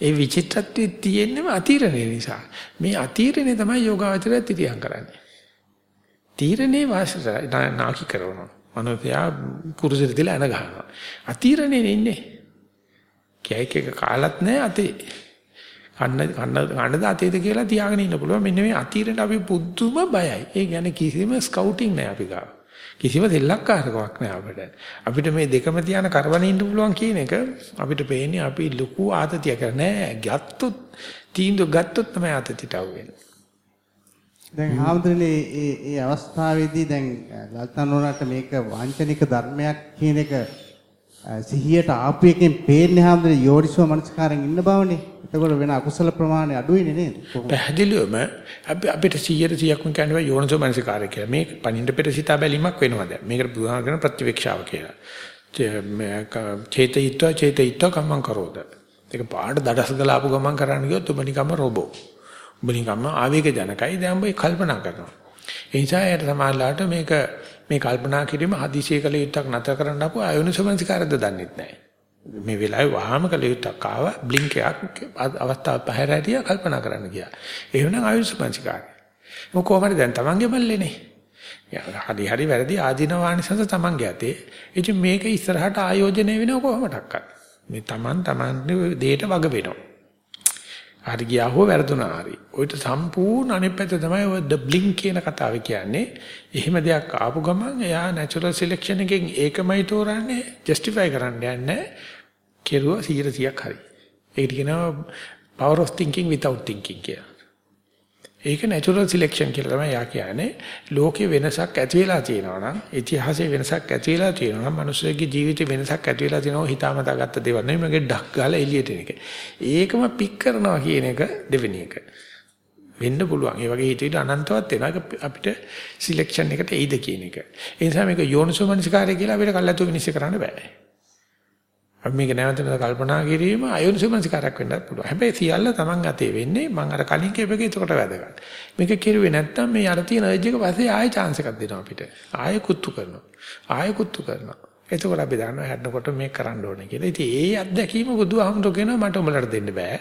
A: ඒ විචිත්‍රත්වයේ තියෙන්නම අතිරණය නිසා. මේ අතිරණය තමයි යෝගාවචරය තිරියම් කරන්නේ. තීරණේ වාසය නාකි කරනවා. මනෝපයා කුරුසෙට තියලා එන ගහනවා. අතීරණේ ඉන්නේ. කෑයික එක කාලත් නැහැ අතේ. කන්න කන්න කන්නද අතේද කියලා තියාගෙන ඉන්න පුළුවන්. මෙන්න මේ අතීරණට අපි පුදුම බයයි. ඒ කියන්නේ කිසිම ස්කවුටින් නැහැ අපි ගාව. කිසිම දෙල්ලක්කාරකමක් නැහැ අපිට. අපිට මේ දෙකම තියාන කරවන ඉන්න පුළුවන් කියන එක අපිට පේන්නේ අපි ලুকু ආතතියක් නෑ. ගත්තොත් තීන්දුව ගත්තොත් තමයි ආතතියට අවුෙන්නේ.
B: දැන් ආමතුනේ ඒ ඒ අවස්ථාවේදී දැන් ලල්තන් වුණාට මේක වංචනික ධර්මයක් කියන එක සිහියට ආපු එකෙන් පේන්නේ ආමතුනේ යෝනිසෝ මනස්කාරයෙන් ඉන්න බවනේ. එතකොට වෙන අකුසල ප්‍රමාණය අඩු වෙන්නේ නේද?
A: පැහැදිලිවම අපිට 100 100ක්ම කියනවා යෝනිසෝ මනස්කාරය කියලා. මේ පණින්න පෙර සිතා බැලීමක් වෙනවා දැන්. මේකට බුදුහාම කරන ප්‍රතිවික්ෂාව කියලා. චේතිත්ව චේතිත්ව කම්මං කරෝද. ඒක පාඩ දඩස් ගලා ආපු ගමන් කරන්න ගියොත් ඔබ නිකම්ම රොබෝ. ඔබ නිකම්ම ආවේග ජනකයි දැන් ඔබ කල්පනා කරනවා. ඒ නිසා යට සමාජලාට මේක මේ කල්පනා කිරීම හදිසිය කළ යුත්තක් නැතර කරන්න අපු අයෝනිසමනසිකාරද දන්නෙත් නැහැ. මේ වෙලාවේ වහාම කළ යුත්තක් ආව බ්ලින්ක් එකක් අවස්ථාව පහරැටිය කල්පනා කරන්න ගියා. එහෙනම් අයෝනිසමනසිකාරය. මොක කොහමද දැන් Tamange මල්ලේනේ. හරි හරි වැරදි ආධිනවානිසස Tamange යතේ. ඉතින් මේක ඉස්සරහට ආයෝජනය වෙනව කොහොමඩක්වත්. මේ Taman Tamanගේ දෙයට වග වෙනවා. හරි ගියා හෝ වැරදුනා හරි. ඔයිට සම්පූර්ණ අනිත් පැත්ත තමයි ඔය the blink කියන කතාව කියන්නේ. එහෙම දෙයක් ආපු ගමන් එයා natural selection එකෙන් ඒකමයි තෝරන්නේ justify කරන්න යන්නේ. කෙරුවා 100ක් හරි. ඒකට කියනවා power of thinking without thinking කියලා. ඒක natural selection කියලා තමයි යා කියන්නේ. ලෝකේ වෙනසක් ඇති වෙලා තියෙනවා නම්, ඉතිහාසයේ වෙනසක් ඇති වෙලා තියෙනවා නම්, මිනිස්සුගේ ජීවිතේ වෙනසක් ඇති වෙලා තියෙනවා හිතාමතා ගත්ත දේවල් නෙමෙයි මගේ ඩක් ගාලා එළියට එන එක. ඒකම පික් කරනවා කියන එක දෙවෙනි එක. වෙන්න පුළුවන්. ඒ වගේ හිතවිලි අනන්තවත් වෙනවා. අපිට සිලෙක්ෂන් එකට එයිද කියන එක. ඒ නිසා මේක යෝනිසෝමනසිකාරය කියලා අපිට කල්ලාතු විනිශ්චය කරන්න බෑ. අපි මේක නැවත නැවත කල්පනා කිරීම අයෝනිසමනසිකාරයක් වෙන්නත් පුළුවන්. හැබැයි සියල්ල Taman අතේ වෙන්නේ මම අර කලින් කියපේක එතකොට වැදගත්. මේක කිරුවේ නැත්තම් මේ අර තියෙන අර්ජ් එක පස්සේ ආයෙ chance එකක් දෙනවා අපිට. ආයෙ කුත්තු කරනවා. ආයෙ කුත්තු කරනවා. එතකොට අපි දන්නවා හැදනකොට මේක කරන්න ඕනේ කියලා. ඉතින් ඒ අත්දැකීම බුදුහාමුදුරු කියනවා මට උඹලට දෙන්න බෑ.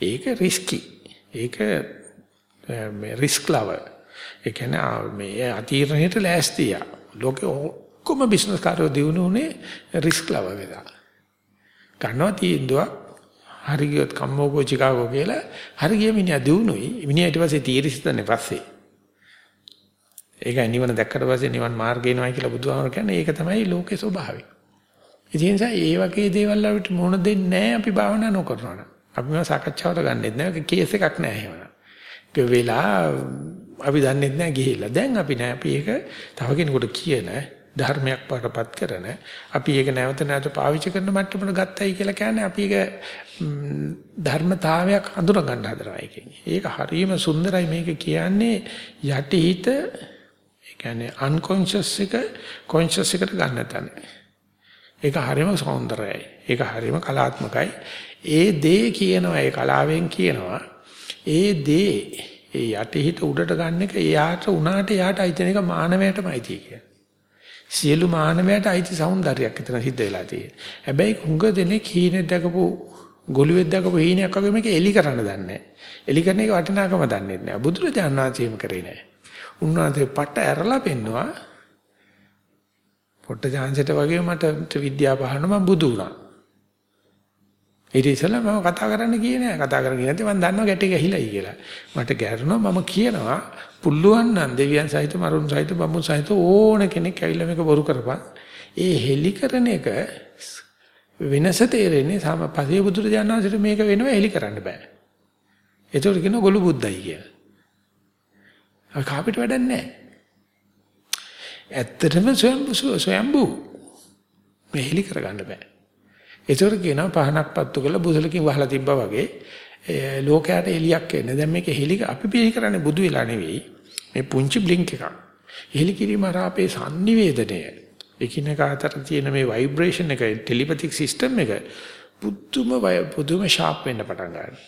A: ඒක රිස්කි. ඒක මේ රිස්ක් ලවර්. ඒ කියන්නේ මේ අතීරණයට ලෑස්තියා. ලෝකේ ඔක්කොම බිස්නස් කාර්යෝ දිනුනේ රිස්ක් ලවර් වෙලා. ගන්නවා තීන්දුවක් හරි ගියොත් කම්මෝකෝ චිකාගෝ කියලා හරි ගිය මිනිහා දිනුනොයි මිනිහා ඊට පස්සේ තීරිසිතන්නේ පස්සේ ඒකයි නිවන දැක්කට පස්සේ නිවන් මාර්ගය එනවයි කියලා බුදුහාමර කියන්නේ ඒක තමයි ලෝකේ ස්වභාවය. ඉතින් ඒ ඒ වගේ දේවල් අපිට මොන දෙන්නේ නැහැ අපි භාවනා නොකරනවා. අපි මේවා සාකච්ඡාවට ගන්නෙත් නැහැ. කේස් එකක් නැහැ එහෙමනම්. ඒ වෙලා අපි දන්නෙත් නැහැ ගිහිල්ලා. දැන් අපි නැහැ. අපි ඒක තව කෙනෙකුට කියන ධර්මයක් වඩපත් කරන අපි ඒක නැවත නැවත පාවිච්චි කරන මට්ටමකට ගත්තයි කියලා කියන්නේ අපි ඒක ධර්මතාවයක් හඳුනා ගන්න හදනවා එකෙන්. ඒක හරියම සුන්දරයි මේක කියන්නේ යටිහිත ඒ කියන්නේ unconscious එක conscious එකට ගන්න තැන. ඒක හරියම සෞන්දර්යයි. ඒක හරියම කලාත්මකයි. ඒ දේ කියනවා ඒ කලාවෙන් කියනවා ඒ දේ ඒ යටිහිත උඩට ගන්න එක එයාට උනාට එයාට අයිති එක මානවයටමයි තියෙන්නේ. සියලු මානවයට අයිති సౌందර්යයක් එතන සිද්ධ වෙලා තියෙන්නේ. හැබැයි හුඟ දෙනෙක් හීනෙක් දැකපු ගොළුෙක් දැකපු හීනයක් වගේ මේක එලි කරන්න දන්නේ නැහැ. එලි කරන එක වටිනාකම දන්නේ නැහැ. බුදුරජාණන් වහන්සේම කරේ නැහැ. උන්වහන්සේ පට ඇරලා පෙන්නවා පොට්ට chance වගේ මට විද්‍යාව පහන මම බුදු වුණා. ඊට ඉස්සෙල්ලා මම කතා කරන්න ගියේ නෑ. කතා කරන්න ගියේ නැත්නම් මම දන්නවා ගැටේ ගහිලායි කියලා. මට ගැරුණා මම කියනවා පුළුවන් නම් දෙවියන් සහිත මරුන් සහිත බඹුන් සහිත ඕන කෙනෙක් ඇවිල්ලා මේක බොරු කරපන්. ඒ හෙලි කරන එක වෙනස තේරෙන්නේ සම පසේ බුදුරජාණන් වහන්සේට මේක වෙනව හෙලි කරන්න බෑ. ඒතකොට කියනවා ගොළු බුද්දයි කියලා. අර කාපිට වැඩක් නැහැ. ඇත්තටම ස්වයම්බු ස්වයම්බු මේ හෙලි කරගන්න බෑ. ඒතර කියනවා පහනක් පත්තු කරලා බුසලකින් වහලා තිබ්බා වගේ ලෝකයට එලියක් එන්නේ. දැන් මේක හෙලි අපි පිළි කරන්නේ බුදු වෙලා නෙවෙයි. මේ පුංචි බ්ලින්ක් එකක්. හෙලි කිරීම හරහා අපේ sannivedanaය එකිනෙක අතර තියෙන මේ ভাইබ්‍රේෂන් එක ටෙලිපැතික් සිස්ටම් එක පුදුම පුදුම ෂාප් වෙන්න පටන් ගන්නවා.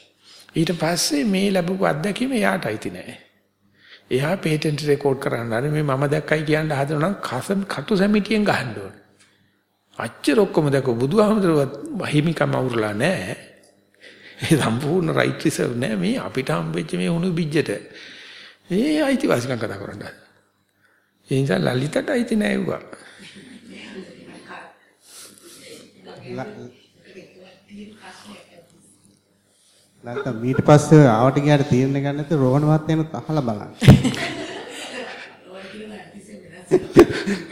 A: ඊට පස්සේ මේ ලැබපු අත්දැකීම එයාට අයිති නෑ. එයා පේටන්ට් රෙකෝඩ් කරන්න හරි මේ මම දැක්කයි කියන්න හදනවා නම් කටු සැමිටියෙන් ගහන්න ඕන. අච්චර ඔක්කොම දැක බුදුහාමුදුරුවත් හිමිකම අවුරුලා නැහැ. ඒ සම්පූර්ණ රයිට් රිසර්ව් නැහැ මේ අපිට හම්බෙච්ච මේ උණු බිජ්ජට. මේ අයිතිවාසිකම් කතා කරන්නේ. ඒ නිසා ලලිතට අයිති නෑ වුණා.
B: නැත්නම් ඊට පස්සේ ආවට ගියාට තීරණ ගන්න නැත්නම් රෝහණ මහත්තයන්ත් අහලා බලන්න.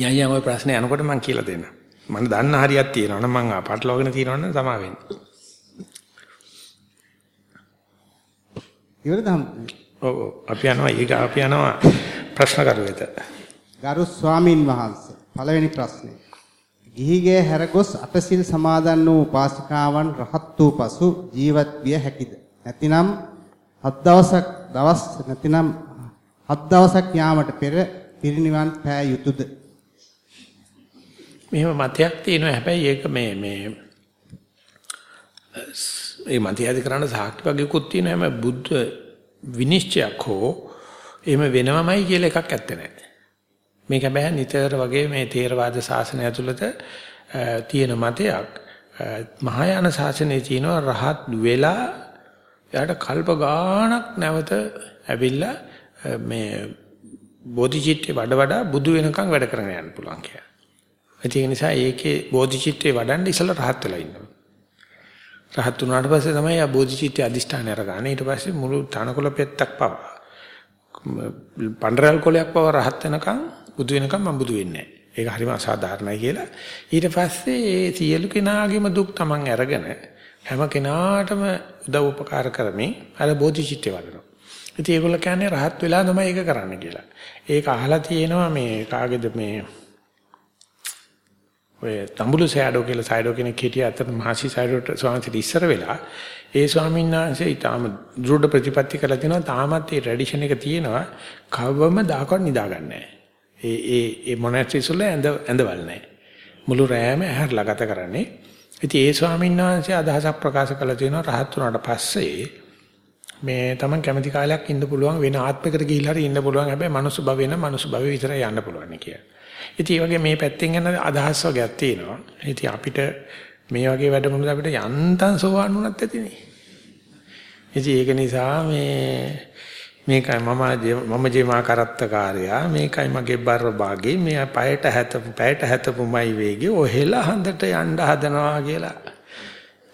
A: යයන් ඔය ප්‍රශ්නේ අනකොට මම කියලා දෙන්න. මම දන්න හරියක් තියෙනවා නම් මම පටලවාගෙන තියෙනවා නම් සමා වෙන්න.
B: ඉවරද
A: ඔව් ඔව් අපි යනවා ඊග අපි යනවා ප්‍රශ්න කරුවෙත.
B: ගරු ස්වාමින් වහන්සේ පළවෙනි ප්‍රශ්නය. ගිහිගේ හැරගොස් අටසිල් සමාදන් වූ උපාසිකාවන් රහත් වූ පසු ජීවත් විය හැකිද? නැතිනම් හත් දවසක් දවස් නැතිනම් හත් දවසක් යාමට පෙර පිරිනිවන් පෑ යුතුයද?
A: මෙහෙම මතයක් තියෙනවා හැබැයි ඒක මේ මේ ඒ මතයද කරන්න සාක්ෂි වගේකුත් තියෙනවා හැම බුද්ධ විනිශ්චයක් හෝ එහෙම වෙනවමයි කියලා එකක් ඇත්ත නැහැ. මේක බෑ නිතර වගේ මේ තේරවාද ශාසනය ඇතුළත තියෙන මතයක් මහායාන ශාසනයේ තියෙනවා රහත් වෙලා එයාට කල්ප ගාණක් නැවත ඇවිල්ලා මේ බෝධිචිත්තේ වඩ වඩා බුදු වෙනකන් වැඩ කරගෙන යන්න පුළුවන් කියලා. ඒක නිසා ඒකේ බෝධිචිත්තේ වඩන්න ඉසල රහත් වෙලා ඉන්නවා. රහත් වුණාට පස්සේ තමයි ආ බෝධිචිත්තේ අදිෂ්ඨානය අරගන්නේ. ඊට පස්සේ මුළු තනකොළ පෙත්තක් පවා පණ්ඩරල් කොලයක් පවා රහත් වෙනකන් බුදු වෙනකන් මම බුදු වෙන්නේ නැහැ. ඒක හරිම අසාධාරණයි කියලා. ඊට පස්සේ ඒ සියලු කෙනාගේම දුක් Taman අරගෙන හැම කෙනාටම උදව් උපකාර කරමින් අර බෝධිචිත්තේ වඩනවා. ඉතින් ඒගොල්ලෝ කියන්නේ රහත් වෙලා තමයි ඒක කරන්න කියලා. ඒක අහලා තියෙනවා මේ කාගේද මේ ඔය තඹුළු සෑඩෝ කියලා සයිඩෝ කෙනෙක් හිටිය අතර මහසි සයිඩෝට ස්වාමීන් ඉස්සර වෙලා ඒ ස්වාමීන් වහන්සේ ඊටාම දෘඪ ප්‍රතිපත්ති කරලා තිනවා. තාමත් ඒ ට්‍රැඩිෂන් එක තියෙනවා කවවම දාකවත් නිදාගන්නේ ඒ ඒ ඒ මොනස්ට්‍රිස් වල ඇඳ ඇඳවල නැහැ. මුළු රෑම ඇහැරලා ගත කරන්නේ. ඉතින් ඒ ස්වාමීන් වහන්සේ අදහසක් ප්‍රකාශ කළා තියෙනවා රහත් වුණාට පස්සේ මේ Taman කැමති කාලයක් ඉන්න පුළුවන් වෙන ආත්මයකට ගිහිල්ලා හරි ඉන්න පුළුවන්. හැබැයි මනුස්ස භවෙ නම් මනුස්ස භවෙ විතරයි යන්න පුළුවන් කියලා. ඉතින් ඒ වගේ මේ පැත්තෙන් යන අදහස් වර්ගයක් තියෙනවා. ඉතින් අපිට මේ වගේ වැඩමුළුත් අපිට යන්තම් සෝවන් වුණත් ඇතිනේ. ඉතින් ඒක නිසා මේ මේකයි මම මම ජීමා කරත්තකාරයා මේකයි මගේ බර භාගේ මේ පයට හැතපු පයට හැතපුමයි වේගේ ඔහෙලා හන්දට යන්න හදනවා කියලා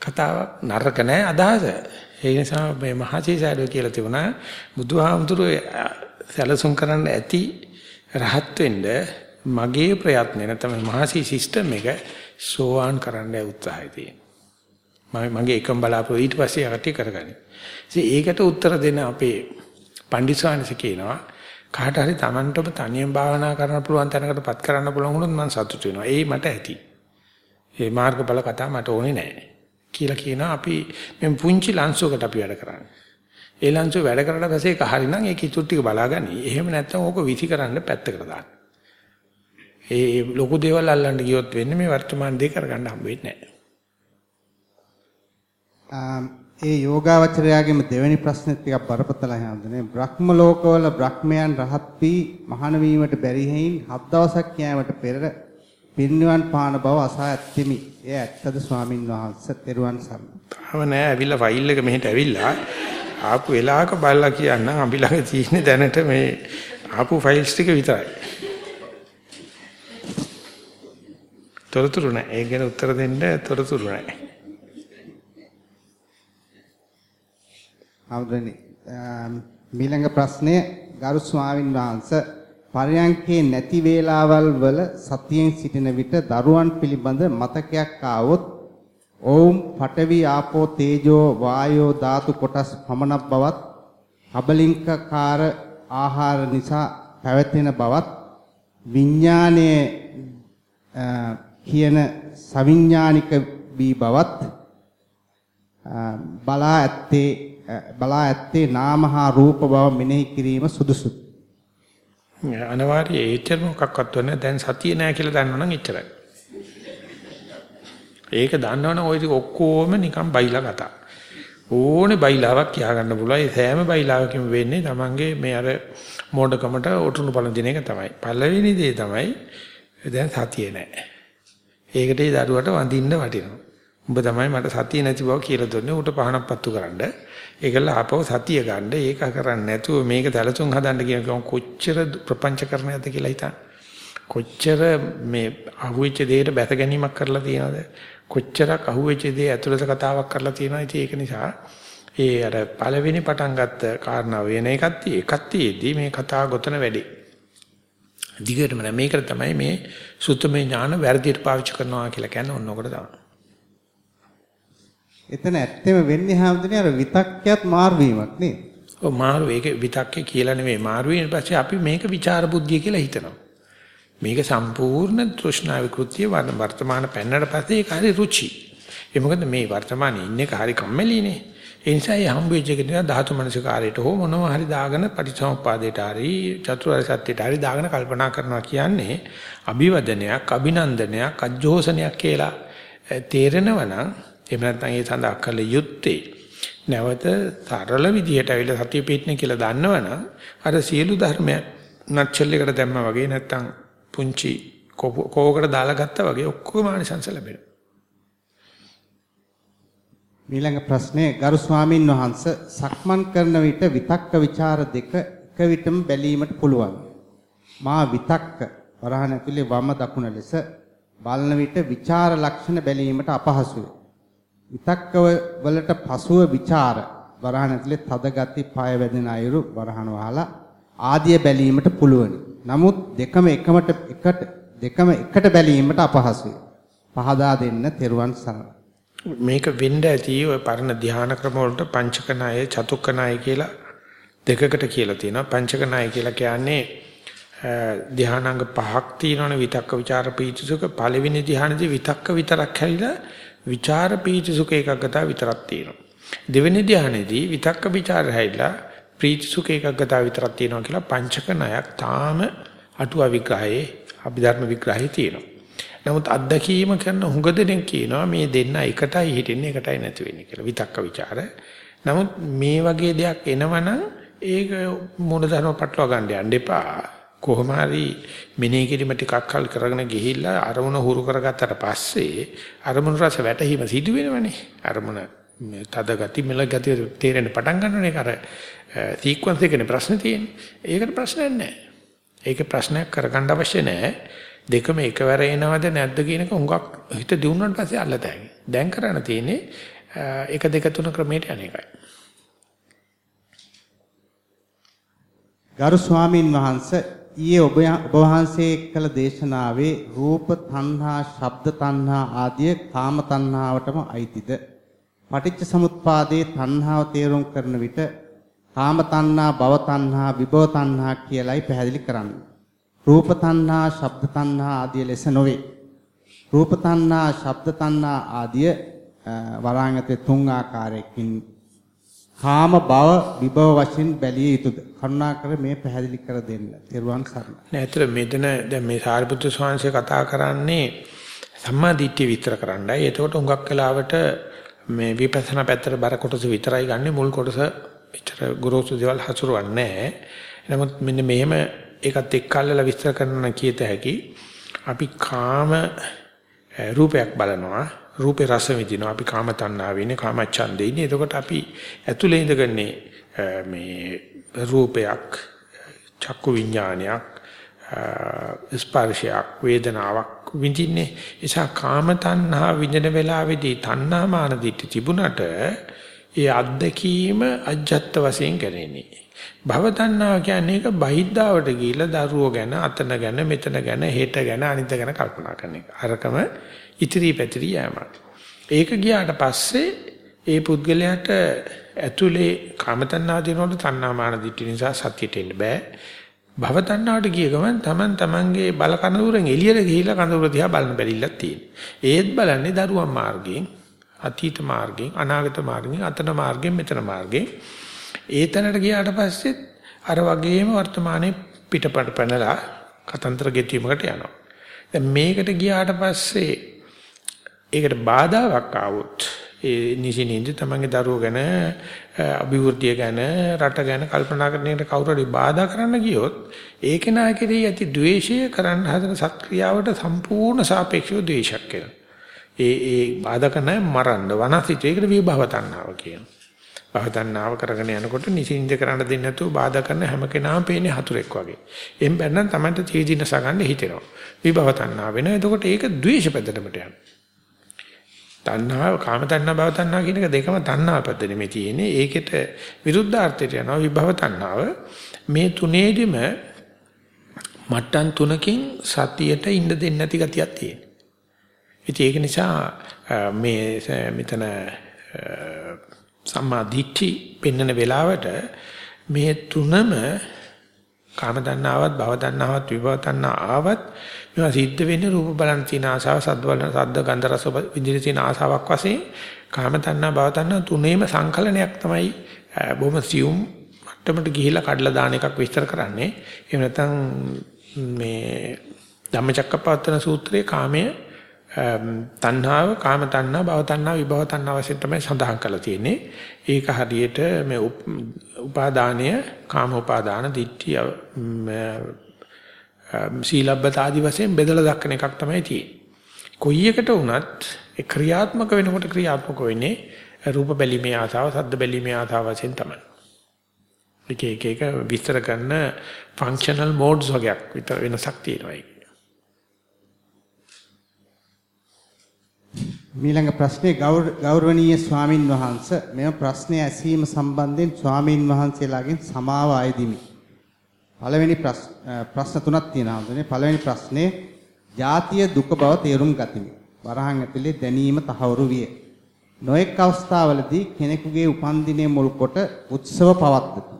A: කතාවක් නරක නෑ අදහස. ඒ නිසා මේ මහචීසාරෝ කියලා තිබුණා බුදුහාමුදුරුවෝ සැලසුම් කරන්න ඇති රහත් වෙන්න මගේ ප්‍රයත්නේ නැත්නම් මහසි සිස්ටම් එක සෝවාන් කරන්න උත්සාහය තියෙනවා. මගේ එකම බලාපොරොත්තු ඊට පස්සේ යටි කරගනි. ඉතින් ඒකට උත්තර දෙන අපේ පඬිස්වානිස කියනවා කාට හරි Tamanටම තනියෙන් භාවනා කරන්න පුළුවන් තැනකටපත් කරන්න පුළුවන් වුණොත් මම සතුටු වෙනවා. ඒ මට ඇති. ඒ මාර්ගඵල කතා මට ඕනේ නැහැ. කියලා කියනවා අපි මේ පුංචි ලංසුවකට අපි වැඩ කරන්නේ. ඒ ලංසුව වැඩ කරලා පස්සේ ඒක හරිනම් ඒක ඉතුරු ටික බලාගනි. එහෙම නැත්නම් ඕක විසි කරන්න පැත්තකට දාන්න. ඒ ලොකු දේවල් අල්ලන්න ගියොත් වෙන්නේ මේ වර්තමාන දේ කරගන්න හම්බ වෙන්නේ
B: නැහැ. ඒ යෝගාවචරයාගේම දෙවෙනි ප්‍රශ්නේ ටිකක් බරපතලයි හඳුනේ. බ්‍රහ්ම ලෝකවල බ්‍රහ්මයන් රහත් වී මහාන වීමට බැරි හේයින් හත් දවසක් යෑමට පෙර පිරිනිවන් පාන බව අසා ඇත්තෙමි. එය ඇත්තද ස්වාමින් වහන්සේ? තෙරුවන් සරණයි.
A: තාම නෑ ඇවිල්ලා ෆයිල් එක මෙහෙට ඇවිල්ලා ආපු වෙලාවක බලලා කියන්න අපි ළඟ තියෙන දැනට මේ ආපු ෆයිල්ස් ටික විතරයි. තොරතුරු නැහැ. ඒ ගැන උත්තර දෙන්න තොරතුරු නැහැ.
B: අවුදනි මීළඟ ප්‍රශ්නය ගරු ස්වාමින් වහන්සේ පරයන්කේ නැති වේලාවල් වල සතියෙන් සිටින විට දරුවන් පිළිබඳ මතකයක් ආවොත් ඕම් පඨවි ආපෝ තේජෝ වායෝ ධාතු කොටස් පමණක් බවත් කබලින්කකාර ආහාර නිසා පැවැතෙන බවත් විඥානයේ කියන සවිඥානික වී බවත් බලා ඇත්තේ බලා ඇත්තේ නාමහා රූප බව මෙනෙහි කිරීම සුදුසු.
A: අනිවාර්යයෙන් ඒතර මොකක්වත් වෙන්නේ දැන් සතිය නෑ කියලා දන්නවනම් එච්චරයි. ඒක දන්නවනම් ওই ටික ඔක්කොම නිකන් බයිලා කතා. ඕනේ බයිලාවක් කියාගන්න පුළුවන්. ඒ සෑම බයිලාවකම වෙන්නේ Tamange මේ අර මෝඩකමට ඔටුනු බලන දින එක තමයි. පළවෙනි දේ තමයි දැන් සතිය නෑ. ඒකට ඒ දරුවට වඳින්න වටිනවා. උඹ තමයි මට සතිය නැති බව කියලා දුන්නේ. උට පහනක් පත්තු කරන්න. ඒකල ආපහු සතිය ගන්න. ඒක කරන්නේ නැතුව මේක දැලතුන් හදන්න කියන කොච්චර ප්‍රපංච කරන්නද කියලා හිතන්න. කොච්චර මේ අහුවෙච්ච දෙයට බැස ගැනීමක් කරලා තියෙනවද? කොච්චරක් අහුවෙච්ච දේ ඇතුළත කතාවක් කරලා තියෙනවද? ඒක නිසා ඒ අර පළවෙනි පටන් ගත්ත කාරණාව වෙන එකක් tie එකක් තියේදී මේ කතාව ගොතන වැඩේ. දිගටම නෑ මේකට තමයි මේ සුත්තමේ ඥාන වැඩියට පාවිච්චි කරනවා කියලා කියන්නේ ඔන්න ඔකට තමයි.
B: එතන ඇත්තම වෙන්නේ හැමදේම අර විතක්කයක් මාරු වීමක් නේද?
A: ඔව් මාරු ඒක විතක්කේ කියලා නෙමෙයි මාරු වෙන පස්සේ අපි මේක විචාර බුද්ධිය කියලා හිතනවා. මේක සම්පූර්ණ තෘෂ්ණා විකෘතිය වර්තමාන පෙන්නට පස්සේ ඒක හරි රුචි. ඒ මොකද මේ වර්තමානයේ ඉන්න හරි කම්මැලිනේ. ඒ නිසා මේ හම්බ වෙච්ච එක නිසා ධාතු මනසිකාරයට හෝ මොනවා හරි දාගෙන පටිච්චසමුප්පාදයට හරි චතුරාර්ය සත්‍යයට හරි දාගෙන කල්පනා කරනවා කියන්නේ අභිවදනයක් අභිනන්දනයක් අජෝසනයක් කියලා. තේරෙනවා නම් එහෙම නැත්නම් ඒ සඳහා කළ යුත්තේ නැවත සරල විදිහට ඇවිල්ලා සතිය පිටනේ කියලා දන්නවනම් අර සියලු ධර්මයන් නච්චල් එකට දැම්මා වගේ නැත්නම් පුංචි කෝවකට දාලා ගත්තා වගේ ඔක්කොම ආනිසංස ලැබෙනවා.
B: ඊළඟ ප්‍රශ්නේ ගරු ස්වාමින් වහන්ස සක්මන් කරන විට විතක්ක ਵਿਚාර දෙක එක විටම බැලීමට පුළුවන්. මා විතක්ක වරහන් ඇතුලේ වම දකුණ ලෙස බලන විට ਵਿਚාර ලක්ෂණ බැලීමට අපහසුය. විතක්ක වලට පසුව ਵਿਚාර වරහන් ඇතුලේ තද ගති පය වැදෙන අයුරු වරහන් වහලා ආදිය බැලීමට පුළුවනි. නමුත් දෙකම එකමට එකට දෙකම එකට බැලීමට අපහසුය. පහදා දෙන්න තෙරුවන් සරණයි.
A: මේක වෙන්න ඇති ඔය පරණ ධානා ක්‍රම වලට පංචක ණය චතුක්ක ණය කියලා දෙකකට කියලා තියෙනවා. පංචක ණය කියලා කියන්නේ ධානාංග පහක් තියෙනවනේ විතක්ක ਵਿਚාර පීතිසුඛ පළවෙනි ධානයේදී විතක්ක විතරක් හැරිලා විචාර පීතිසුඛ එකග්ගතා විතරක් තියෙනවා. දෙවෙනි ධානයේදී විතක්ක ਵਿਚාර හැරිලා ප්‍රීතිසුඛ එකග්ගතා විතරක් තියෙනවා කියලා පංචක ණයක් තාම අටුවා විග්‍රහයේ අභිධර්ම විග්‍රහයේ තියෙනවා. නමුත් අත්දැකීම කරන හුඟ දෙනෙක් කියනවා මේ දෙන්න එකටයි හිටින්නේ එකටයි නැති වෙන්නේ කියලා. විතක්ක ਵਿਚාර. නමුත් මේ වගේ දෙයක් එනවනම් ඒක මොන ධර්ම පටලවා ගන්න යන්න එපා. කොහොම හරි මෙනෙහි කිරීම ටිකක් කල් කරගෙන ගිහිල්ලා අරමුණ හුරු කරගත්තට පස්සේ අරමුණ රස වැටහීම සිදු වෙනවනේ. අරමුණ තද ගති මෙල ගති තේරෙන්න පටන් ගන්නවනේ අර සීක්වන්ස් එකනේ ප්‍රශ්නේ තියෙන්නේ. ඒකට ප්‍රශ්නයක් නැහැ. ඒක ප්‍රශ්නයක් කරගන්න අවශ්‍ය නැහැ. දෙකම එකවර එනවද නැද්ද කියන එක හුඟක් හිත දිනුනට පස්සේ අල්ලත හැකි. දැන් කරන්න තියෙන්නේ එක දෙක තුන ක්‍රමයට අනේකයි.
B: ගරු ස්වාමින් වහන්සේ ඊයේ ඔබ ඔබ වහන්සේ කළ දේශනාවේ රූප තණ්හා, ශබ්ද තණ්හා ආදී කාම තණ්හාවටම අයිතිද? පටිච්ච සමුප්පාදයේ තණ්හාව තේරුම් කරන විට කාම තණ්හා, භව තණ්හා, විභව තණ්හා කියලයි පැහැදිලි කරන්නේ. රූප තණ්හා, ශබ්ද තණ්හා ආදී ලෙස නොවේ. රූප තණ්හා, ශබ්ද තණ්හා ආදී වරාංගතේ තුන් ආකාරයකින් කාම භව විභව වශයෙන් බැලිය යුතුද? කරුණාකර මේ පැහැදිලි කර දෙන්න. තෙරුවන් සරණයි.
A: නෑ, ඇත්තට මෙතන දැන් මේ සාරිපුත්‍ර ස්වාමීන් කතා කරන්නේ සම්මා දිට්ඨිය විතර කරන්නයි. එතකොට හුඟක් වෙලාවට මේ විපස්සනා පැත්තට බර කොටස විතරයි ගන්නෙ මුල් කොටස විතර ගුරුසු දේවල් හසුරවන්නේ නැහැ. නමුත් මෙන්න මෙහෙම ඒකත් එක්කල්ලලා විස්තර කරනවා කියත හැකි. අපි කාම රූපයක් බලනවා. රූපේ රස විඳිනවා. අපි කාම තණ්හාවේ ඉන්නේ කාම ඡන්දේ ඉන්නේ. එතකොට අපි ඇතුලේ ඉඳගන්නේ මේ රූපයක් චක්කු විඥානයක් ස්පර්ශයක් වේදනාවක් විඳින්නේ. ඒසා කාම තණ්හා විඳින වෙලාවේදී තණ්හා මාන දිටි තිබුණට ඒ අත්දැකීම අජත්ත වශයෙන් කරන්නේ. භව තණ්හාව කියන්නේ ඒක බහිද්ධාවට ගිහිල්ලා දරුවෝ ගැන අතන ගැන මෙතන ගැන හෙට ගැන අනිත් ගැන කල්පනා කරන එක. අරකම ඉතිරි පැතිරි යෑමක්. ඒක ගියාට පස්සේ ඒ පුද්ගලයාට ඇතුලේ කාම තණ්හා දිනවල තණ්හාමාන දිට්ඨි නිසා සත්‍යයට එන්න බෑ. භව තණ්හාවට ගිය ගමන් Taman Tamanගේ බල කඳවුරෙන් එළියට ගිහිල්ලා කඳවුර දිහා බලන බැලිල්ලක් තියෙනවා. ඒත් බලන්නේ දරුවන් මාර්ගයෙන්, අතීත මාර්ගයෙන්, අනාගත මාර්ගයෙන්, අතන මාර්ගයෙන්, මෙතන මාර්ගයෙන් ඒ තැනට ගියාට පස්සෙත් අර වගේම වර්තමානයේ පිටපට පැනලා කතන්තර ගෙතීමකට යනවා. දැන් මේකට ගියාට පස්සේ ඒකට බාධාවක් ආවොත් ඒ නිසිනින්ද තමන්ගේ දරුවෝ ගැන අභිවෘද්ධිය ගැන රට ගැන කල්පනා කරන එකට කවුරු හරි බාධා කරන්න ගියොත් ඒක නායකදී ඇති ද්වේෂය කරන්න හදන සක්‍රියාවට සම්පූර්ණ සාපේක්ෂව ද්වේෂයක් වෙනවා. ඒ ඒ බාධක නැහැ මරන්න වනසිත ඒකට විභව තණ්හාව කියනවා. භව තණ්හාව කරගෙන යනකොට නිසින්ද කරන්න දෙන්නේ නැතුව බාධා කරන හැම කෙනාම පේන්නේ හතුරෙක් වගේ. එම් බැන්නම් Tamanට තීදින සගන්න හිතෙනවා. විභව තණ්හාව වෙනවා. එතකොට ඒක ද්වේෂ පැත්තටමට යනවා. තණ්හාව කාම තණ්හා භව තණ්හා කියන එක දෙකම තණ්හා පැත්තනේ මේ තියෙන්නේ. ඒකට විරුද්ධාර්ථයට යනවා විභව තණ්හාව. මේ තුනේදිම මට්ටම් තුනකින් සතියට ඉන්න දෙන්නේ නැති ගතියක් තියෙනවා. ඉතින් ඒක නිසා මේ මෙතන සම්මා දිට්ඨි පෙන්වන වෙලාවට මේ තුනම කාම තණ්හාවත් භව තණ්හාවත් විභව තණ්හා ආවත් මේවා සිද්ධ වෙන්නේ රූප බලන තියෙන ආසාව සද්ද බලන සද්ද ගන්ධ රස විඳින තියෙන ආසාවක් වශයෙන් කාම තණ්හා භව තණ්හා තුනේම සංකලනයක් තමයි බොහොම සියුම් මට්ටමට ගිහිලා කඩලා දාන එකක් විස්තර කරන්නේ. එහෙම නැත්නම් මේ ධම්මචක්කපවත්තන සූත්‍රයේ කාමයේ තණ්හාව කාම තණ්හා භව තණ්හා විභව තණ්හා වශයෙන් තමයි සඳහන් කරලා තියෙන්නේ. ඒක හරියට මේ උපාදානය කාම උපාදාන දිට්ඨිය සීලබ්බත ආදි වශයෙන් බෙදලා දක්වන එකක් තමයි තියෙන්නේ. කොයි එකට වුණත් ඒ ක්‍රියාත්මක වෙනකොට ක්‍රියාත්මක වෙන්නේ රූප බැලීමේ ආසාව, සද්ද බැලීමේ ආසාව වශයෙන් තමයි. එක එක එක විස්තර කරන ෆන්ක්ෂනල් මෝඩ්ස් වගේක් විතර වෙනසක් තියෙනවා ඒක.
B: මීළඟ ප්‍රශ්නේ ගෞරවනීය ස්වාමින් වහන්සේ මෙම ප්‍රශ්නය ඇසීම සම්බන්ධයෙන් ස්වාමින් වහන්සේලාගෙන් සමාව අයදිමි. පළවෙනි ප්‍රශ්න තුනක් තියෙනවා හඳුනේ. පළවෙනි ප්‍රශ්නේ ජාතිය දුක බව තේරුම් ගතිමි. වරහන් ඇතුලේ දැනීම තහවුරු විය. නොඑක් අවස්ථාවලදී කෙනෙකුගේ උපන්දිනය මුල් කොට උත්සව පවත්වති.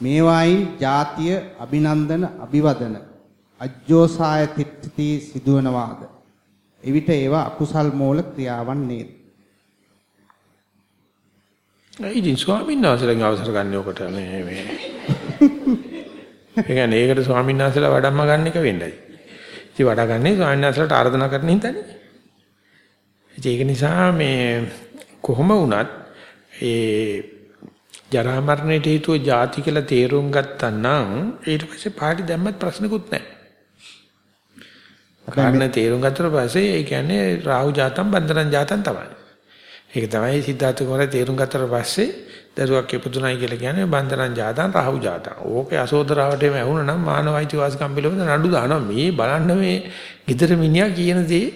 B: මේවායින් ජාතිය අභිනන්දන අභිවදන අජ්ජෝසාය තිට්ඨති සිදුවනවාද එවිට ඒවා අකුසල් මූල ක්‍රියාවන් නේද?
A: ඉතින් ස්වාමීන් වහන්සේලාගෙන් අවසර ගන්න ඔකට මේ මේ. ඒ කියන්නේ ඒකට ස්වාමීන් වහන්සේලා වඩම්ම ගන්න එක වෙන්නයි. ඉතින් වඩා ගන්නේ ස්වාමීන් වහන්සේලාට ආරාධනා කරන හින්දානේ. ඒක නිසා මේ කොහොම වුණත් ඒ ජරා මරණයට හේතුව ಜಾති කියලා තේරුම් ගත්තා නම් ඊට පස්සේ පාටි දැම්මත් ප්‍රශ්නකුත් නැහැ. කාරණේ තේරුම් ගත්තට පස්සේ ඒ කියන්නේ රාහු ජාතම් බන්දරන් ජාතම් තමයි. ඒක තමයි සිද්ධාර්ථ කුමාරය තේරුම් ගත්තට පස්සේ දරුවක් ඉපදුනායි කියලා කියන්නේ බන්දරන් ජාතම් රාහු ජාතම්. ඕකේ අසෝදරාවට එම ඇහුණා නම් මානවයිති වාසිකම් පිළිබඳ නඩු දානවා. මේ බලන්න මේ ගිදර මිනිහා කියන දේ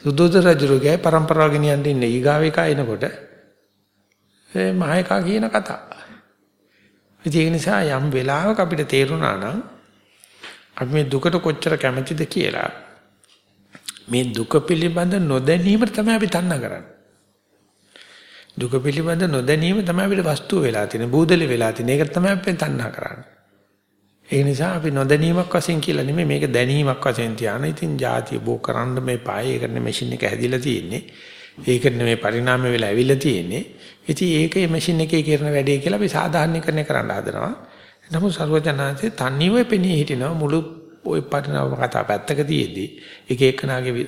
A: සුද්ධෝදන රජුගේ પરම්පරාව ගෙනියන්න ඉන්නේ ඊගාව එක එනකොට ඒ මහේකා කියන කතා. ඒ නිසා යම් වෙලාවක අපිට තේරුණා නම් අපි මේ දුකට කොච්චර කැමතිද කියලා මේ දුක පිළිබඳ නොදැනීම තමයි අපි තණ්හා කරන්නේ. දුක පිළිබඳ නොදැනීම තමයි අපිට වස්තුව වෙලා තියෙන්නේ, බූදලේ වෙලා තියෙන්නේ. ඒක තමයි අපි තණ්හා කරන්නේ. ඒ නිසා අපි නොදැනීමක් වශයෙන් කියලා නෙමෙයි මේක දැනීමක් වශයෙන් තියාන. ඉතින් ಜಾතිය බෝ කරන්න මේ පාය ඒකට මැෂින් එක හැදිලා තියෙන්නේ. ඒකට මේ පරිණාමය වෙලා ඇවිල්ලා තියෙන්නේ. ඉතින් ඒකේ මැෂින් එකේ කරන වැඩේ කියලා අපි සාධාරණීකරණය කරන්න හදනවා. නමුත් සර්වජනාංශේ තනියම පෙනී හිටිනවා මුළු ওই පරිණාම කතා පැත්තක තියේදී එක එකනාගේ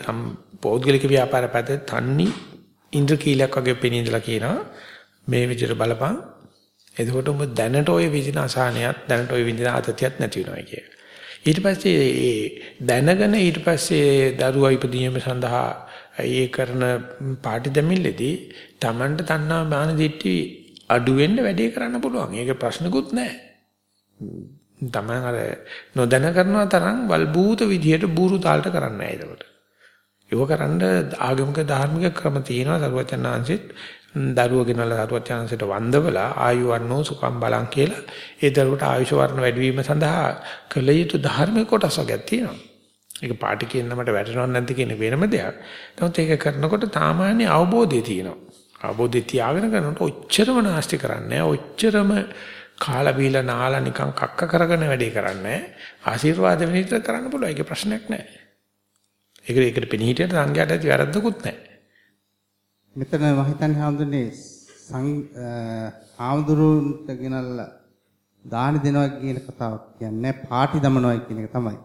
A: පෞද්ගලික ව්‍යාපාර පැත්තේ තන්නි ඉන්ද්‍රකීලයක් වගේ පෙනී ඉඳලා කියනවා මේ විදිහට බලපන් එතකොට උඹ දැනට ওই විදින අසහනයක් දැනට ওই විදින ආතතියක් නැති වෙනවා කිය. ඊට පස්සේ ඒ දැනගෙන ඊට පස්සේ දරුවා ඉපදීම සඳහා ඒ කරන පාටි දෙමිල්ලේදී Tamanට තණ්හා මාන දිට්ටි අඩු වෙන්න වැඩේ කරන්න පුළුවන්. ඒක ප්‍රශ්නකුත් නැහැ. තමන් අර නොදැන කරනවා තරම් වල්බූත විදියට බూరు තාලට කරන්නේ නැහැ ඒකට. ඒව කරන්න ආගමික ධාර්මික ක්‍රම තියෙනවා සරුවචනාංශෙත් දරුවෝ ගෙනල්ලා සරුවචනාංශයට වන්දවලා ආයුවන්නෝ සුඛම් බලං කියලා ඒ දරුවට ආයුෂ වර්ණ වැඩි වීම සඳහා කළ යුතු ධාර්මික කොටස් වර්ගයක් තියෙනවා. ඒක පාටි කියන නමට වැටෙනවද නැද්ද කියන වෙනම දෙයක්. නමුත් ඒක කරනකොට සාමාන්‍ය අවබෝධය තියෙනවා. අවබෝධය තියාගෙන කරනකොට ඔච්චරම නාස්ති කරන්නේ ඔච්චරම කාලා බීලා නාලා නිකන් කක්ක කරගෙන වැඩේ කරන්නේ ආශිර්වාද විනිත කරන්න පුළුවන්. ඒක ප්‍රශ්නයක් නෑ ඒක ඒකට පෙනී හිටියට සංඝයාට ඇති වැරද්දකුත් නෑ
B: මෙතන මම හිතන්නේ හඳුන්නේ සං ආමුදුරුන්ට ගෙනල්ලා දාන දෙනවා කියන කතාවක් කියන්නේ පාටි දමනවා කියන එක තමයි.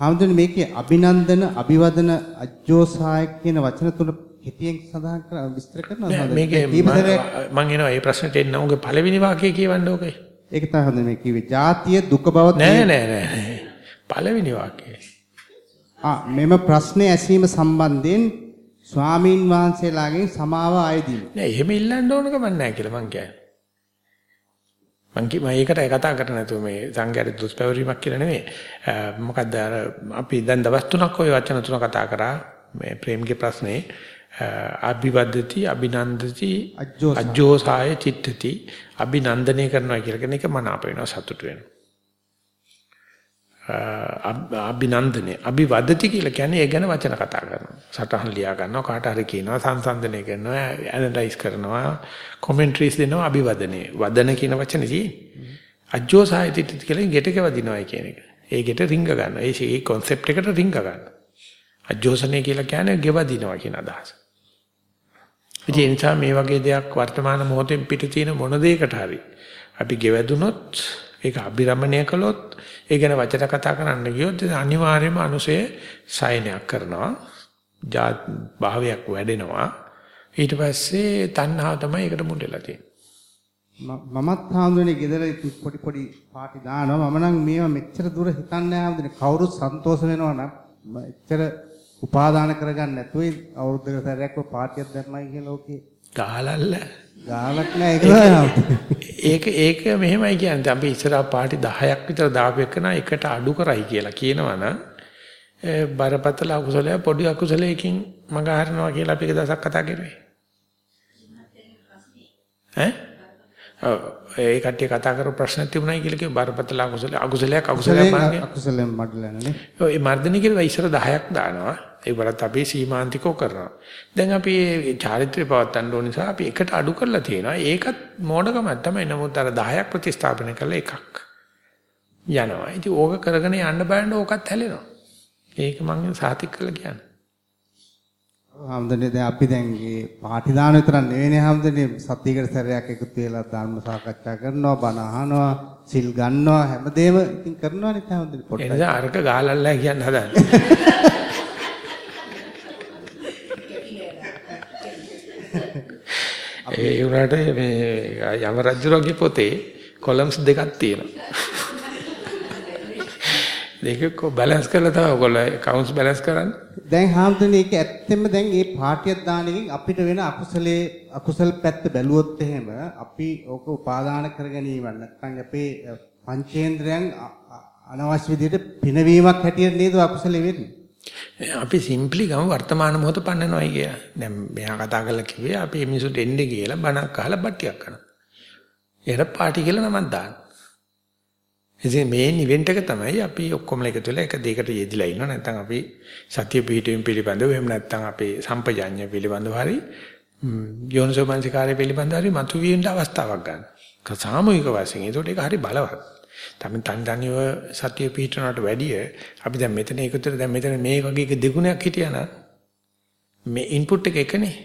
B: ආමුදුරුනේ මේකේ අභිනන්දන අභිවදන අජ්ජෝසාය කියන වචන තුන කෙටියෙන් සඳහන් කර විස්තර කරනවා
A: මේකේ මම එනවා මේ ප්‍රශ්නෙට එන්න උගේ පළවෙනි වාක්‍යය කියවන්න ඕකේ.
B: ඒක තමයි හොඳ මේ කිව්වේ. ජාතිය දුක බව
A: නෑ නෑ නෑ. පළවෙනි වාක්‍යය.
B: ආ මෙම ප්‍රශ්නේ ඇසීම සම්බන්ධයෙන් ස්වාමින් වහන්සේලාගෙන් සමාව ආයදී.
A: නෑ එහෙම ඉල්ලන්න ඕන කමක් නැහැ කියලා මං කියන්නේ. මං කි මම ඒකට කතා කරන්නේ නැතුව මේ සංඝයාට දුෂ්පැවරීමක් කියලා නෙමෙයි. මොකද්ද අර අපි දැන් දවස් තුනක් ওই වචන තුන කතා කරා මේ ප්‍රේම්ගේ ප්‍රශ්නේ අභිවද්දති අභිනන්දති අජ්ජෝසාය චිත්තති අභිනන්දනය කරනවා කියලා කියන එක මන අප වෙනවා සතුට වෙනවා. අභිනන්දනේ අභිවදති කියලා කියන්නේ ඒ ගැන වචන කතා කරනවා. සටහන් ලියා ගන්නවා කාට හරි කියනවා සංසන්දනය කරනවා ඇනලයිස් කරනවා කමෙන්ටරිස් දෙනවා අභිවදනේ. වදන කියන වචනේ තියෙන්නේ. අජ්ජෝසායිතිට කියලා ගෙටක වදිනවා කියන එක. ඒ ගෙට රිංග ගන්නවා. ඒ ඒ concept එකට රිංග ගන්නවා. අජ්ජෝසනේ කියලා කියන්නේ ගෙවදිනවා කියන අදහස. ඉතින් ඒ නිසා මේ වගේ දෙයක් වර්තමාන මොහොතෙන් පිට තියෙන මොන දෙයකට හරි අපි ගෙවදුනොත් ඒක අභිරමණය කළොත් ඒ ගැන වචන කතා කරන්න ගියොත් අනිවාර්යයෙන්ම අනුසය සයනයක් කරනවා. භාවයක් වැඩෙනවා. ඊට පස්සේ තණ්හාව තමයි ඒකට මුල් වෙලා තියෙන්නේ.
B: මමත් හාමුදුරනේ ගෙදර පොඩි පොඩි පාටි දානවා. මම නම් මේවා මෙච්චර දුර හිතන්නේ හාමුදුරනේ කවුරුත් සන්තෝෂ වෙනවා නම් එච්චර උපාදාන කරගන්න නැතුව අවුරුද්දකට සැරයක් පාටියක් දැම්මයි කියලා ඕකේ.
A: ගාලල්ල.
B: ගාලක් නෑ
A: ඒක ඒක මෙහෙමයි කියන්නේ. අපි ඉස්සරහා පාටි 10ක් විතර දාපු එකන එකට අඩු කරයි කියලා කියනවනම් බරපතල අකුසලය පොඩි අකුසලයකින් මඟ හරිනවා කියලා අපි එක දවසක් කතා කරුවේ. ඈ? ඒ කට්ටිය කතා කරපු ප්‍රශ්න තිබුණයි කියලා කිව්ව බරපතල අකුසල අකුසලයක් අකුසලයක් මාර්ගය.
B: අකුසලෙන් මඩලන්නේ.
A: ඔය මර්ධනය කියලා ඉස්සර 10ක් දානවා. ඒ වලත් අපි සීමාන්තිකව කරනවා. දැන් අපි මේ චාරිත්‍රය පවත්වන්න ඕන නිසා අපි එකට අඩු කරලා තියෙනවා. ඒකත් මෝඩකමක් තමයි. නමුත් අර 10ක් ප්‍රතිස්ථාපනය කරලා එකක් යනවා. ඉතින් ඕක කරගෙන යන්න බෑන ඕකත් හැලෙනවා. ඒක මම සාතික් කරලා කියන්නේ.
B: හැමදෙන්නේ දැන් අපි දැන් මේ පාටි දාන විතරක් නෙවෙයිනේ හැමදෙන්නේ සතියකට සැරයක් එකතු වෙලා ධර්ම සාකච්ඡා කරනවා බණ අහනවා සිල් ගන්නවා හැමදේම ඉතින් කරනවානේ හැමදෙන්නේ
A: පොඩ්ඩක්. ඒ නිසා අරක ගාලල්ලා කියන්න හදන්නේ. ඒ උනාට මේ යම රජුගේ පොතේ කොලම්ස් දෙකක් තියෙනවා. දෙකක් බැලන්ස් කරලා තමයි ඔයගොල්ලෝ කවුන්ට්ස් බැලන්ස් කරන්නේ.
B: දැන් හාමුදුරනේ ඒක ඇත්තෙම දැන් මේ පාටියක් දාන එකෙන් අපිට වෙන අකුසලයේ අකුසල් පැත්ත බැලුවොත් එහෙම අපි ඕක උපාදාන කර ගැනීම නැත්නම් අපේ පංචේන්ද්‍රයන් අනවශ්‍ය විදිහට පිනවීමක් හැටියට නේද අකුසලෙ වෙන්නේ.
A: අපි සිම්පලි ගම වර්තමාන මොහොත පන්නනවායි කියලා. දැන් මෙයා කතා කරලා කිව්වේ අපි මිනිසුන්ට එන්නේ කියලා බණක් අහලා බට්ටියක් කරනවා. ඒකට පාටි කියලා නමක් දානවා. ඉතින් මේ ඉවෙන්ට් එක තමයි අපි ඔක්කොම එකතු වෙලා එක දෙයකට යෙදිලා ඉන්නවා. නැත්නම් අපි සත්‍ය පිහිටීම් පිළිබඳව එහෙම නැත්නම් අපේ සම්පජාඤ්ඤ පිළිබඳව හරි යෝනිසෝමනසිකාරය පිළිබඳව හරි මතුවෙන්න අවස්ථාවක් ගන්න. සාමූහික වශයෙන්. ඒකට ඒක හරි බලවත්. තමයි තන් තනිව සතිය පිහිටනකට වැඩිය අපි දැන් මෙතන එකතර දැන් මෙතන මේ වගේ එක දෙගුණයක් හිටියනම් මේ ඉන්පුට් එක එකනේ.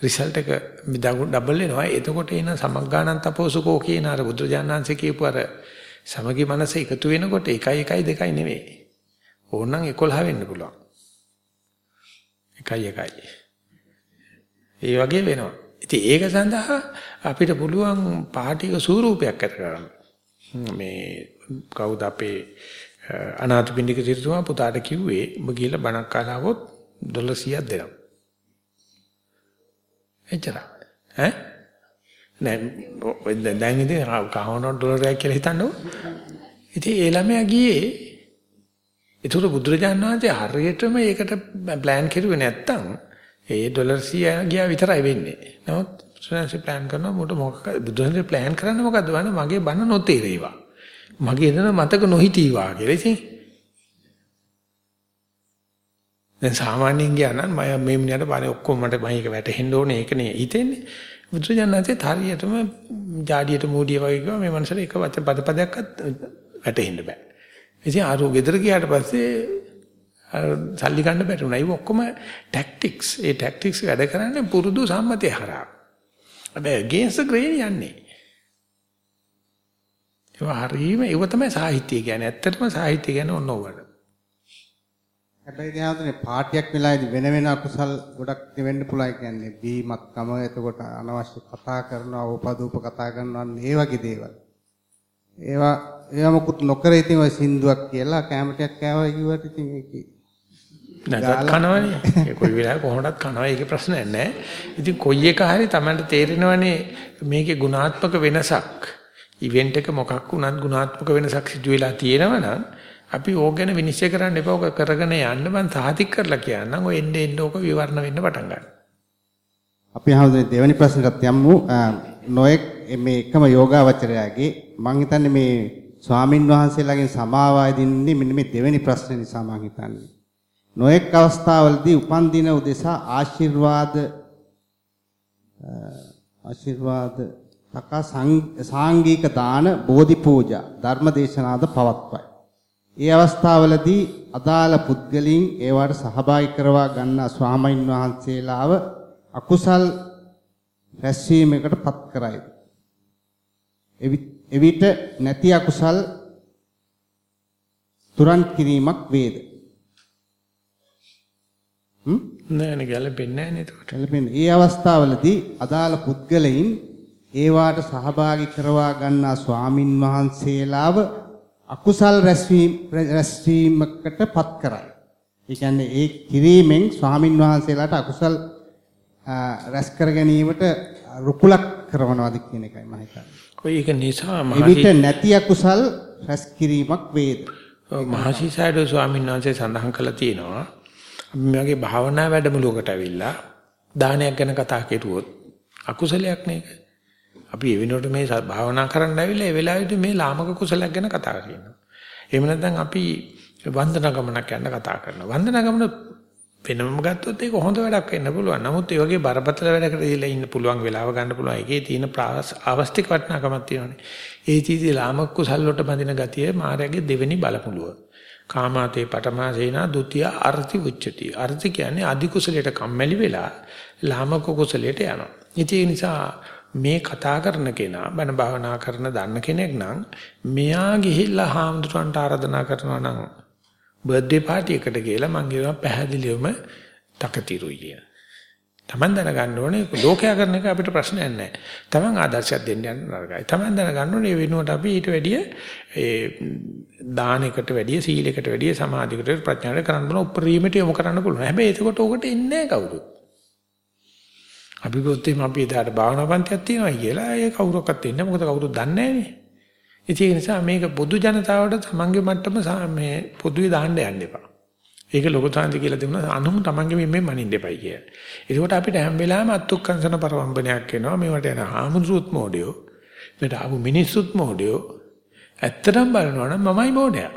A: රිසල්ට් එක ඩබල් වෙනවා. එතකොට එන සමග්ගානන්ත අපෝසුකෝ කියන අර බුදුරජාණන්සේ කියපු අර සමගි මනස එකතු වෙනකොට 1 1 2 නෙවෙයි. ඕනනම් 11 වෙන්න පුළුවන්. 1 1 ඒ වගේ වෙනවා. ඉතින් ඒක සඳහා අපිට පුළුවන් පාටික ස්වරූපයක් ඇති කරගන්න. මේ කවුද අපේ අනාථපිණ්ඩික සිටුමා පුතාට කිව්වේ ඔබ ගිහලා බණක් අහලා આવොත් ඩොලර් 100ක් දෙනවා. එච්චර. ඈ? නෑ දැන් ඉතින් කවුන ඩොලරයක් කියලා හිතන්නකො. ඉතින් ඒ ළමයා ගියේ ඒතර බුදුරජාණන් වහන්සේ හරියටම ඒකට ප්ලෑන් කරුවේ නැත්තම් ඒ ඩොලර් 100 ගියා විතරයි වෙන්නේ. නමුත් බුදුහන්සේ plan කරනවා මට මොකක් බුදුහන්සේ plan කරන්නේ මොකද්ද වань මගේ බන නොතේරේවා. මගේ දන මතක නොහිටීවා කියලා ඉතින්. දැන් සාමාන්‍යයෙන් ගියානම් මම මේ මිනිහට බානේ ඔක්කොම මට මම ඒක වැටහෙන්න ඕනේ ඒකනේ හිතෙන්නේ. බුදුජානනාතේ හරියටම ජාඩියට මූඩිය වගේ කිව්වා මේ මනසට එක වචන පද පදයක්වත් වැටෙන්න බෑ. ඉතින් ආරෝ ගෙදර ගියාට පස්සේ සල්ලි ගන්න බැටුණා. ඒ ඔක්කොම ටැක්ටික්ස්. ඒ ටැක්ටික්ස් වැඩ කරන්නේ පුරුදු සම්මතය හරහා. හැබැයි against the grain යන්නේ. ඒවා හරීම ඒව තමයි සාහිත්‍ය කියන්නේ. ඇත්තටම සාහිත්‍ය කියන්නේ ඔන්න ඕවට.
B: හැබැයි දැන් පාටියක් වෙලාදී වෙන වෙන අකුසල් ගොඩක් වෙන්න පුළුවන් කියන්නේ බීමත්කම එතකොට අනවශ්‍ය කතා කරනවා ඕපදූප කතා කරනවා ඒ වගේ දේවල්. ඒවා ඒවා මොකුත් නොකර ඉතින් ඔය සින්දුවක් කියලා කැමටයක් කෑවා කිව්වට ඉතින් ඒකේ
A: නැතත් කනවනේ. ඒ කොයි වෙලාවෙ කොහොමදත් කනවා ඒකේ ප්‍රශ්නයක් නැහැ. ඉතින් කොයි එක හරි Tamanට තේරෙනවනේ මේකේ ගුණාත්මක වෙනසක්. ඉවෙන්ට් එක මොකක් වුණත් ගුණාත්මක වෙනසක් සිදු වෙලා තියෙනවා නම් අපි ඕක ගැන විනිශ්චය කරන්න එපා. ඕක කරගෙන යන්න මං සාතික් කරලා කියන්නම්. ඔය එන්නේ එන්නේ ඕක විවරණ වෙන්න පටන් ගන්නවා.
B: අපි හවුදේ දෙවෙනි ප්‍රශ්නකට යමු. නොඑක් මේ එකම යෝගාවචරයාගේ මම හිතන්නේ මේ ස්වාමින් වහන්සේලාගෙන් සමාවාය දින්නේ මෙන්න මේ දෙවෙනි ප්‍රශ්නේ නිසා මම හිතන්නේ. නොඑක් අවස්ථාවලදී උපන් දින උදෙසා ආශිර්වාද ආශිර්වාද තකා සාංගික දාන බෝධි පූජා ධර්ම දේශනාද පවත්වයි. ඒ අවස්ථාවලදී අදාළ පුද්ගලයන් ඒවට සහභාගී කරවා ගන්නා ස්වාමීන් වහන්සේලාව අකුසල් රැස්වීමකට පත් කරයි. එවිට නැති අකුසල් තුරන් කිරීමක් වේද?
A: නෑ නේ ගැලපෙන්නේ නෑ නේද?
B: ගැලපෙන්නේ. ඒ අවස්ථාවලදී අදාළ පුද්ගලයන් ඒවාට සහභාගී කරවා ගන්නා ස්වාමින් වහන්සේලාව අකුසල් රැස්වීම රැස්වීමකට පත් කරයි. ඒ කියන්නේ ඒ කිරීමෙන් ස්වාමින් වහන්සේලාට අකුසල් රැස් කර ගැනීමට රුකුලක් කරනවාද කියන එකයි මම හිතන්නේ.
A: කොයි එක නිසා
B: මහසි නැති අකුසල් රැස් කිරීමක් වේද?
A: මහසි සයිඩෝ ස්වාමීන් වහන්සේ සඳහන් කළා තියෙනවා. මගේ භාවනා වැඩමුළුවකට ඇවිල්ලා දානයක් ගැන කතා කෙරුවොත් අකුසලයක් නේද? අපි ඒ වෙනුවට මේ භාවනා කරන්න ඇවිල්ලා ඒ වෙලාවෙදි මේ ලාමක කුසලයක් ගැන කතා කරනවා. එහෙම නැත්නම් අපි වන්දන ගමනක් යන කතා කරනවා. වන්දන ගමන වෙනම ගත්තොත් ඒක හොඳ වැඩක් වෙන්න පුළුවන්. නමුත් ඒ වගේ බරපතල වැඩකට දීලා ඉන්න පුළුවන් වෙලාව ගන්න පුළුවන්. ඒකේ තියෙන අවස්තික වටිනාකමක් තියෙනවානේ. ඒ චීදී ලාමක කුසල් වලට බඳින ගතිය මායාවේ දෙවෙනි බලමුළුව. කාමාතේ පටමාසේනා ဒ ුතිය අර්ථි උච්චති. අර්ථි කියන්නේ අධි කුසලයට කම්මැලි වෙලා ලාමක කුසලයට යනවා. ඒ නිසා මේ කතා කරන කෙනා බණ භාවනා කරන දන්න කෙනෙක් නම් මෙයා ගිහිල්ලා හාමුදුරන්ට ආරාධනා කරනවා නම් බර්ත්ඩේ පාටි එකට ගිහලා මං කියනවා පැහැදිලිවම තකතිරුයි කියන. Taman දැනගන්න ඕනේ ලෝකයා කරන එක අපිට ප්‍රශ්නයක් නැහැ. Taman ආදර්ශයක් දෙන්න යන නරකයි. Taman දැනගන්න ඕනේ වෙනුවට අපි ඊට වැඩිය ඒ දානයකට වැඩිය සීලයකට වැඩිය සමාධියකට ප්‍රඥාවට කරන්න බල උපරිමයට යොමු කරන්න පුළුවන්. හැබැයි එතකොට ඕකට එන්නේ නැහැ කවුරුත්. අපි ගොත්තේ අපි එදාට භාවනා පන්තියක් තියෙනවා කියලා ඒ කවුරක්වත් ඉන්නේ මොකද කවුරුත් දන්නේ නැහැනේ. ඒ නිසා මේක පොදු ජනතාවට තමන්ගේ මට්ටම මේ පොදුවේ දාන්න යන්න එපා. ඒක ලොකු තාන්ති කියලා දෙනවා අනුම තමන්ගේ මෙම්මෙන් මනින්න එපයි කියලා. ඒකට අපිට හැම වෙලාවෙම අත්ුක්කංශන පරවම්බනයක් එනවා. මේවට යන ආමුදුරුත් මොඩියෝ. මේට ආපු මිනිස්සුත් මොඩියෝ. ඇත්තටම බලනවා නම් මමයි මොඩයා.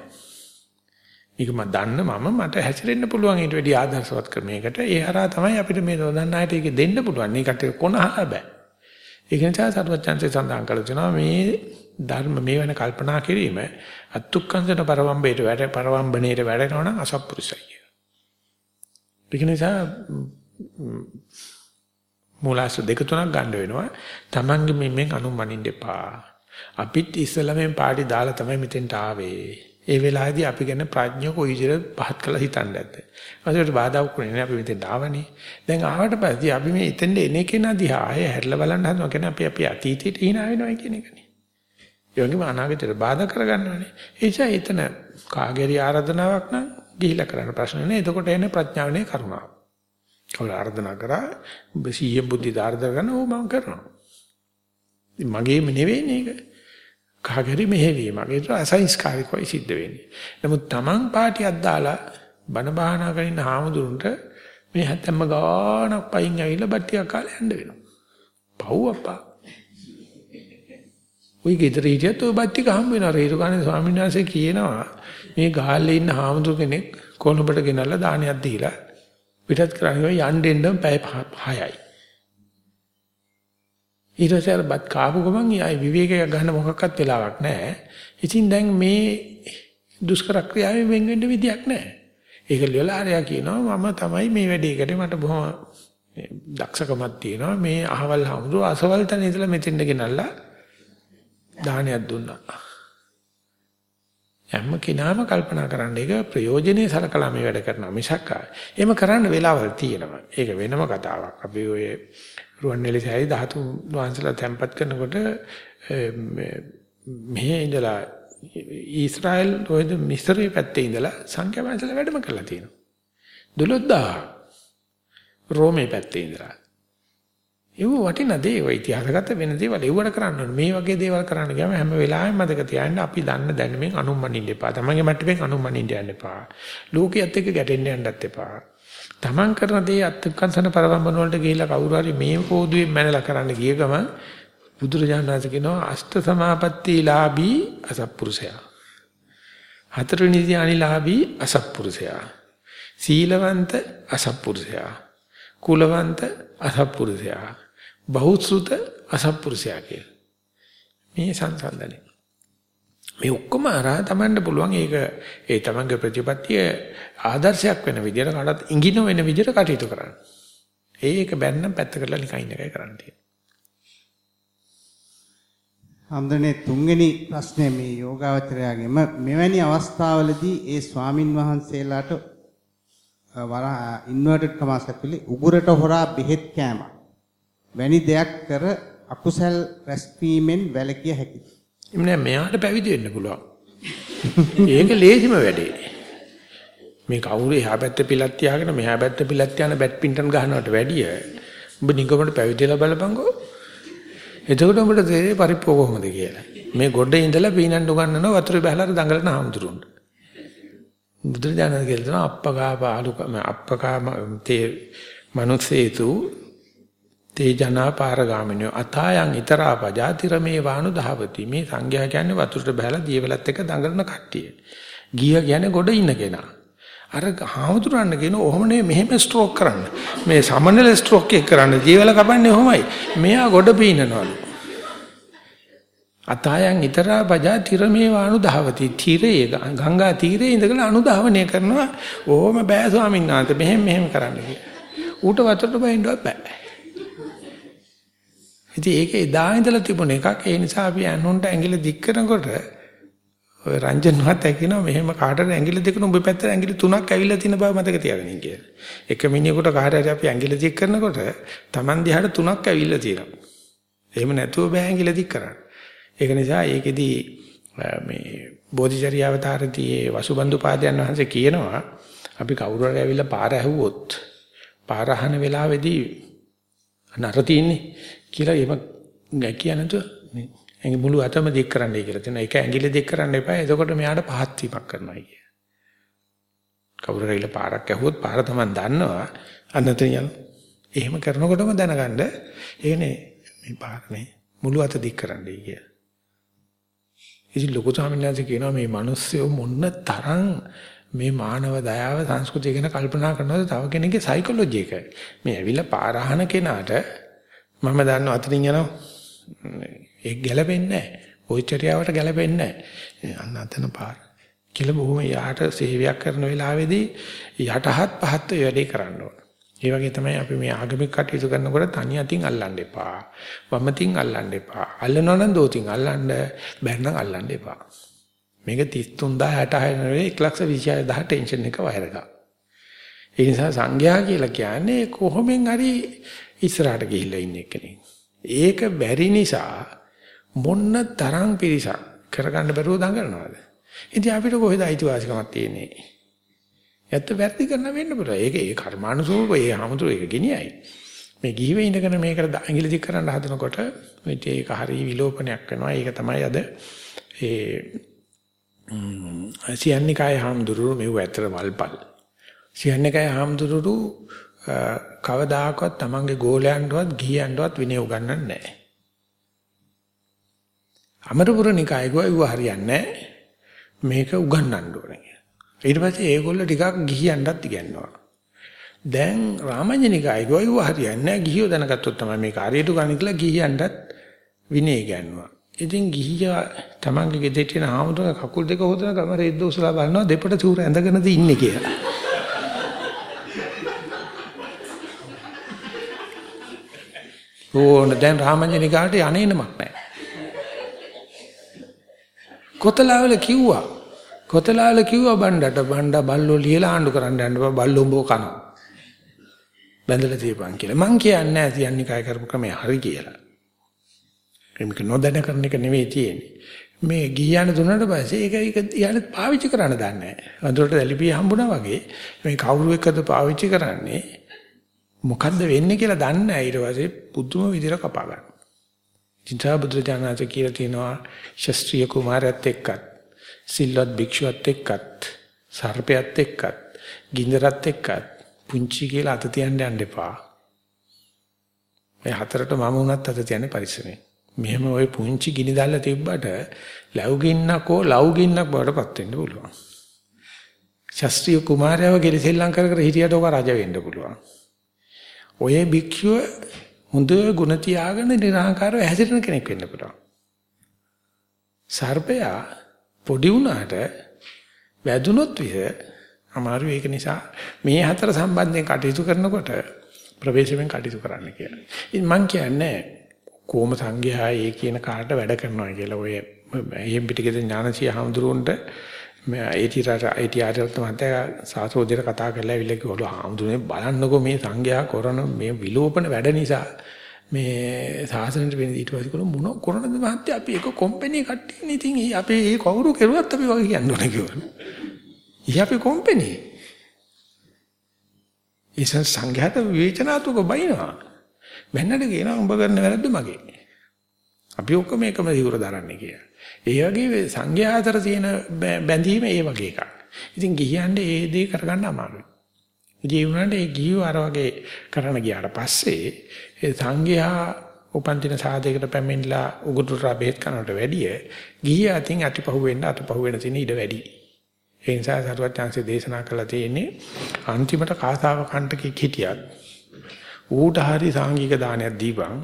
A: මේක මම දන්න මම මට හැසිරෙන්න පුළුවන් ඊට වැඩි ආදර්ශවත් ක්‍රමයකට. ඒ හරහා තමයි අපිට මේ නොදන්න අයට ඒක දෙන්න පුළුවන්. මේකට කොනහලා බෑ. ඒක නිසා සරුවචන්සේ සඳහන් කළ තියෙනවා මේ ධර්ම මේ වෙන කල්පනා කිරීම අත්ුක්කංශන පරවම්බේට වැඩ පරවම්බණේට වැඩනවා නම් අසත්පුරුසයි කියන. ඒක නිසා මූලාස දෙක තුනක් ගන්න වෙනවා. Tamange මෙම්ෙන් අනුමනින්න එපා. අපිත් ඉස්සලමෙන් පාටි දාලා තමයි මෙතෙන්ට ආවේ. ඒ වෙලාවේදී අපි ගැන ප්‍රඥා කොයි විදිහට පහත් කළා හිතන්නේ නැද්ද? ඊට බාධාක් වුණේ අපි මෙතෙන් ආවනේ. දැන් ආවට පස්සේ අපි මේ එතෙන්ද එන කෙනා දිහා ආයෙ හැරිලා බලන්න හදනවා කියන්නේ අපි අපි අතීතයට hina වෙනවා කියන එකනේ. ඒ වගේම අනාගතයට බාධා කරගන්නවානේ. ඒ නිසා එතන කාගේරි ආරාධනාවක් නම් ගිහිලා කරන්න ප්‍රශ්න නෑ. එතකොට එන්නේ ප්‍රඥාවනේ කරුණාව. කවුරු ආරාධනා කරා ඔබ සීය බුද්ධි දාර්ද කරන ඕ මම කරනවා. මගේම නෙවෙයිනේ ඒක. කාගේරි මෙහෙවීමක්. ඒක අසංස්කාරිකවයි සිද්ධ වෙන්නේ. නමුත් Taman පාටියක් දාලා බණ බාහනා කරන හාමුදුරන්ට මේ හැතැම්ම ගානක් පයින් ඇවිල්ලා බට්ටියක් කාලේ යන්න වෙනවා. පව් අප්පා. ওই ගෙදර හිටියත් ওই බට්ටික හම්බ වෙනවා. රේරුකාණේ ස්වාමීන් වහන්සේ කියනවා මේ ගහල්ලේ ඉන්න හාමුදුර කෙනෙක් කොළඹට ගෙනල්ලා දානයක් දීලා පිටත් කරන්නේ යන්න එන්න පැය 6යි. ඊට පස්සේ අර බත් කාපු ගමන් ආයි විවේකයක් ගන්න මොකක්වත් වෙලාවක් නැහැ. ඉතින් දැන් මේ දුෂ්කර ක්‍රියාවෙන් වෙන් වෙන්න විදියක් නැහැ. ඒක ලියලා ආරයා කියනවා මම තමයි මේ වැඩේකට මට බොහොම දක්ෂකමක් තියෙනවා. මේ අහවල් හමුදුර අසවල් තැන ඉඳලා මෙතෙන්ද ගෙනල්ලා දානයක් දුන්නා. හැම කෙනාම කල්පනා කරන්න ඒක ප්‍රයෝජනේ සලකලා මේ වැඩ කරනවා මිසක් එහෙම කරන්න වෙලාවල් තියෙනවා. ඒක වෙනම කතාවක්. අපි ඔය රුවන්වැලිසෑයි ධාතු වංශලා තැම්පත් කරනකොට මෙහි ඉඳලා ඊශ්‍රායල් ඔයද මිස්රේ පැත්තේ ඉඳලා සංඛ්‍යා වංශලා වැඩම කරලා තියෙනවා. 12000 රෝමේ පැත්තේ ඉඳලා. ඒව වටින දේව ඉතිහාසගත වෙන දේවල් ඒවට කරන්න ඕනේ. මේ වගේ දේවල් කරන්න ගියාම හැම වෙලාවෙම මතක තියාගන්න අපි දන්න දැනුමෙන් අනුම්මනින්න එපා. තමන්ගේ මට්ටමින් අනුම්මනින්න යන්න එපා. ලෝකියත් එක්ක ගැටෙන්න යන්නත් එපා. තමන් කරන දේ අත්කන්සන පරවම්බන වලට ගිහිල්ලා කවුරු හරි මේ පොදුවේ මැනලා කරන්න ගිය ගමන් බුදුරජාණන් වහන්සේ කියනවා අෂ්ට සමාපත්තිලාභී අසත්පුරුෂයා. හතරවෙනි ධානිලාභී අසත්පුරුෂයා. සීලවන්ත අසත්පුරුෂයා. කුලවන්ත අසත්පුරුෂයා. බහුශ්‍රුත අසත්පුරුෂයා කිය. මේ සංසන්දනය. මේ ඔක්කොම අරහ තමන්ට පුළුවන් ඒක ඒ තමන්ගේ ප්‍රතිපත්තිය ආදර්ශයක් වෙන විදිහට කාටත් ඉඟින වෙන විදිහට කටයුතු කරන්න. ඒක බැන්නම් පැත්ත කරලා නිකන් ඉන්න එකයි කරන්න තියෙන්නේ.
B: හම්දනේ තුන්වෙනි ප්‍රශ්නේ මේ යෝගාවචරයාගෙම මෙවැනි අවස්ථාවලදී ඒ ස්වාමින් වහන්සේලාට වර ඉන්වර්ටඩ් කමාස් ඇතුලේ උගුරට හොරා බෙහෙත් කෑම වැනි දෙයක් කර අකුසල් රැස්වීමෙන් වැළකිය හැකියි.
A: එන්නේ මෙයාට පැවිදි වෙන්න පුළුවන්. ඒක ලේසිම වැඩේ. මේ කවුරු එහා පැත්තේ පිලක් තියාගෙන මෙහා පැත්තේ පිලක් තියාන බැඩ්මින්ටන් ගහනවට වැඩිය ඔබ නිගමනට පැවිදිලා බලපංකෝ. එතකොට උඹට තේරෙයි පරිප්පුව කොහොමද කියලා. මේ ගොඩේ ඉඳලා පීනන්න උගන්නනවා වතුරේ බහලා දඟලන හාමුදුරුවන්ට. බුදුරජාණන් කියනවා අප්පකා පාලුක අප්පකා තේ මනුස්සේතු තේ ජනා පාරගාමිනිය අතායන් ඊතරා පජාතිරමේ වානු දහවති මේ සංඝයා කියන්නේ වතුරට බහලා දීවලත් එක දඟලන කට්ටිය. ගිය කියන්නේ ගොඩ ඉන්න කෙනා. අර හාමුදුරන්න කියන ඔහොම නේ මෙහෙම ස්ට්‍රෝක් කරන්න. මේ සමනල ස්ට්‍රෝක් එක කරන්න ජීවල කපන්නේ ඔහොමයි. මෙයා ගොඩ පීනනවලු. අතයන් ඊතරා බජා තිරමේ වානු දහවති. තීරේ ගංගා තීරේ ඉඳලා අනුධාවනය කරනවා. ඔහොම බෑ ස්වාමීන් වහන්සේ මෙහෙම මෙහෙම කරන්න කියලා. ඌට වතුරට බහින්නවත් බෑ. ඉතින් ඒක එදා ඉඳලා තිබුණ එකක්. ඒ නිසා අපි අනුන්ට ඇඟිලි දික් කරනකොට ඔය රංජන්වත් ඇකිනවා මෙහෙම කාටද ඇඟිලි දෙකන උඹ පැත්තට ඇඟිලි තුනක් ඇවිල්ලා තියෙන බව මතක තියාගන්න කියලා. එක මිනිහෙකුට කාට හරි අපි ඇඟිලි දික් කරනකොට Taman දිහාට තුනක් ඇවිල්ලා තියෙනවා. එහෙම නැතුව බෑ ඇඟිලි දික් කරන්න. ඒක නිසා ඒකෙදි මේ බෝධිචර්ය අවතාරදී වසුබන්දු පාදයන් වහන්සේ කියනවා අපි කවුරු හරි ඇවිල්ලා පාර ඇහුවොත් පාර අහන වෙලාවේදී නතර තියෙන්නේ කියලා එහෙම කියනතු මේ ඇඟි මුළු අතම දික් කරන්නයි කියලා තියෙනවා. ඒක ඇඟිලි දික් කරන්න එපා. එතකොට මෙයාට පහත් වීමක් කරනවා කිය. කවුරු හරි පාරක් ඇහුවොත් පාර තමයි දන්නවා. අන්නතර යන. එහෙම කරනකොටම දැනගන්න ඒනේ මේ පාරනේ මුළු අත දික් කරන්නයි කිය. ඉතින් ලොකු ස්වාමීන් වහන්සේ කියනවා මේ මිනිස්සු මොන්න තරම් මේ මානව දයාව සංස්කෘතිය ගැන කල්පනා කරනවද තව කෙනෙක්ගේ සයිකොලොජි එක. මේ ඇවිල්ලා පාරහන කෙනාට මම දන්නවා අතරින් යනවා ඒක ගැලපෙන්නේ නැහැ. ওই චර්යාවට ගැලපෙන්නේ නැහැ. අන්න අතන පාර. කියලා බොහොම යාට සේවයක් කරන වෙලාවේදී යටහත් පහත් වැඩේ කරන්න ඕන. ඒ වගේ තමයි අපි මේ ආගමික කටයුතු කරනකොට තනි අතින් අල්ලන්න එපා. වමතින් අල්ලන්න එපා. අල්ලනවා නම් දෝතින් අල්ලන්න බැන්නම් අල්ලන්න එපා. මේක 33066 නෙවෙයි 126000 ටෙන්ෂන් එක වයර එක. ඒ නිසා සංඝයා කියලා කියන්නේ කොහොමෙන් හරි ඉස්සරහට ගිහිල්ලා ඉන්න කෙනෙක්. ඒක බැරි නිසා මොන්න තරම් පිරිසක් කරගන්න බැරුව දඟලනවාද? ඉතින් අපිට කොහෙද අයිතිවාසිකමක් තියෙන්නේ? ඇත්ත වැරදි කරන වෙන්න පුළුවන්. ඒක ඒ කර්මානුසූප ඒ හැමතුරු ඒක ගෙනියයි. මේ ගිහිව ඉඳගෙන මේකට ඇඟිලි දික් කරන්න හදනකොට මේක හරි විලෝපනයක් වෙනවා. ඒක තමයි අද ඒ සියන්නිකාය හාමුදුරුවෝ මෙව ඇතර වල්පල්. සියන්නිකාය හාමුදුරුවෝ කවදාකවත් තමන්ගේ ගෝලයන්ටවත් ගිහියන්ටවත් විනය උගන්වන්නේ නැහැ. අමරපුර නිකාය ගිහුවා හරියන්නේ මේක උගන්වන්න ඕනේ. ඊට පස්සේ ඒගොල්ලෝ ටිකක් ගිහියන්ටත් ඉගෙනනවා. දැන් රාමඤ්ඤනිකාය ගිහුවා හරියන්නේ නැහැ. ගිහියෝ දැනගත්තොත් තමයි මේක හරියට ගන්න කියලා ගිහියන්ටත් විනය ඉගෙනනවා. ඉතින් ගිහියා තමන්ගේ ගෙදරට එන ආමුදුන කකුල් දෙක හොදන ගම රෙද්ද උසලා බලනවා දෙපට චූර ඇඳගෙනද ඉන්නේ කියලා. ඕන දැන් රාමඤ්ඤනිකාට යන්නේමක් නැහැ. කොතලාවල කිව්වා. කොතලාවල කිව්වා බණ්ඩට බණ්ඩ බල්ලෝ ලියලා ආණ්ඩු කරන්න යන්න බල්ලෝ උඹව කනවා. බැඳලා තියපන් කියලා. මං කියන්නේ නැහැ තියන්නේ කය කරපු ක්‍රමය හරි කියලා. මේක නොදැන කරන එක නෙවෙයි තියෙන්නේ. මේ ගියන දුන්නාට පස්සේ ඒක ඒක යාල පාවිච්චි කරන්න දන්නේ නැහැ. වඳුරට දැලිපිය හම්බුණා වගේ මේ කවුරු එක්කද පාවිච්චි කරන්නේ මොකද්ද වෙන්නේ කියලා දන්නේ නැහැ. ඊට පස්සේ පුදුම විදිහට කපා ගන්න. චින්තා බුදුරජාණන්සේ කියලා තියෙනවා ශාස්ත්‍රීය කුමාරයත් එක්කත් සිල්වත් භික්ෂුවත් එක්කත් සර්පයත් එක්කත් ගින්දරත් එක්කත් පුංචි කියලා අත තියන්න යන්න එපා. මේ හතරට මම උනත් අත තියන්නේ පරිස්සමෙන්. මෙහෙම ওই පුංචි ගිනි දැල්ල තිබ්බට ලැබු ගින්නකෝ ලව් ගින්නක් බවටපත් වෙන්න පුළුවන්. ශාස්ත්‍රීය කුමාරයව ගෙලිසෙල්ලම් කර කර හිටියට ඔක රජ වෙන්න පුළුවන්. ඔය භික්ෂුව හොඳ ගුණ තියාගෙන නිර්හංකාරව හැසිරෙන කෙනෙක් වෙන්න පුළුවන්. සර්පයා පොඩි වුණාට වැදුනොත් විස අමාරු ඒක නිසා මේ හතර සම්බන්ධයෙන් කටයුතු කරනකොට ප්‍රවේශයෙන් කටයුතු කරන්න කියලා. ඉතින් මම කියන්නේ කොහොම සංඝයා ඒ කියන කාට වැඩ කරනවා කියලා ඔය එහෙම් පිටිකේ ඥානසිය හඳුරුවන්ට ඒටිරට ඒටිආරට මහත්තයා සාසෝදේට කතා කරලා ඇවිල්ලා කිව්වලු හඳුනේ බලන්නකෝ මේ සංඝයා කරන මේ විලෝපන වැඩ නිසා මේ සාසනෙට වෙන ඊට පස්සේ කොහොම මොන කරනද මහත්තයා අපි එක කම්පැනි කට්ටියනේ ඉතින් අපි ඒ කවුරු කෙරුවත් අපි වගේ කියන්න ඕනේ කිව්වලු. ඊ අපි කම්පැනි. ඉතින් සංඝයාට විවේචනාත්මක බයිනවා. වෙන්නට කියනවා උඹ කරන වැරද්ද මගේ. අපි ඔක්කොම එකම සිවුර දරන්නේ කියලා. ඒ වගේ සංඝයා අතර තියෙන බැඳීම ඒ වගේ එකක්. ඉතින් ගිහියන්ට ඒ දේ කරගන්න අමාරුයි. ඉතින් ඒ වුණාට ඒ ගිහිව අර වගේ කරන්න ගියාට පස්සේ ඒ සංඝයා උපන්තින සාධයකට පැමිණලා උගුරුරා බෙහෙත් කරනට වැඩිය ගිහිය අතින් අතිපහුව වෙන්න අතපහුව වෙන තියෙන ඉඩ වැඩි. ඒ නිසා සරුවත් chance දේශනා කළා තියෙන්නේ අන්තිමට කාසාව කණ්ඩකෙක් හිටියත් ඌට හරි සාංගික දානයක් දීපන්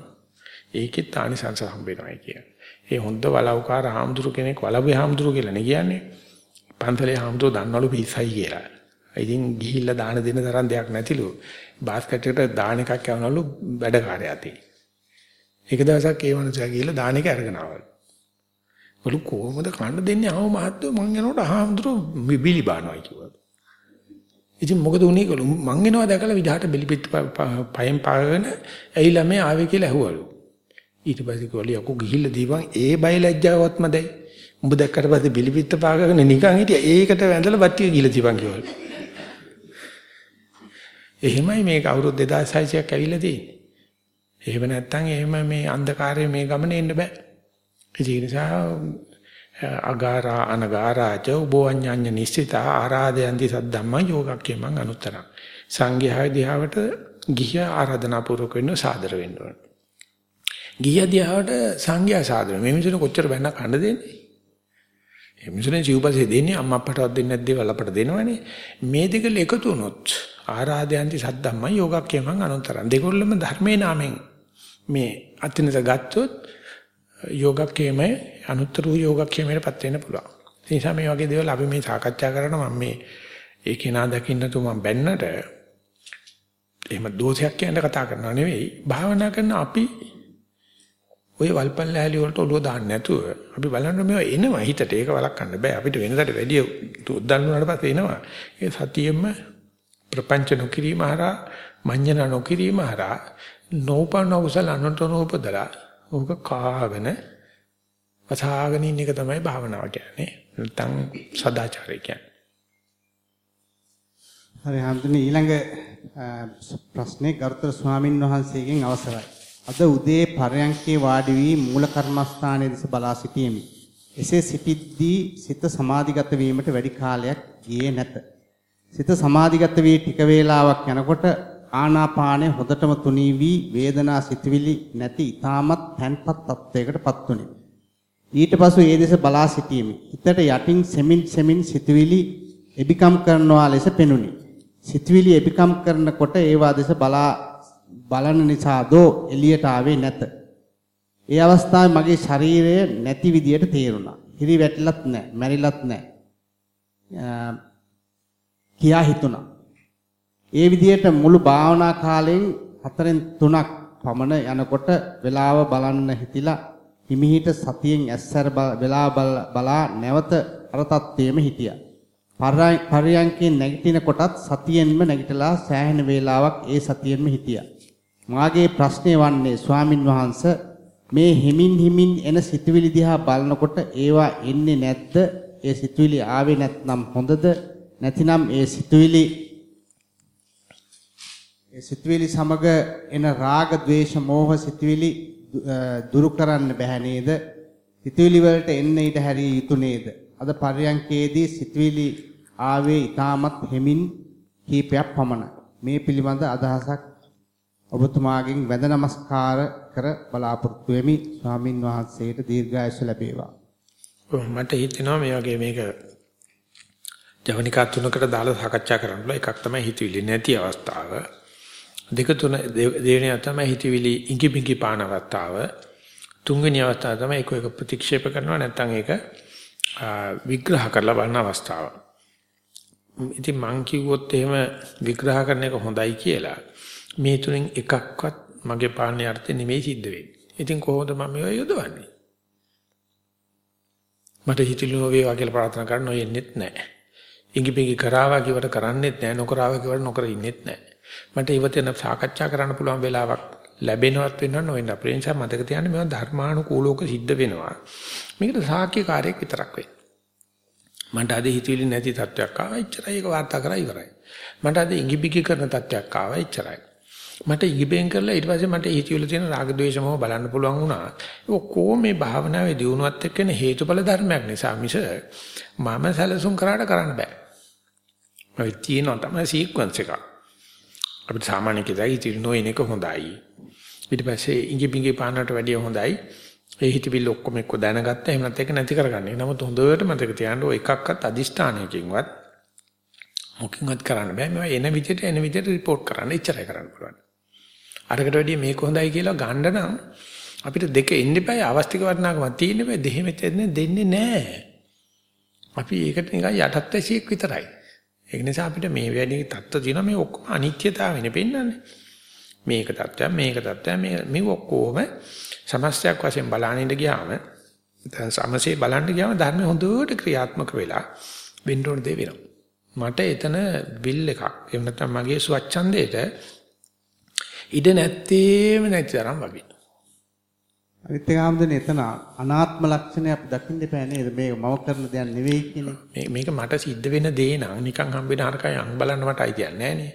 A: ඒකෙත් ආනිසංස හම්බ වෙනවායි කියන. ඒ හොඳ වලව්කාර හාමුදුරු කෙනෙක් වලව්වේ හාමුදුරු කියලා නේ කියන්නේ. පන්සලේ හාමුදුරු දන්නවලු පිස්සයි කියලා. ඉතින් ගිහිල්ලා දාන දෙන තරම් දෙයක් නැතිලු. බාස්කට් එකට දාන එකක් යවනවලු වැඩකාරයා අතේ. එක දවසක් ඒ වන්සයා ගිහිල්ලා දාන එක අරගෙන ආවලු. වලු කොහොමද කන්න දෙන්නේ ආව මහත්තයෝ මං යනකොට හාමුදුරු බිලි බානවා කිව්වා. ඉතින් මොකද උනේ කළු මං එනවා දැකලා විදහාට බෙලිපිට පයෙන් පාගෙන ඇයිලා මේ ආවේ කියලා ඇහුවලු. ඊට පස්සේ කිව්වලු යකෝ ගිහිල්ලා දීපන් ඒ බය ලැජ්ජාවවත් මදයි. උඹ දැක්කට පස්සේ බෙලිපිට පාගගෙන නිකන් හිටියා ඒකට වැඳලා බත්තිය ගිහිල්ලා දීපන් කිව්වලු. එහෙමයි මේක අවුරුදු 2600ක් ඇවිල්ලා තියෙන්නේ. එහෙම නැත්නම් එහෙම මේ අන්ධකාරයේ මේ ගමනේ එන්න බෑ. ඒ නිසා අගාරා අනගාරාච උභවඤ්ඤඤ්ඤ නිශ්චිතා ආරාදයන්ති සද්දම්ම යෝගක්කේමං අනුත්තරං සංඝයා දිහාවට ගිහිය ආරාධනා පූර්වක වෙන්න සාදර වෙන්න ඕන. ගිහිය දිහාවට සංඝයා සාදර මේ මිනිසුන් කොච්චර බැන්න කන්න දෙන්නේ? මේ මිනිසුන් ජීවපසේ දෙන්නේ අම්මා අප්පටවත් දෙන්නේ නැද්ද දේවල් අපට දෙනවනේ. මේ දෙක එකතු වුණොත් ආරාධයන්ති සද්දම්ම යෝගක්කේමං අනුත්තරං දෙකොල්ලම ධර්මයේ නාමෙන් මේ අත්‍යනත ගත්තොත් යෝගක්කේමේ අනුත්තර වූ යෝගක්ෂේමයටපත් වෙන්න පුළුවන්. ඒ නිසා මේ වගේ දේවල් අපි මේ සාකච්ඡා කරනවා මම මේ ඒ කෙනා දකින්න තු මම බැන්නට එහෙම දෝෂයක් කියන කතා කරනවා නෙවෙයි භාවනා කරන අපි ඔය වල්පල් ලෑලි වලට ඔළුව දාන්න නැතුව අපි බලන්න මේවා එනවා හිතට ඒක වළක්වන්න බෑ අපිට වෙනදට වැඩිය උද්දන් වුණාට පස්සේ එනවා ඒ සතියෙම ප්‍රපංච නොකිරීම හරහා මඤ්ඤණ නොකිරීම හරහා නෝපන කුසල අනන්ත නෝපදලා ඕක කාගෙන වසහාගෙන ඉන්න එක තමයි භාවනාව කියන්නේ. නැත්නම් සදාචාරය කියන්නේ.
B: හරි හම්දුනේ ඊළඟ ප්‍රශ්නේ ගරුතර ස්වාමින් වහන්සේගෙන් අවසරයි. අද උදේ පරයන්කේ වාඩි වී මූල කර්මස්ථානයේ දෙස බලා සිටීමේ. එසේ සිටිද්දී සිත සමාධිගත වීමට වැඩි කාලයක් ගියේ නැත. සිත සමාධිගත වී ටික වේලාවක් යනකොට ආනාපානය හොඳටම තුනී වී වේදනා සිතවිලි නැති ඊටමත් තැන්පත් තත්වයකටපත් වුණේ. ඊට පසු ඒ දෙස බලා සිටීමේ හිතට යටින් සෙමින් සෙමින් සිතුවිලි එබිකම් කරනවා ලෙස පෙනුනි. සිතුවිලි එබිකම් කරනකොට ඒවා දෙස බලා බලන නිසා දෝ එළියට ආවේ නැත. ඒ අවස්ථාවේ මගේ ශරීරය නැති විදියට තේරුණා. හිරි වැටිලත් නැහැ, මැරිලත් නැහැ. කියා හිතුණා. ඒ විදියට මුළු භාවනා කාලයෙන් හතරෙන් තුනක් පමණ යනකොට වේලාව බලන්න හිතිලා හිමිහිට සතියෙන් ඇස්සර වෙලා බලා නැවත අර තත්ත්වෙම හිටියා. පරයන්කේ නැගිටින කොටත් සතියෙන්ම නැගිටලා සෑහෙන වේලාවක් ඒ සතියෙන්ම හිටියා. මාගේ ප්‍රශ්නේ වන්නේ ස්වාමින් වහන්සේ මේ හිමින් හිමින් එන සිතුවිලි දිහා බලනකොට ඒවා එන්නේ නැද්ද? ඒ සිතුවිලි ආවේ නැත්නම් හොඳද? නැතිනම් ඒ සිතුවිලි ඒ සිතුවිලි සමග එන රාග, ద్వේෂ, මෝහ සිතුවිලි දුරු කරන්න බෑ නේද? සිතුවිලි වලට එන්න ඉඩ හැරිය යුතු නේද? අද පර්යංකේදී සිතුවිලි ආවේ ඊටමත් හිමින් කීපයක් පමණයි. මේ පිළිබඳ අදහසක් ඔබතුමාගෙන් වැඳ නමස්කාර කර බලාපොරොත්තු වෙමි. ස්වාමින් වහන්සේට දීර්ඝායුෂ ලැබේවා.
A: මට හිතෙනවා මේ වගේ මේක ජවනිකා තුනකට දාලා සාකච්ඡා කරන්න පුළුවන්. එකක් තමයි හිතවිලි නැති අවස්ථාව. දෙක තුන දෙවෙනි තමයි හිතවිලි ඉඟිබිඟි පාන අවස්ථාව. තුන්වෙනි අවස්ථාව තමයි එක එක ප්‍රතික්ෂේප කරනවා නැත්නම් ඒක විග්‍රහ කරලා බලන අවස්ථාව. ඉතින් මං කිව්වොත් එහෙම විග්‍රහ කරන එක හොඳයි කියලා. මේ තුනෙන් එකක්වත් මගේ පාලනය අර්ථය නෙමෙයි සිද්ධ වෙන්නේ. ඉතින් කොහොමද මම මේවා යොදවන්නේ? මට හිතෙලෝ වේවා කියලා ප්‍රාර්ථනා කරන්න නොයෙන්නෙත් නැහැ. ඉඟිපිඟි කරාවා කිවට කරන්නෙත් නැහැ, නොකරාවා කිවට නොකර ඉන්නෙත් නැහැ. මට ඉවතෙන සාකච්ඡා කරන්න පුළුවන් වෙලාවක් ලැබෙනවත් වෙනව නොවෙන්න අපේ නිසා මතක තියාගන්න මේවා ධර්මානුකූලව සිද්ධ වෙනවා. මේකට සාක්ෂි කාර්යයක් විතරක් වෙයි. මට අද හිතවිලි නැති තත්වයක් ආවා ඉච්චරයි ඒක වාර්තා කරා ඉවරයි. මට අද ඉඟිබිකි කරන තත්වයක් ආවා ඉච්චරයි. මට ඉබෙන් කරලා ඊට පස්සේ මට හිතවිලි තියෙන රාග ద్వේෂ මොහ බලන්න පුළුවන් වුණා. ඔක්කොම මේ භාවනාවේ දියුණුවත් එක්ක එන හේතුඵල ධර්මයක් නිසා මිස මම සැලසුම් කරාට කරන්න බෑ. ඔය තියෙනවා තමයි සීක්වන්ස් එක. අපිට සාමාන්‍ය කෙදයි හිතවිලි නොයන එක හොඳයි. ඊට පස්සේ ඉඟිබිඟි පානකට වැඩිය හොඳයි. ඒ හිතවිලි ඔක්කොම එක්ක දැනගත්තා එහෙම නැත්නම් ඒක නැති කරගන්නේ. නමුත් හොඳට මතක තියාගන්න ඔය එකක්වත් අදිෂ්ඨානයකින්වත් මොකින්වත් කරන්න බෑ. මේවා එන විදිහට එන විදිහට report කරන්න ඉච්චරයි කරන්න පුළුවන්. අරකට වැඩිය මේක හොඳයි කියලා ගන්න නම් අපිට දෙක එන්න එපා අවස්තික වර්ණාකමක් තියෙන්න බෑ දෙහෙම දෙන්නේ නැහැ. අපි ඒකට නිකන් යටත් ඇසියෙක් විතරයි. ඒක නිසා අපිට මේ වැඩි තත්ත්ව තියෙනවා මේ ඔක්කොම අනිත්‍යතාවෙනේ පෙන්වන්නේ. මේක තත්ත්වයක් මේක තත්ත්වයක් මේ මේ ඔක්කොම සමස්තයක් වශයෙන් බලන්න ගියාම දැන් සමසේ බලන්න ගියාම ධර්ම හොඳට ක්‍රියාත්මක වෙලා වෙන්න ඕන දේ වෙනවා. මට එතන බිල් එකක් එහෙම නැත්නම් මගේ ස්වච්ඡන්දේට ඉඩ නැත්තේම නැති තරම් වගේ.
B: අනිත් එක ආම්දනේ එතන අනාත්ම ලක්ෂණය අපි දකින්න එපා නේද? මේක මම කරන දෙයක් නෙවෙයි කියන්නේ.
A: මේක මට සිද්ධ වෙන දේ නම් නිකන් හම්බෙන හරකයි අං බලන්න මට අයිතියක් නැහැ නේ.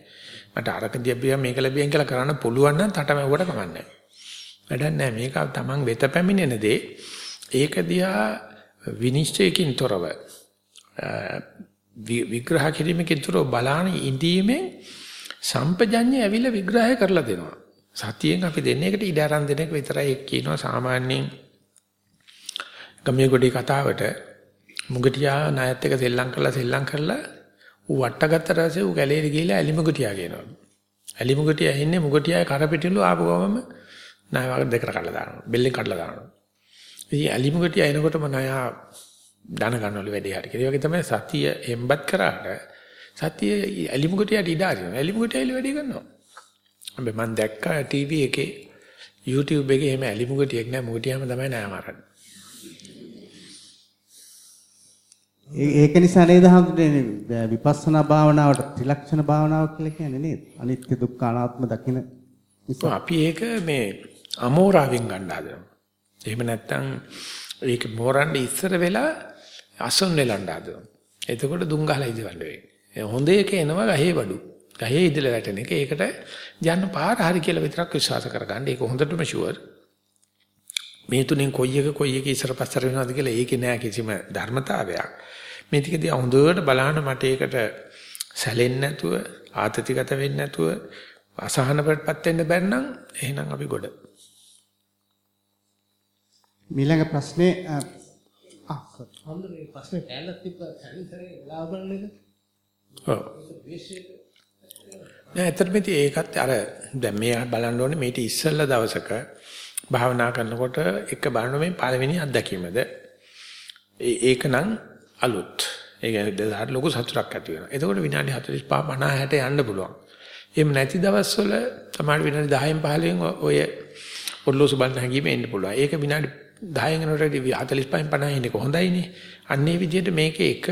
A: මට අරක දියබියා මේක ලැබියන් කියලා කරන්න පුළුවන් නම් තටමැව්වට කමන්නේ වැඩක් නැහැ. මේක තමන් වෙත පැමිණෙන දේ ඒක දිහා විනිශ්චයකින් තොරව විග්‍රහ කිරීමකින් තොරව බලාන ඉඳීමෙන් සම්පජඤ්ඤය ඇවිල්ලා විග්‍රහය කරලා දෙනවා. සතියෙන් අපි දෙන්නේ එකට ඉඩ අරන් දෙන එක විතරයි කියනවා සාමාන්‍යයෙන් ගමේ ගොඩේ කතාවට මුගටියා ණයත් එක සෙල්ලම් කරලා සෙල්ලම් කරලා ඌ වට්ටගත්තට පස්සේ ඌ කැලේට ගිහලා ඇලිමුගටියා කියනවා. ඇලිමුගටියා ඉන්නේ මුගටියාගේ කරපිටිලු ආපු ගමම ණය වගේ දෙකට කඩලා දානවා. බෙල්ලෙන් කඩලා දානවා. ඉතින් ඇලිමුගටියා එනකොටම ණයා දන ගන්නවලු වැඩේ හරි. ඒ වගේ තමයි සතිය එම්බත් කරාට සතිය ඇලිමුගටියට ඉඩ අරිනවා. ඇලිමුගටියයිල වැඩේ කරනවා. හැබැයි මම දැක්කා ටීවී එකේ YouTube එකේ එහෙම ඇලිමුගටියක් නෑ මුගටියම තමයි නෑ මාරන්නේ.
B: ඒක නිසා නේද හඳුනන්නේ විපස්සනා භාවනාවට ත්‍රිලක්ෂණ භාවනාව කියලා කියන්නේ නේද? අනිත්‍ය දුක්ඛ අනාත්ම දකින
A: නිසා අපි ඒක මේ අමෝරාවෙන් ගන්න හදනවා. එහෙම නැත්නම් ඒක මෝරන්න ඉස්සර වෙලා අසොන් වෙලන්න හදනවා. එතකොට දුම් ගහලා ඉදවන්න වෙන්නේ. හොඳ එක එනවා ගහේ බඩු. ගහේ ඉඳලා වැටෙන එක. ඒකට යන්න පාර හරි කියලා විතරක් විශ්වාස කරගන්න. ඒක හොඳටම ෂුවර්. මේ තුනෙන් කොයි එක කොයි එක ඉස්සර පස්සට වෙනවද කියලා ඒකේ නෑ කිසිම ධර්මතාවයක්. මේ ටික දිහා හොඳට බලහන මට ඒකට සැලෙන්නේ නැතුව ආතතිගත වෙන්නේ නැතුව අසහනපත් වෙන්න බැරි නම් එහෙනම් අපි ගොඩ.
B: මීළඟ ප්‍රශ්නේ
G: අහ හොඳට මේ ප්‍රශ්නේ ඇල්ලත් තිබ්බ සැලිසරේ ලාභන්නේ
A: ඔව්. නෑ ඇත්තටම ඒකත් අර දැන් මේ බලන්න ඕනේ මේටි ඉස්සෙල්ලා දවසක භාවනා කරනකොට එක බලන මේ පළවෙනි අත්දැකීමද ඒක නම් අලුත්. ඒ කියන්නේ දෙහාට ලොකු සතුටක් ඇති වෙනවා. එතකොට විනාඩි 45 50 60 යන්න පුළුවන්. එහෙම නැති දවස්වල තමයි විනාඩි 10න් 15න් ඔය ඔර්ලෝසු බලන්න හැංගීම එන්න පුළුවන්. ඒක විනාඩි 10න් යනකොට 45න් 50න් ඉන්නේ කොහොඳයිනේ. අන්නේ විදිහට මේකේ එක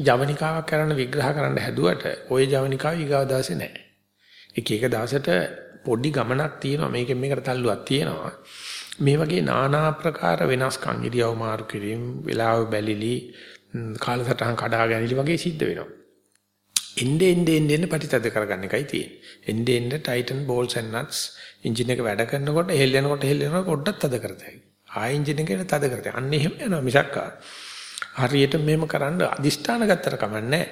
A: ජවනිකාවක් කරන්න විග්‍රහ කරන්න හැදුවට ওই ජවනිකාව ඊගාව දවසේ නැහැ. එක එක දවසට පොඩි ගමනක් තියෙනවා මේකෙන් මේකට තල්ලුවක් තියෙනවා. මේ වගේ নানা ආකාර වෙනස්කම් ඉරියව් මාරු කිරීම, වෙලාව බැලිලි, කාලසටහන් කඩා ගැනීම වගේ සිද්ධ වෙනවා. එnde ende ende ende ප්‍රතිතද කරගන්න එකයි තියෙන්නේ. එnde ende tighten balls and nuts engine එක වැඩ කරනකොට හෙල්ලෙනකොට හෙල්ලෙනකොට පොඩ්ඩක් තද කරතයි. ආයෙ එන්ජින් එකට තද කරතයි. අන්න එහෙම යනවා මිසක් හරියට මෙහෙම කරන්න අදිෂ්ඨාන ගත්තට කමන්නේ.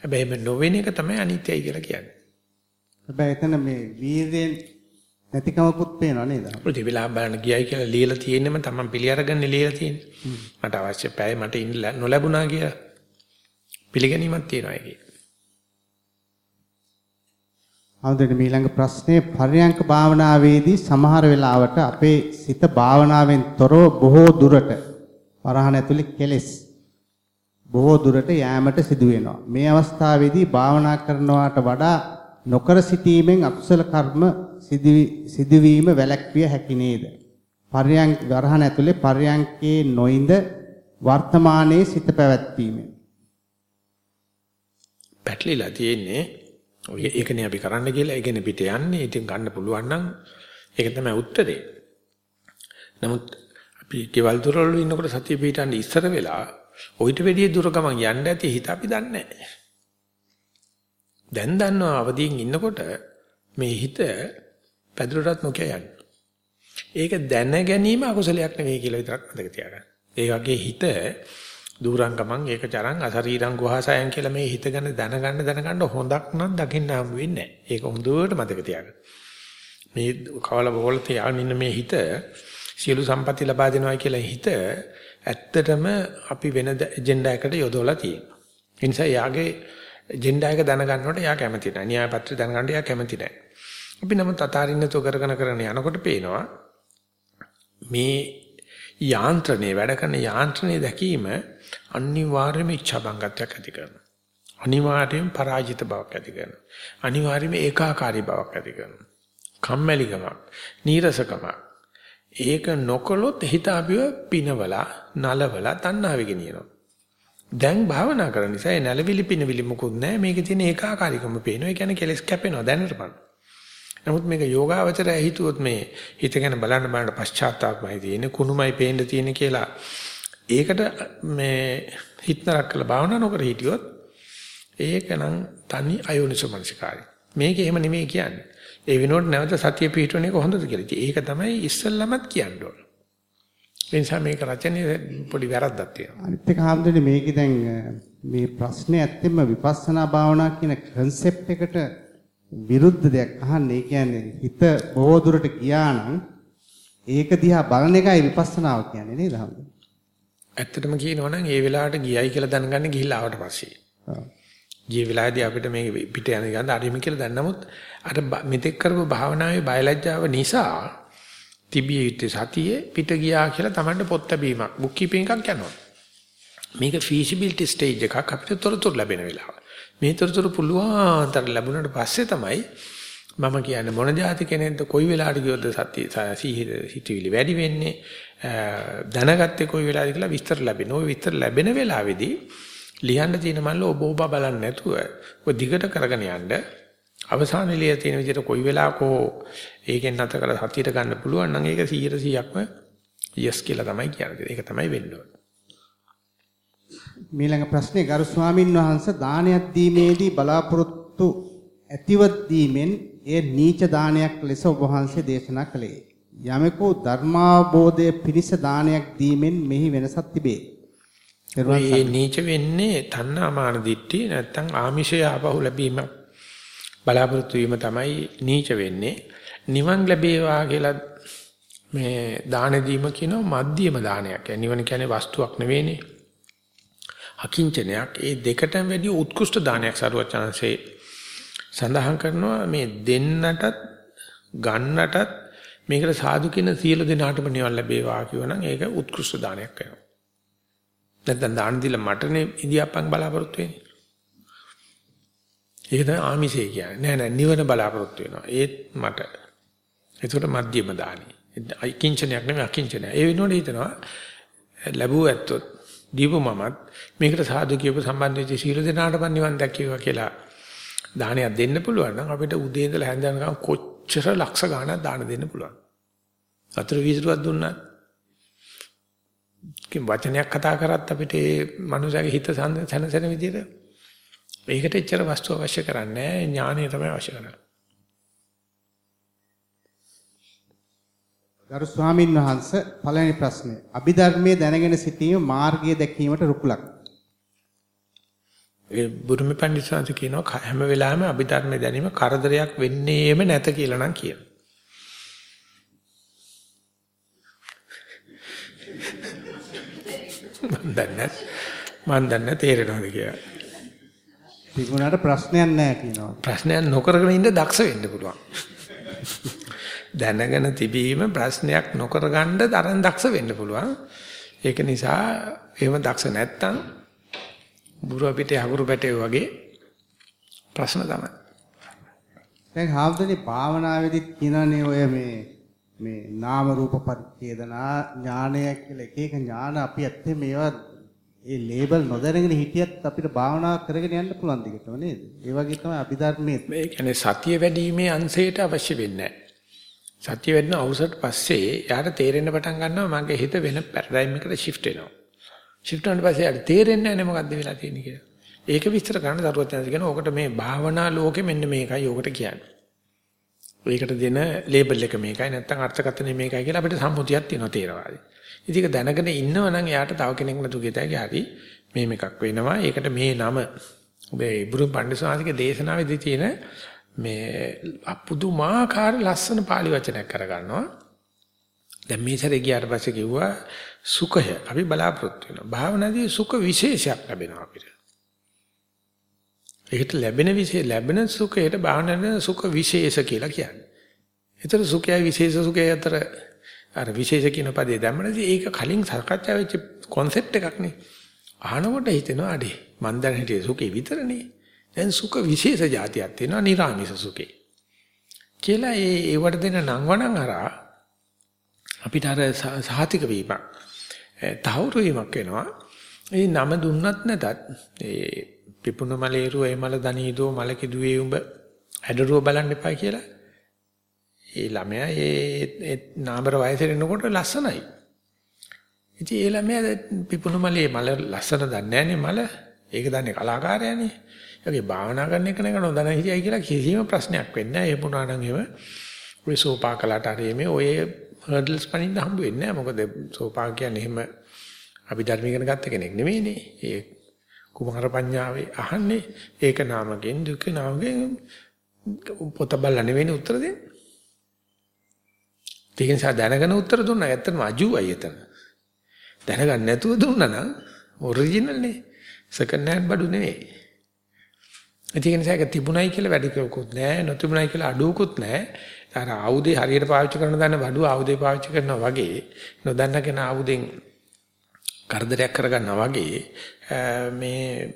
A: හැබැයි මේ නොවෙන එක තමයි අනිත්‍යයි කියලා කියන්නේ.
B: හැබැයි එතන මේ වීර්යයෙන් නැතිකමකුත් පේනවා නේද?
A: ඒ වෙලාව බලන්න ගියයි කියලා ලියලා තියෙන්නම තමන් පිළි අරගන්නේ ලියලා තියෙන්නේ. මට අවශ්‍ය පැය මට ඉන්න නොලැබුණා කියලා පිළිගැනීමක් තියෙනවා ඒකේ.
B: හවුදට ඊළඟ ප්‍රශ්නේ පර්යංක භාවනාවේදී සමහර වෙලාවට අපේ සිත භාවනාවෙන් තොරව බොහෝ දුරට වරහන් ඇතුලේ කෙලෙස් බොහෝ දුරට යෑමට සිදු වෙනවා. මේ අවස්ථාවේදී භාවනා කරනවාට වඩා නොකර සිටීමෙන් අකුසල කර්ම සිදුවීම වැළැක්විය හැකි නේද? පර්යංක වරහන් ඇතුලේ පර්යංකේ නොඉඳ වර්තමානයේ සිත පැවැත්වීමෙන්
A: පැටලිලා තියෙන්නේ ඔය ඒකනේ අපි කරන්න කියලා ඒකනේ පිට යන්නේ. ඉතින් ගන්න පුළුවන් නම් ඒක තමයි උත්තරේ. නමුත් අපි කෙවල් දොරවල ඉන්නකොට සතිය පිටන්න ඉස්සර වෙලා ඔయిత වෙඩිය දුර ගමන් යන්න ඇති හිත අපි දන්නේ නැහැ. දැන් දන්නවා අවදියෙන් ඉන්නකොට මේ හිත පැදුරටත් නොකිය යන්නේ. ඒක දැන ගැනීම අකුසලයක් නෙවෙයි කියලා විතරක් මතක තියාගන්න. ඒ වගේ හිත දූරං ගමන් ඒක චරං අසරීරං ගුහාසයන් කියලා මේ හිත ගැන දැනගන්න දැනගන්න හොඳක් නම් දකින්න හම් වෙන්නේ නැහැ. ඒක හොඳට මතක තියාගන්න. මේ කවල බෝල තියාගෙන ඉන්න මේ හිත සියලු සම්පatti ලබා දෙනවා කියලා හිත ඇත්තටම අපි වෙන එජෙන්ඩා එකකට යොදවලා තියෙනවා. ඒ නිසා යාගේ එජෙන්ඩා එක දැනගන්නකොට යා කැමති නැහැ. න්‍යාය පත්‍රය දැනගන්න යා කැමති නැහැ. අපි නමුත් අතාරින්නතෝ කරගෙන කරගෙන යනකොට පේනවා මේ යාන්ත්‍රණය වැඩ කරන යාන්ත්‍රණය දැකීම අනිවාර්යයෙන්ම ඉච්ඡාබංගත්වයක් ඇති කරනවා. අනිවාර්යයෙන් පරාජිත බවක් ඇති කරනවා. අනිවාර්යයෙන්ම ඒකාකාරී බවක් ඇති කරනවා. කම්මැලිකමක්, නීරසකමක්. ඒක නොකළොත් හිත අපිව පිනවලා, නලවලා තණ්හාවෙ ගෙනියනවා. දැන් භාවනා කරන නිසා ඒ නැලවිලි පිනවිලි මොකුත් නැහැ. මේකේ තියෙන ඒකාකාරීකම පේනවා. ඒ කියන්නේ කෙලස් කැපෙනවා දැනටපන්. නමුත් මේක යෝගාවචරය හිතුවොත් මේ හිත ගැන බලන්න බලන්න පශ්චාත්තාපමයි තියෙන්නේ, කුණුමයි පේන්න තියෙන්නේ කියලා ඒකට මේ හිතනරක් කළ භාවනා නොකර හිටියොත් ඒකනම් තනි අයෝනිසමනසිකාරය. මේක එහෙම නෙමෙයි කියන්නේ. ඒ වෙනුවට නැවත සතිය පිහිටවන එක හොඳද කියලා. ඒක තමයි ඉස්සල්ලාමත් කියන්න ඕන. ඒ නිසා මේක රචනයේ පොඩි වැරද්දක් තියෙනවා.
B: අනිත් එක හැමදෙන්නේ මේකේ දැන් මේ ප්‍රශ්නේ ඇත්තෙම විපස්සනා භාවනා කියන concept එකට විරුද්ධ දෙයක් අහන්නේ. කියන්නේ හිත බොහෝ දුරට ගියා නම් ඒක දිහා බලන එකයි විපස්සනාව කියන්නේ නේද?
A: ඇත්තටම කියනවනම් ඒ වෙලාවට ගියයි කියලා දැනගන්න ගිහිල්ලා ආවට පස්සේ. ගිය වෙලාවේදී අපිට මේ පිට යන ගඳ අරිම කියලා දැන් නමුත් අර මෙතෙක් කරපු භාවනාවේ බයලජ්ජාව නිසා තිබිය යුත්තේ සතියේ පිට ගියා කියලා Tamanට පොත් ලැබීමක් බුක් කීපින් එකක් යනවා. මේක feasibility stage එකක් අපිට තොරතුරු ලැබෙන වෙලාව. මේ තොරතුරු පුළුවන් තර ලැබුණාට පස්සේ තමයි මම කියන්නේ මොන જાති කෙනෙක්ද කොයි වෙලාවට ගියොත් සත්‍ය සිහිවිලි වැඩි වෙන්නේ දැනගත්තේ කොයි වෙලාවද කියලා විස්තර ලැබෙන. ওই විස්තර ලැබෙන වෙලාවේදී ලියන්න තියෙන මල්ල ඔබ ඔබ බලන්නේ නැතුව ඔය දිගට කරගෙන යන්න අවසානයේ තියෙන විදිහට කොයි වෙලාවක ඒකෙන් නැත කර සතියට ගන්න පුළුවන් නම් ඒක 100%ක්ම yes කියලා තමයි කියන්නේ. ඒක තමයි වෙන්න ඕනේ.
B: මීළඟ ප්‍රශ්නේ ගරු ස්වාමින් වහන්සේ දානයක් දීමේදී බලාපොරොත්තු ඇතිව දීමෙන් එය නීච දානයක් ලෙස ඔබ වහන්සේ දේශනා කළේ. යමෙකු ධර්මාබෝධය පිණිස දානයක් දීමෙන් මෙහි වෙනසක් තිබේ.
A: මේ නීච වෙන්නේ තණ්හාමාන දිට්ඨි නැත්තම් ආමිෂය ආපහු ලැබීම බලාපොරොත්තු වීම තමයි නීච වෙන්නේ. නිවන් ලැබේවා කියලා මේ දාන දීම කියනවා මධ්‍යම දානයක්. නිවන කියන්නේ වස්තුවක් නෙවෙයිනේ. අකිංචනයක් ඒ දෙකටම වැඩි උත්කෘෂ්ඨ දානයක් සරුවචනanse සඳහන් කරනවා මේ දෙන්නටත් ගන්නටත් මේකට සාදු කියන සියලු දෙනාටම නිවන් ලැබේවා කියවනම් ඒක උත්කෘෂ්ඨ දානයක් වෙනවා. නැත්නම් දාන දීලා මටනේ ඉදියාපන් බලාපොරොත්තු වෙන්නේ. ඒක තමයි ආමිෂය කියන්නේ. නෑ නෑ නිවන බලාපොරොත්තු වෙනවා. ඒත් මට. ඒකට මධ්‍යම දානි. අකිංචනයක් නෙමෙයි අකිංචනය. ඒ වෙනුවට හිතනවා ලැබුව ඇත්තොත් දීපු මමත් මේකට සාදු කියපු සම්බන්ධ වෙච්ච සීල දෙනාටම නිවන් දැක්කේවා කියලා දානයක් දෙන්න පුළුවන් නම් අපිට උදේ ඉඳලා හැන්ද යනකම් කොච්චර ලක්ෂ ගාණක් දාන දෙන්න පුළුවන්. වතුර විසිරුවක් දුන්නා. වචනයක් කතා කරත් අපිට ඒ මනුස්සයාගේ හිත සැනසෙන විදිහට ඒකට එච්චර වස්තු අවශ්‍ය කරන්නේ නැහැ ඥානය තමයි අවශ්‍ය කරන්නේ.
B: ගරු ස්වාමින් වහන්සේ පළවෙනි ප්‍රශ්නය. අභිධර්මයේ දැනගෙන සිටීම මාර්ගය දැකීමට රුකුලක්.
A: ඒ බුදුම පඬිස්සන්ස කියනවා හැම වෙලාවෙම අභිධර්මයේ දැනීම කරදරයක් වෙන්නේම නැත කියලා නම් කියනවා. මන් දන්නේ මන් දන්නේ තේරෙනවද කියලා.
B: තිබුණාට ප්‍රශ්නයක් නැහැ කියනවා.
A: ප්‍රශ්නයක් නොකරගෙන ඉන්න දක්ෂ වෙන්න පුළුවන්. දැනගෙන තිබීම ප්‍රශ්නයක් නොකර ගන්න තරම් දක්ෂ වෙන්න පුළුවන්. ඒක නිසා එහෙම දක්ෂ නැත්තම් බුරු අපිට හකුරු පැටේ වගේ ප්‍රශ්න තමයි.
B: දැන් හාමුදුරනේ භාවනාවේදීත් කියනනේ ඔය මේ මේ නාම රූප පරිච්ඡේදනා ඥානය කියලා එක එක ඥාන අපි ඇත්තේ මේවා ඒ ලේබල් නොදැනගෙන හිටියත් අපිට භාවනා කරගෙන යන්න පුළුවන් දිගටම නේද? ඒ වගේ තමයි අභිධර්මයේ
A: මේ කියන්නේ සතිය වැඩිීමේ අංශයට අවශ්‍ය වෙන්නේ නැහැ. සතිය වැඩින අවසරට පස්සේ යාට තේරෙන්න පටන් ගන්නවා මගේ හිත වෙන පැරඩයිම් එකට shift වෙනවා. shift වුණාට පස්සේ යාට තේරෙන්නේ නැහැ මොකද්ද වෙලා තියෙන්නේ කියලා. ඒක විස්තර කරන්න දරුවත් යනවා කියන ඕකට මේ භාවනා ලෝකෙ මෙන්න මේකයි ඕකට කියන්නේ. ඒකට දෙන ලේබල් එක මේකයි නැත්නම් අර්ථකථනය මේකයි කියලා අපිට සම්මුතියක් තියෙනවා තේරවාදී. ඉතින් ඒක දැනගෙන ඉන්නව නම් එයාට තව කෙනෙක් නතු ගෙතයි හරි මේ මේකක් වෙනවා. ඒකට මේ නම ඔබේ බුදුන් පඬිස්සාසික දේශනාවේදී තියෙන මේ අපුදුමාකාර ලස්සන පාලි වචනයක් කරගන්නවා. දැන් මේ සැරේ ගියාට පස්සේ කිව්වා සුඛය අපි බලාපොරොත්තු වෙනවා. භාවනාදී සුඛ විශේෂයක් ලැබෙනවා අපිට. ඒකට ලැබෙන විශේෂ ලැබෙන සුඛයට භාවනාවේ සුඛ විශේෂ කියලා කියන්නේ. ඒතර සුඛයයි විශේෂ සුඛයයි අතර අර විශේෂ කියන පදේ දැම්මනදී ඒක කලින් සාකච්ඡා වෙච්ච concept එකක් නේ. අහනකොට හිතෙනවා අඩේ මන් දැන් හිටියේ සුඛේ විතරනේ. දැන් සුඛ විශේෂ જાතියක් තියෙනවා නිර්ාමිෂ සුඛේ. කියලා ඒ ඒවට දෙන නම් වණන් අරා අපිට අර සහතික වීමක් තහවුරු වීමක් වෙනවා. ඒ නම දුන්නත් නැතත් ඒ පිපුණ මලේරුව ඒ මල දනීදෝ මල කිදුවේ උඹ හැඩරුව බලන්න එපා කියලා ඒ ළමයා ඒ නාමර වයසට එනකොට ලස්සනයි. ඉතින් ඒ ළමයා පිපුණු මලේ මල ලස්සන දන්නේ නැනේ මල. ඒක දන්නේ කලාකාරයානේ. ඒකේ භාවනා කරන එක නේද නොදැන හිටියයි කියලා කිසිම ප්‍රශ්නයක් වෙන්නේ නැහැ. ඒ පුණා නම් එහෙම ඔය සෝපාකලට හරි මේ ඔය හර්ඩල්ස් පනින්න හම්බ වෙන්නේ නැහැ. මොකද සෝපා කියන්නේ එහෙම අපි ධර්ම ඉගෙන ගත්ත කෙනෙක් නෙමෙයිනේ. ඒ කුමාර පඤ්ඤාවේ අහන්නේ ඒක නාමයෙන් දුක නාමයෙන් පොත බලලා නෙවෙයි උත්තර දෙන්නේ. ඒක නිසා දැනගෙන උත්තර දුන්නා. ඇත්තටම අජුවයි එතන. දැනගන්න නැතුව දුන්නා නම් ඔරිජිනල් නේ. සෙකන්ඩ් හෑන්ඩ් බඩු නෙවෙයි. ඒක නිසා ඒක තිබුණයි කියලා වැඩි කවකුත් නැහැ. නොතිබුණයි කියලා අඩුවකුත් නැහැ. අර ආයුධය හරියට පාවිච්චි කරන දන්න බඩුව ආයුධය පාවිච්චි කරනවා වගේ නොදන්න කෙනා ආයුධෙන් කරදරයක් කරගන්නවා වගේ මේ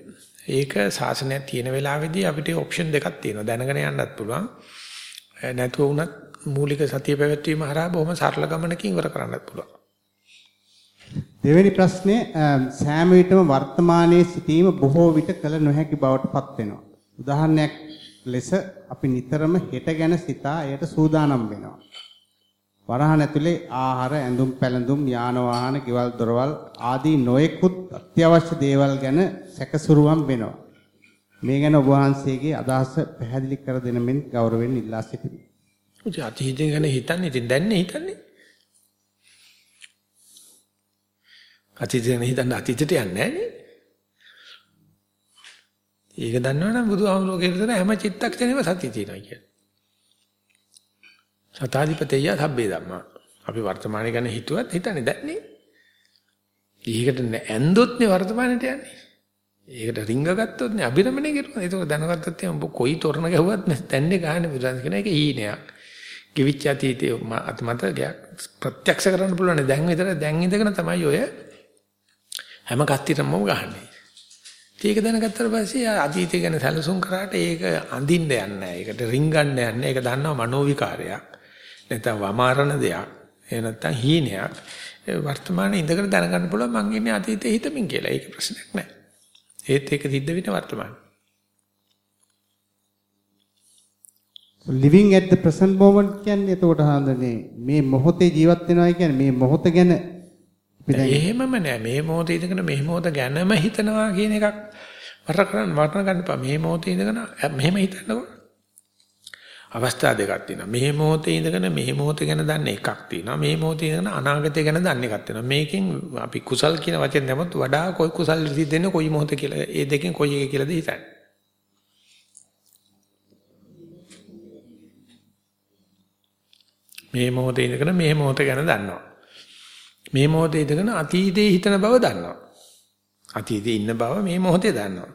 A: ඒක සාසනයක් තියෙන වෙලාවේදී අපිට ඔප්ෂන් දෙකක් තියෙනවා. දැනගෙන යන්නත් පුළුවන්. නැතුව වුණත් මූලික සතිය පැවැත්වීම හරහා බොහොම සරල ගමනකින් ඉවර කරන්නත් පුළුවන්.
B: දෙවෙනි ප්‍රශ්නේ සෑම විටම වර්තමානයේ සිටීම බොහෝ විට කල නොහැකි බවට පත් වෙනවා. උදාහරණයක් ලෙස අපි නිතරම හෙට ගැන සිතා එයට සූදානම් වෙනවා. වරහන් ඇතුලේ ආහාර, ඇඳුම් පැළඳුම්, යාන වාහන, ගෙවල් දොරවල් ආදී නොයෙකුත් අත්‍යවශ්‍ය දේවල් ගැන සැකසුරුවම් වෙනවා. මේ ගැන ඔබ වහන්සේගේ අදහස පැහැදිලි කර දෙන මෙන් ගෞරවයෙන් ඉල්ලා සිටිමි.
A: ඉතින් අතීතය ගැන හිතන්නේ ඉතින් දැන් හිතන්නේ. අතීතය ගැන හිතන්න අතීතයට යන්නේ නැහැ ඒක දන්නවනම් බුදුහාමුදුරුවෝ කියන හැම චිත්තක්ෂණෙම සතිය තියෙනවා කියන්නේ. සතාධිපතේය සබ්බේ ධම්මා. අපි වර්තමානයේ ගැන හිතුවත් හිතන්නේ දැන්නේ. ඒකට ඇන්දොත් නේ වර්තමානයට යන්නේ. ඒකට රිංග ගත්තොත් නේ අභිරමණය කරනවා. ඒක දැනගත්තත් එම් කොයි තොරණ ගැහුවත් දැන්නේ ගහන්නේ බුදුන් කියන එක හීනයක්. කිවිච්ච අතීතයේ මතකයක් ප්‍රත්‍යක්ෂ කරන්න පුළුවන් දැන් විතර දැන් ඉඳගෙන තමයි ඔය හැම කස්තිරම ගහන්නේ. ඒක දැනගත්තට පස්සේ අතීතය ගැන සැලසුම් කරාට ඒක අඳින්න යන්නේ නැහැ. ඒකට රින්ගන්න යන්නේ. ඒක දන්නවා මනෝ විකාරයක්. නැත්නම් වමාරණ දෙයක්. එහෙ නැත්නම් හීනයක්. වර්තමානයේ ඉඳගෙන දැනගන්න පුළුවන් මං ඉන්නේ අතීතයේ හිතමින් කියලා. ඒක ප්‍රශ්නයක් නැහැ. ඒත් ඒක සිද්ධ වෙන වර්තමානයේ.
B: Living at the present moment කියන්නේ එතකොට හඳුනේ මේ මොහොතේ ජීවත් වෙනවා කියන්නේ මේ මොහොත ගැන
A: එහෙමම නෑ මේ මොහොතේ ඉඳගෙන මේ මොහොත ගැනම හිතනවා කියන එකක් වර කරන්න වර්ණ ගන්න එපා මේ මොහොතේ ඉඳගෙන මෙහෙම හිතන්නකො අවස්ථා දෙකක් තියෙනවා මේ මොහොතේ ඉඳගෙන මේ මොහොත ගැන දන්න එකක් තියෙනවා මේ මොහොතේ ඉඳගෙන අනාගතය ගැන දන්න එකක් තියෙනවා මේකෙන් අපි කුසල් කියන වචෙන් දැම්මොත් වඩා කොයි කුසල් සිද්ධෙන්නේ කොයි මොහොත කියලා ඒ දෙකෙන් කොයි එක කියලාද හිතන්නේ මේ මොහොතේ ඉඳගෙන මේ මොහොත ගැන දන්නවා. මේ මොහොතේ ඉඳගෙන අතීතේ හිතන බව දන්නවා. අතීතේ ඉන්න බව මේ මොහොතේ දන්නවා.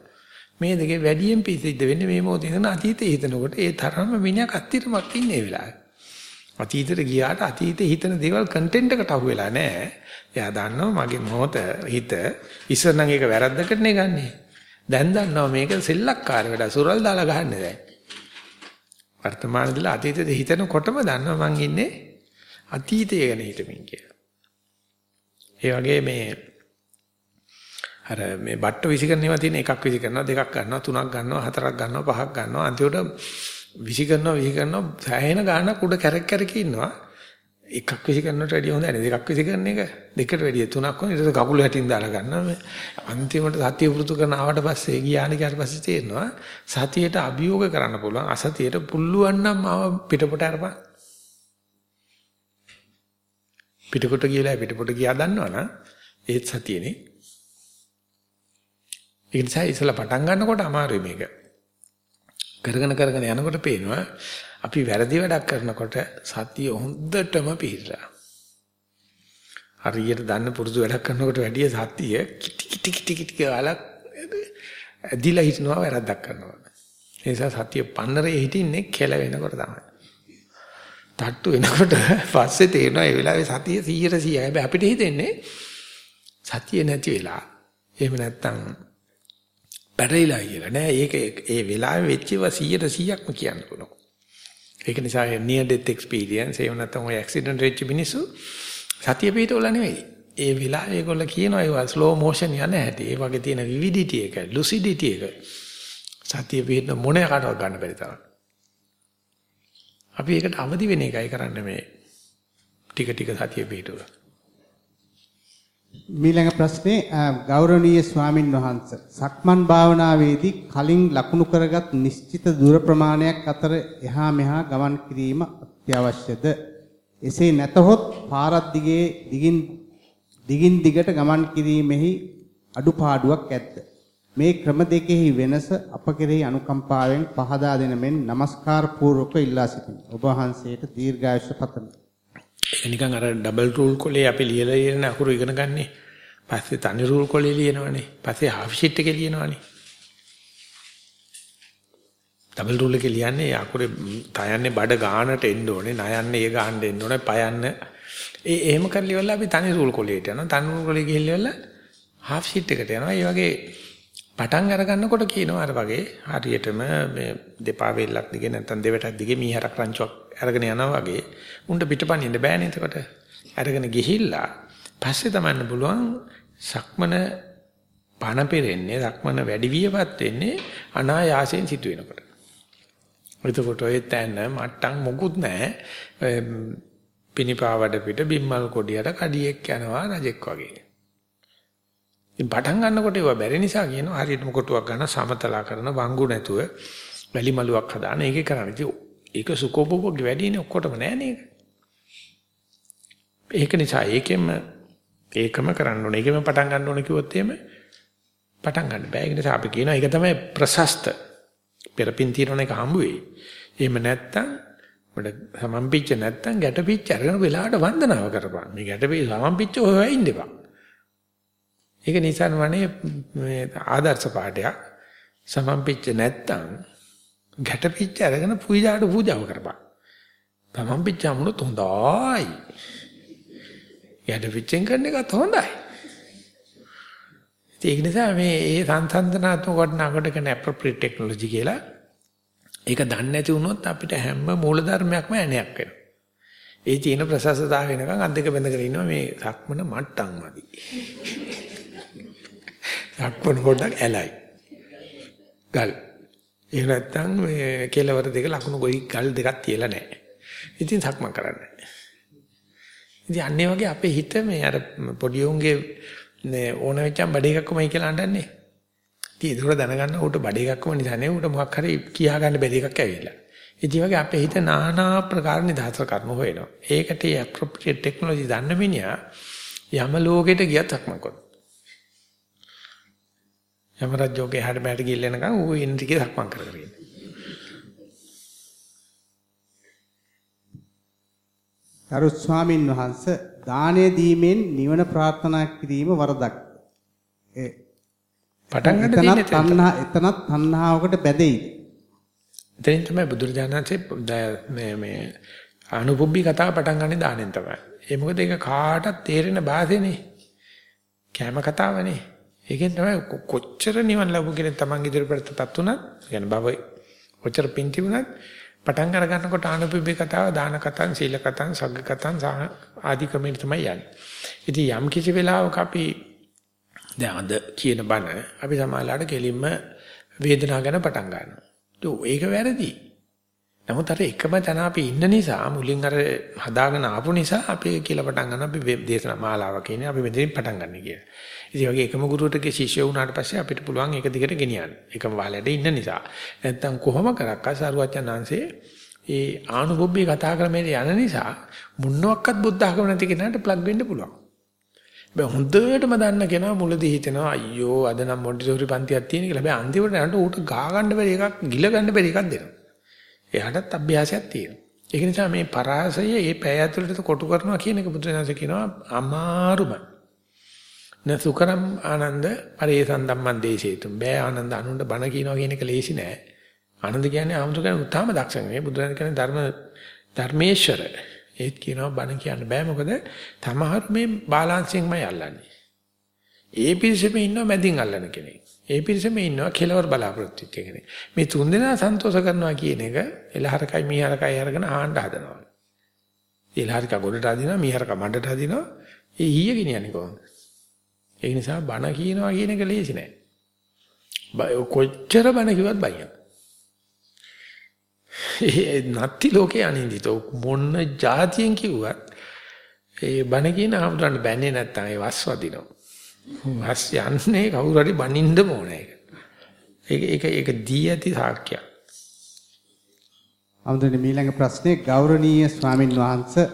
A: මේ දෙකේ වැඩියෙන් පිසිද්ද වෙන්නේ මේ මොහොතේ ඉඳන් අතීතේ හිතනකොට ඒ තරම්ම මිනිහක් අත්‍තිරමක් ඉන්නේ වෙලාවේ. අතීතෙට ගියාට අතීතේ හිතන දේවල් කන්ටෙන්ට් එකට අහු වෙලා නැහැ. එයා දන්නවා මගේ මොහොත හිත ඉස්සර නම් ඒක වැරද්දකට නේ ගන්නෙ. දැන් දන්නවා මේක සෙල්ලක්කාර වැඩ සුරල් දාලා ගහන්නේ දැන්. වර්තමානයේදී අතීතයේ හිතනකොටම දන්නවා මං ඉන්නේ අතීතය ගැන හිතමින් කියලා. ඒ වගේ මේ අර මේ බට්ට විසි කරනවා තියෙන එකක් විසි කරනවා දෙකක් ගන්නවා තුනක් ගන්නවා හතරක් ගන්නවා පහක් ගන්නවා. අන්තිමට විසි කරනවා විසි කරනවා සෑහෙන ගානක් උඩ කැරක් කැරක ඉන්නවා. එකක් විසි කරනට වැඩිය හොඳ නැහැ. දෙකක් විසි කරන එක දෙකට වැඩිය තුනක් වුණා ඊට කකුල හැටින් දාලා ගන්නවා. අන්තිමට සතිය පුරුදු කරන ආවට පස්සේ ගියානේ ඊට පස්සේ තේරෙනවා සතියට අභියෝග කරන්න පුළුවන්. අසතියට පුළුවන් නම් ආව පිටපොට අරපන්. පිටකොට කියලා පිටපොට ගියා දන්නවනම් ඒත් සතියනේ. ඒ නිසා ඉතලා පටන් ගන්නකොට අමාරුයි මේක කරගෙන කරගෙන යනකොට පේනවා අපි වැරදි වැඩක් කරනකොට සතිය හොඳටම පිළිලා. හරියට දන්න පුරුදු වැඩක් කරනකොට වැඩිය සතිය කිටි කිටි කිටි කිටි කාලා ඇදිලා හිටනවා වැරද්දක් කරනවා. ඒ නිසා සතිය පන්නරේ හිටින්නේ කෙල වෙනකොට තමයි. තට්ටු වෙනකොට පස්සේ තේරෙනවා ඒ වෙලාවේ සතිය 100 100යි. හැබැයි අපිට හිතෙන්නේ සතිය නැති වෙලා. එහෙම නැත්තම් පැටලිලා කියලා නෑ. ඒක ඒ වෙලාවේ වෙච්චව 100 100ක්ම කියන්න පුළුවන්. ඒක නිසා near death experience එහෙම නැත්නම් ඔය accident වෙච්ච මිනිස්සු සතිය පිටවල නෙවෙයි. ඒ වෙලාවේ ඒගොල්ලෝ කියනවා ඒවා slow motion යන හැටි. ඒ වගේ තියෙන vividity එක, lucidity එක. සතිය පිටන මොන එකටවත් ගන්න බැරි තරම්. අපි ඒකට අවදි වෙන එකයි කරන්න මේ ටික ටික සතිය පිටවල.
B: මීළඟ ප්‍රශ්නේ ගෞරවනීය ස්වාමින් වහන්සේ. සක්මන් භාවනාවේදී කලින් ලකුණු කරගත් නිශ්චිත දුර ප්‍රමාණයක් අතර එහා මෙහා ගමන් කිරීම අත්‍යවශ්‍යද? එසේ නැතහොත් පාරක් දිගේ දිගින් දිගින් දිගට ගමන් කිරීමෙහි අඩුපාඩුවක් ඇද්ද මේ ක්‍රම දෙකෙහි වෙනස අප කෙරෙහි අනුකම්පාවෙන් පහදා දෙන මෙන් নমස්කාර පූර්වක ඉල්ලා සිටිමි. ඔබ වහන්සේට දීර්ඝායුෂ පතමි.
A: නිකන් අර ඩබල් රූල් කොලේ අපි ලියලා ඉන්න අකුරු ඉගෙන ගන්නෙ. පස්සේ තනි රූල් කොලේ ලියනවනේ. පස්සේ හාෆ් ෂීට් එකේ ලියනවනේ. ඩබල් රූල් එකේ ලියන්නේ අකුරේ තයන්නේ බඩ ගානට එන්න ඕනේ. නයන්නේ ඒ ගානට එන්න ඕනේ. පයන්න ඒ එහෙම කරලා ඉවරලා අපි තනි රූල් කොලේට යනවා. තනි රූල් කොලේ ගිහිල්ලා හාෆ් ෂීට් එකට යනවා. ඒ වගේ පටන් අර ගන්නකොට කියනවා අර වගේ හරියටම මේ දෙපා වේලක් දිගේ නැත්නම් දෙවටක් දිගේ මීහරක් රංචුවක් අරගෙන යනවා වගේ උන්ට පිටපණින්න බෑනේ එතකොට. අරගෙන ගිහිල්ලා පස්සේ තමන්න පුළුවන් සක්මන පණ පෙරෙන්නේ සක්මන වැඩි වියපත් වෙන්නේ අනායාසයෙන් සිදු වෙනකොට එතකොට ඔය තැන මට්ටම් මොකුත් නැහැ. පිනිපාවඩ පිට බිම්මල් කොඩියට කඩියෙක් යනවා රජෙක් වගේ. ඉතින් පටන් ගන්නකොට ඒවා බැරි නිසා කියනවා හරියටම කොටුවක් ගන්න සමතලා කරන වංගු නැතුව වැලි මලුවක් හදාන ඒකේ කරන්නේ. ඉතින් ඒක සුකෝපෝපෝගේ වැඩිනේ ඔක්කොටම නෑනේ ඒක. ඒක නිසා ඒකෙම ඒකම කරන්න ඕනේ. ඒකෙම පටන් ගන්න ඕනේ කිව්වොත් එහෙම පටන් ගන්න බෑ. ඒක නිසා අපි කියනවා ඒක තමයි ප්‍රශස්ත. පෙරපින් తీරන එක හම්බ වෙයි. එහෙම නැත්තම් මට සමම්පිච්ච නැත්තම් ගැටපිච්ච අරගෙන වෙලාවට වන්දනාව කරපන්. මේ ගැටපිච්ච සමම්පිච්ච හොයවා ඉන්නපන්. ඒක නිසා වනේ මේ ආදර්ශ පාඩයක් සමම්පිච්ච නැත්තම් ගැටපිච්ච අරගෙන පූජාට පූජාව කරපන්. සමම්පිච්ච වුණොත් හොඳයි. ගැටපිච්චෙන් කරන එකත් හොඳයි. ඒක නිසා මේ ඒ සංසන්දනාත්මක වටනාකට කියන appropriate technology කියලා ඒක දන්නේ නැති වුණොත් අපිට හැම මූලධර්මයක්ම ඇණයක් වෙනවා. ඒ තියෙන ප්‍රසස්සතාව වෙනකන් අද්දක බැඳගෙන ඉන්නවා මේ සක්මන මට්ටම් මදි. සක්මන පොඩ්ඩක් ඇලයි. ගල්. එහෙම නැත්නම් මේ කෙලවර දෙක ලකුණු ගොයි ගල් දෙකක් තියලා නැහැ. ඉතින් සක්මන් කරන්නේ. ඉතින් අන්නේ වගේ අපේ හිත මේ අර පොඩි උන්ගේ නේ ඕන වෙච්චම් බඩ එකක්මයි කියලා අඬන්නේ. ඉතින් ඒක දැනගන්න උට බඩ එකක්ම නිසා නේ උට මොකක් හරි කියා ගන්න බැරි එකක් ඇවිල්ලා. ඉතින් වගේ අපේ හිත নানা ප්‍රකාර නිදහස කර්ම හොයනවා. ඒකට ඒ appropriate technology දන්න මිනිහා යම ලෝකෙට ගියත් සක්මන් කරනවා. යම රජෝගේ හැඩ බෑට ගිල්ලෙනකන් ඌ ඉන්න ටිකේ සක්මන් කර කර ඉන්න.
B: ගරු ස්වාමින් වහන්සේ දානය දීමෙන් නිවන ප්‍රාර්ථනා කිරීම වරදක්. ඒ
A: පටන් ගන්න දෙන්නේ
B: තණ්හා එතනත් තණ්හාවකට බැඳෙයි.
A: එතනින් තමයි බුදුරජාණන්සේ මේ මේ අනුපුබ්බි කතාව පටන් ගන්නේ දානෙන් තමයි. ඒ මොකද ඒක කාටත් තේරෙන භාෂෙනේ. කෑම කතාවනේ. ඒකෙන් තමයි කොච්චර නිවන් ලැබු කෙනෙක් Taman ඉදිරියටපත් උනත්, يعني බව කොච්චර පිංටි වුණත් පටන් අර ගන්නකොට ආනුපුබ්බි කතාව දාන කතන්, සීල කතන්, සග්ග කතන් ආදී ක්‍රමෙට තමයි යන්නේ. ඉතින් යම් කිසි වෙලාවක අපි දැන් අද කියන බණ අපි සමාජලාට කෙලින්ම වේදනාව ගැන පටන් ගන්නවා. ඒක වැරදි. නමුත් අර එකම තැන අපි ඉන්න නිසා මුලින් අර හදාගෙන ආපු නිසා අපි කියලා පටන් ගන්න අපි දේශනා මාලාව කියන්නේ අපි මෙතනින් පටන් ගන්න කියලා. ඉතින් වගේ එකම ගුරුවරට ශිෂ්‍ය වුණාට පස්සේ අපිට පුළුවන් ඒක දිගට ගෙනියන්න. එකම වාලයට ඉන්න නිසා. නැත්තම් කොහොම කරක්ක සරුවචනාංශේ ඒ ආනුභව්‍ය කතා ක්‍රමයට යන නිසා මුන්නවක්වත් බුද්ධ ආගම නැති කෙනාට ප්ලග් වෙන්න පුළුවන්. බෑ හොඳටම දන්න කෙනා මුලදී හිතෙනවා අයියෝ අද නම් මොන්ටිසෝරි පන්තියක් තියෙන කියලා. හැබැයි අන්තිමට යනකොට ඌට ගා ගන්න බැරි එකක් ගිල ගන්න බැරි එකක් දෙනවා. එයාටත් අභ්‍යාසයක් තියෙනවා. ඒක නිසා මේ පරාසය මේ පැය ඇතුළත කොටු කරනවා කියන එක බුදුරජාණන් කියනවා අමාරුම. නසුකරම් ආනන්ද පරේසන් ධම්මං දේශේතුම්. බෑ ආනන්ද අනුන්ට බණ කියනවා කියන එක ලේසි නෑ. ආනන්ද කියන්නේ ආමුතු කියන්නේ උත්තාම දක්ෂ නෙමෙයි. බුදුරජාණන් කියන්නේ ධර්ම ධර්මේශ්වර. ඒත් කියනවා බණ කියන්න බෑ මොකද තමහර මේ බාලාන්සියෙන්මයි අල්ලන්නේ. ඒ පිරිසෙම ඉන්නවා මැදින් අල්ලන කෙනෙක්. ඒ පිරිසෙම ඉන්නවා කෙලවර බලාපොරොත්තු වෙච්ච කෙනෙක්. මේ තුන් දෙනා සන්තෝෂ කරනවා කියන එක එලහරකයි මීහරකයි අරගෙන ආහන්න හදනවා. එලහරක ගොඩට අදිනවා මීහරක මඩට අදිනවා. ඒ ඊය ගෙනියන්නේ කොහොමද? ඒ නිසා බණ කියනවා කියන එක ලේසි නෑ. කොච්චර බණ කිව්වත් බයියක්. ඒ නැති ලෝකේ අනින්දිත මොන જાතියෙන් කිව්වත් ඒ බණ කියන ආමුදුරන්න බැන්නේ නැත්තම් ඒ වස් වදිනවා. වස් යන්නේ කවුරු හරි බනින්න ඕනේ ඒක. ඒක ඒක දී ඇති සාක්කයක්.
B: අමුතුනේ මීළඟ ප්‍රශ්නේ ගෞරවනීය ස්වාමින් වහන්සේ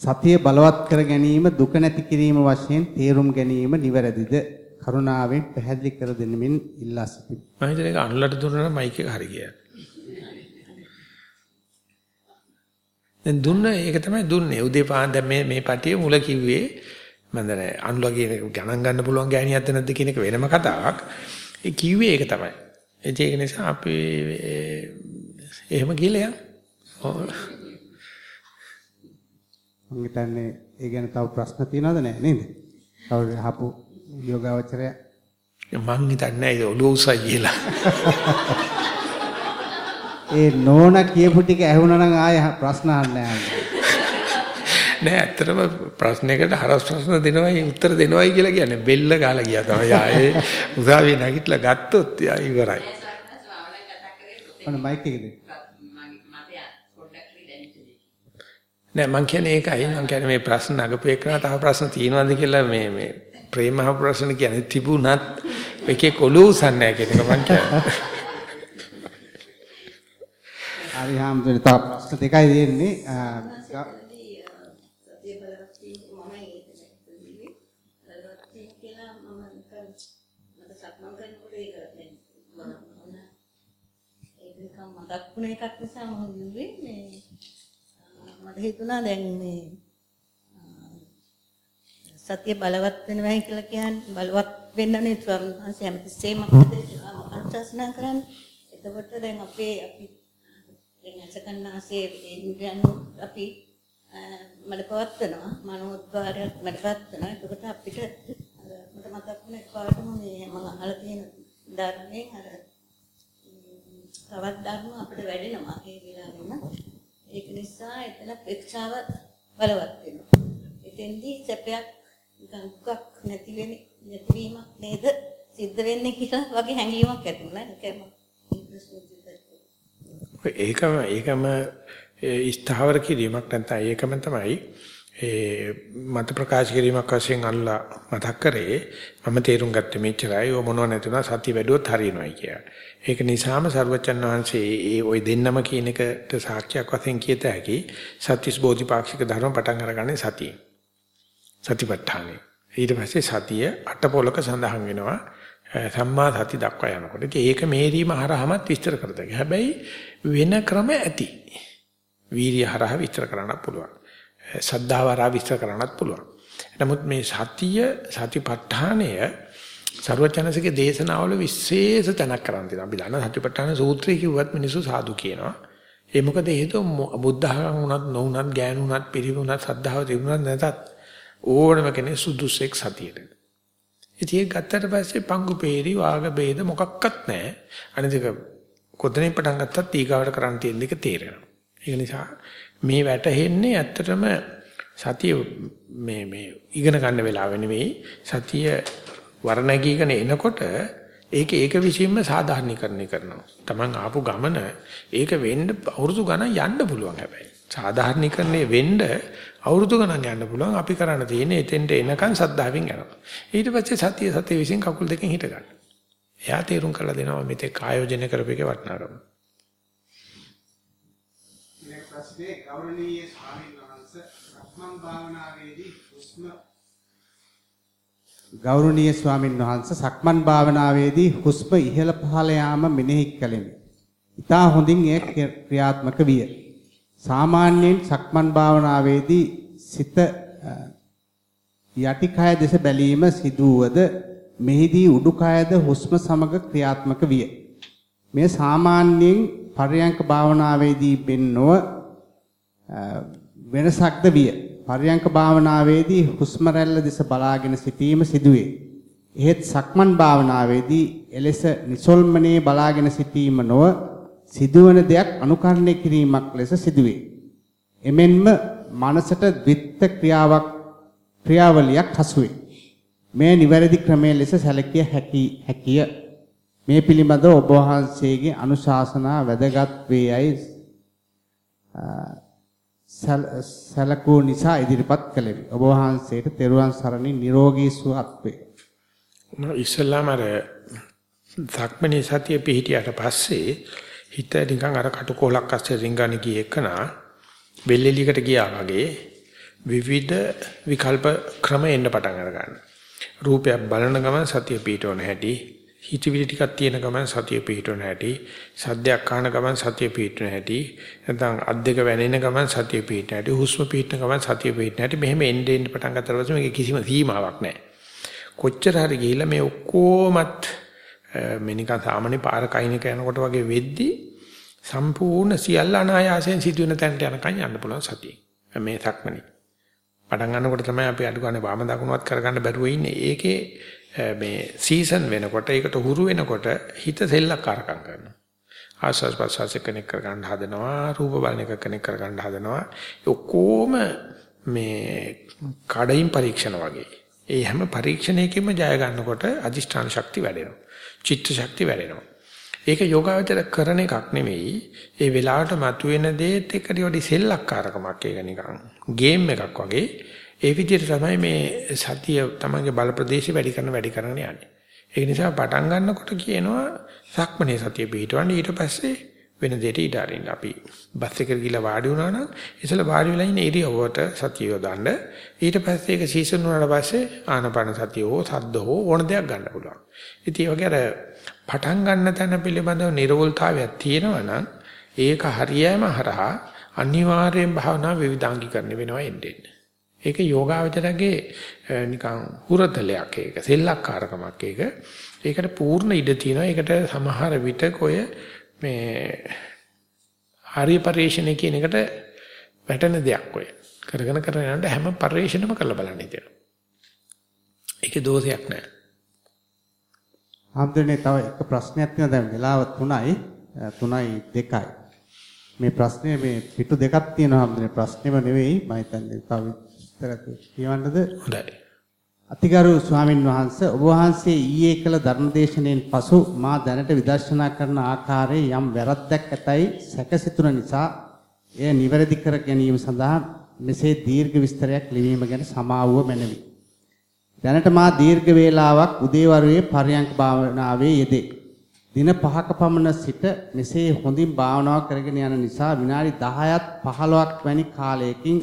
B: සතිය බලවත් කර ගැනීම දුක නැති කිරීම වශයෙන් තේරුම් ගැනීම නිවැරදිද? කරුණාවෙන් පැහැදිලි කර දෙන්නමින් ඉල්ලා සිටිමි.
A: මම හිතන්නේ ඒක අනුලට දුන්නා නම් මයික් එක හරි ගියා. දැන් දුන්න ඒක තමයි දුන්නේ. උදේ පාන් දැන් මේ මේ පටියේ මුල කිව්වේ මම දැන් අනුලා කියන ගණන් ගන්න පුළුවන් ගෑණියක්ද නැද්ද කියන එක වෙනම කතාවක්. ඒ කිව්වේ ඒක තමයි. ඒක නිසා අපි එහෙම කියලා යන්න.
B: මම හිතන්නේ ඒ ගැන තව ප්‍රශ්න තියෙනවද නැහැ නේද? කවුරු අහපු යෝගාවචරය
A: මං හිතන්නේ ඒක ඔලුව උසයි කියලා.
B: ඒ නෝන කියපු ටික ඇහුණා නම් ආයෙ ප්‍රශ්න අහන්නේ නැහැ.
A: නෑ ඇත්තටම ප්‍රශ්නයකට හරස් ප්‍රශ්න දෙනවයි උත්තර දෙනවයි කියලා කියන්නේ බෙල්ල ගාලා ගියා තමයි. ආයේ උසාවියේ නැගිටලා ගත්තොත් ඉවරයි.
B: ඔන්න මයික් එක දෙන්න.
A: නෑ මං කියන්නේ ඒකයි මං කියන්නේ මේ ප්‍රශ්න අගපු එකන තව ප්‍රශ්න තියෙනවද කියලා මේ මේ ප්‍රේමහ ප්‍රශ්න කියන්නේ තිබුණත් එකේ කොළු උසන්නේ නැහැ කියන එක මං කියන්නේ.
B: හරි හැමදෙන තව ප්‍රශ්න දෙකයි තියෙන්නේ.
D: මතක් වුණ එකක් නිසා මම කිව්වේ මේ මට හිතුණා දැන් මේ සතිය බලවත් වෙනවා කියලා කියන්නේ බලවත් වෙන්නනේ ස්වාමීන් වහන්සේ හැමතිස්සෙම අපිට අනුශාසනා කරන්නේ. එතකොට දැන් අපේ අපි දැන් අසකන්නාසේ ඉන්ද්‍රයන් අපි මඩ පවත්වනවා මනෝද්වාරයක් මඩ පවත්වනවා. එතකොට අපිට මට මතක් වුණා එකපාරටම මේ මම අහලා තියෙන ධර්මයෙන් අර තවත් ධර්ම අපිට වැඩෙනවා ඒ වෙලාවෙම. ඒක නිසා එතන ප්‍රේක්ෂාව බලවත් වෙනවා. එතෙන්දී සැපයක් නිකන් දුකක් නැති වෙන්නේ නැතිවීමක් නේද සිද්ධ වෙන්නේ කියලා වගේ හැඟීමක් ඇති වුණා. ඒකම ප්‍රශ්න ඉදිරියට
A: ඒකම ඒකම ස්ථාවර කිරීමක් නැත්නම් ඒකම තමයි ඒ මත ප්‍රකාශ කිරීමක් වශයෙන් අල්ලා මතක් කරේ මම තේරුම් ගත්තේ මෙච්චරයි ඔය මොනව නැතුණා සත්‍ය වැඩුවොත් හරියනවායි කියලා. ඒක නිසාම සර්වචන් වහන්සේ ඒ ওই දෙන්නම කියන එකට සාක්ෂියක් වශයෙන් කියත හැකි සත්‍විස් බෝධිපාක්ෂික ධර්ම පටන් අරගන්නේ සතිය. සතිපට්ඨානෙ. ඊට පස්සේ සතිය අටපොලක සඳහන් වෙනවා සම්මා සති දක්වා යනකොට. ඒක මේරීම හරහමත් විස්තර කරතක. හැබැයි වෙන ක්‍රම ඇති. වීර්ය හරහා විස්තර කරන්නත් පුළුවන්. සද්ධාව ආවිස්තර කරන්නත් පුළුවන්. නමුත් මේ සතිය සතිපට්ඨානය ਸਰවචනසිකේ දේශනාවල විශේෂ තැනක් කරන් තියෙනවා. අපි දන්න සතිපට්ඨාන සූත්‍රය කිව්වත් මිනිස්සු සාදු කියනවා. ඒ මොකද හේතුව බුද්ධහගම උනත් නොඋනත් ගෑනු උනත් පිරිහුණත් සද්ධාව තිබුණත් නැතත් ඕනම කෙනෙක් සුදුසෙක් සතියට. ඉතින් ඒක ගත්තට පස්සේ පංගු peeri වාග ભેද මොකක්වත් නැහැ. අනිතික කොතනින් පටන් ගත්තත් ඊගාවට කරන් තියෙන එක තේරෙනවා. ඒ නිසා මේ වැටහෙන්නේ ඇත්තටම සතිය මේ මේ ඉගෙන ගන්න වෙලාව නෙවෙයි සතිය වර්ණගීකන එනකොට ඒක ඒක විසින්ම සාධාරණීකරණය කරනවා. Taman ආපු ගමන ඒක වෙන්න අවුරුදු ගණන් යන්න පුළුවන් හැබැයි. සාධාරණීකරණය වෙන්න අවුරුදු ගණන් යන්න පුළුවන්. අපි කරන්න තියෙන්නේ එතෙන්ට එනකන් සද්ධාවෙන් යනවා. ඊට පස්සේ සතිය සතිය විසින් කකුල් දෙකෙන් හිට ගන්න. එයා තේරුම් කරලා දෙනවා මෙතෙක් ආයෝජනය කරපේකේ වටිනාකම.
B: ප්‍රශ්නේ ගෞරවනීය ස්වාමීන් වහන්සේ රත්මන් භාවනාවේදී හුස්ම ගෞරවනීය ස්වාමීන් වහන්සේ සක්මන් භාවනාවේදී හුස්ම ඉහළ පහළ යාම මෙනෙහි කළෙමි. ඊටා හොඳින් එය ක්‍රියාත්මක විය. සාමාන්‍යයෙන් සක්මන් භාවනාවේදී සිත යටි කය දෙස බැලීම සිදුවද මෙහිදී උඩුකයද හුස්ම සමග ක්‍රියාත්මක විය. මේ සාමාන්‍යයෙන් පරයන්ක භාවනාවේදී පෙන්නව වෙනසක්ද විය. පරයන්ක භාවනාවේදී හුස්ම රැල්ල දෙස බලාගෙන සිටීම සිදුවේ. එහෙත් සක්මන් භාවනාවේදී එලෙස නිසල්මනේ බලාගෙන සිටීම නොව සිදුවන දෙයක් අනුකරණය කිරීමක් ලෙස සිදුවේ. එමෙන්ම මනසට ද්විත්ත ක්‍රියාවක් ක්‍රියාවලියක් හසුවේ. මේ නිවැරදි ක්‍රමයේ ලෙස සැලකිය හැකි හැකිය. මේ පිළිබඳව ඔබ වහන්සේගේ අනුශාසනා වැදගත් වේයයි සැලකූ නිසා ඉදිරිපත් කළෙමි. ඔබ වහන්සේට තෙරුවන් සරණින් නිරෝගී සුවපත් වේ.
A: ඉස්ලාම අර ධක්මනේ සතිය පිහිටියට පස්සේ හිත නිකන් අර කටුකොලක් අස්සේ රිංගන ගිය එකනා බෙල්ලෙලියකට ගියා වගේ විවිධ විකල්ප ක්‍රම එන්න පටන් අර ගන්නවා. රූපයක් බලන ගමන් සතිය පිහිටවන හැටි හිතවිලි ටිකක් තියෙන ගමන් සතිය පිහිටවන හැටි සද්දයක් අහන ගමන් සතිය පිහිටවන හැටි නැත්නම් අත් දෙක වැනෙන ගමන් සතිය පිහිටන හැටි හුස්ම පිහිටන ගමන් සතිය පිහිටන හැටි මෙහෙම එන්නේ එන්න පටන් ගන්නතර පස්සේ මේක කිසිම සීමාවක් නැහැ. කොච්චර හරි ගිහිල්ලා මේ ඔක්කොමත් මේ නිකන් සාමාන්‍ය පාර කයින්ක යනකොට වගේ වෙද්දි සම්පූර්ණ සියල්ල අනායාසයෙන් සිදුවෙන තැනට යනකම් යන්න පුළුවන් සතිය. මේ සක්මනේ. පටන් ගන්නකොට තමයි අපි අඩු ගන්න වාම දකුණවත් කරගන්න බැරුව ඉන්නේ. ඒකේ මේ සීසන් වෙනකොට ඒකට හුරු වෙනකොට හිත සෙල්ලක්කාරකම් කරනවා. ආස්වාස් ප්‍රසවාස කනෙක් කරගන්න හදනවා රූප බලන එක කනෙක් කරගන්න හදනවා ඔක්කොම මේ කඩින් පරීක්ෂණ වගේ. ඒ හැම පරීක්ෂණයකින්ම ජය ගන්නකොට අදිෂ්ඨාන ශක්තිය වැඩෙනවා. චිත්ත ශක්තිය වැඩෙනවා. ඒක යෝගාවචර කරන එකක් නෙවෙයි. ඒ වෙලාවට මතුවෙන දේත් එක්ක ඩිවඩි සෙල්ලක්කාරකමක් ඒක නිකන් ගේම් එකක් වගේ. ඒ විදිහට තමයි මේ සතිය තමන්ගේ බල ප්‍රදේශය වැඩි කරන වැඩි කරන යන්නේ. ඒ නිසා පටන් ගන්නකොට කියනවා සක්මනේ සතිය පිටවන්නේ ඊට පස්සේ වෙන දෙයට ඊට අරින්න අපි බස් එකට ගිහලා වාඩි වුණා නම් ඉතල වාඩි වෙලා ඉන්න ඉරියව්වට සතිය යොදන්න ඊට පස්සේ ඒක සීසන් වුණාට පස්සේ ආනපන සතිය හෝ සද්ද හෝ ඕන දෙයක් ගන්න පුළුවන්. ඉතින් ඒ වගේ අර පටන් ගන්න තැන පිළිබඳව නිර්වෝල්තාවයක් තියෙනවා නම් ඒක හරියෑම හරහා අනිවාර්යෙන් භාවනා විවිධාංගීකරණය වෙනවා එන්නේ. ඒක යෝගාවචරගේ නිකන් හුරතලයක් ඒක සෙල්ලක්කාරකමක් ඒක. ඒකට පූර්ණ ඉඩ තියෙනවා. ඒකට සමහර විටක ඔය මේ හරි පරිශ්‍රණය කියන එකට වැටෙන දෙයක් ඔය. කරගෙන කරගෙන යනකොට හැම පරිශ්‍රණයම කරලා බලන්න හිතෙනවා. ඒකේ දෝෂයක් නැහැ.
B: ආම්දරනේ තව එක ප්‍රශ්නයක් තියෙනවා දැන් වෙලාව 3යි 3යි 2යි. මේ ප්‍රශ්නේ මේ පිටු දෙකක් තියෙනවා ආම්දරනේ ප්‍රශ්නේම නෙවෙයි මම හිතන්නේ තව විස්තර කියවන්නද?
A: හොඳයි.
B: අතිගරු ස්වාමින් වහන්සේ ඔබ වහන්සේ ඊයේ කළ ධර්මදේශනෙන් පසු මා දැනට විදර්ශනා කරන ආකාරයේ යම් වැරද්දක් ඇතයි සැකසිතුන නිසා එය නිවැරදි කර ගැනීම සඳහා මෙසේ දීර්ඝ විස්තරයක් ලිවීම ගැන සමාවුව මැනවි. දැනට මා දීර්ඝ වේලාවක් උදේවරුේ පරයන්ක භාවනාවේ යෙදේ. දින 5ක පමණ සිට මෙසේ හොඳින් භාවනාව කරගෙන යන නිසා විනාඩි 10ත් 15ක් වැනි කාලයකින්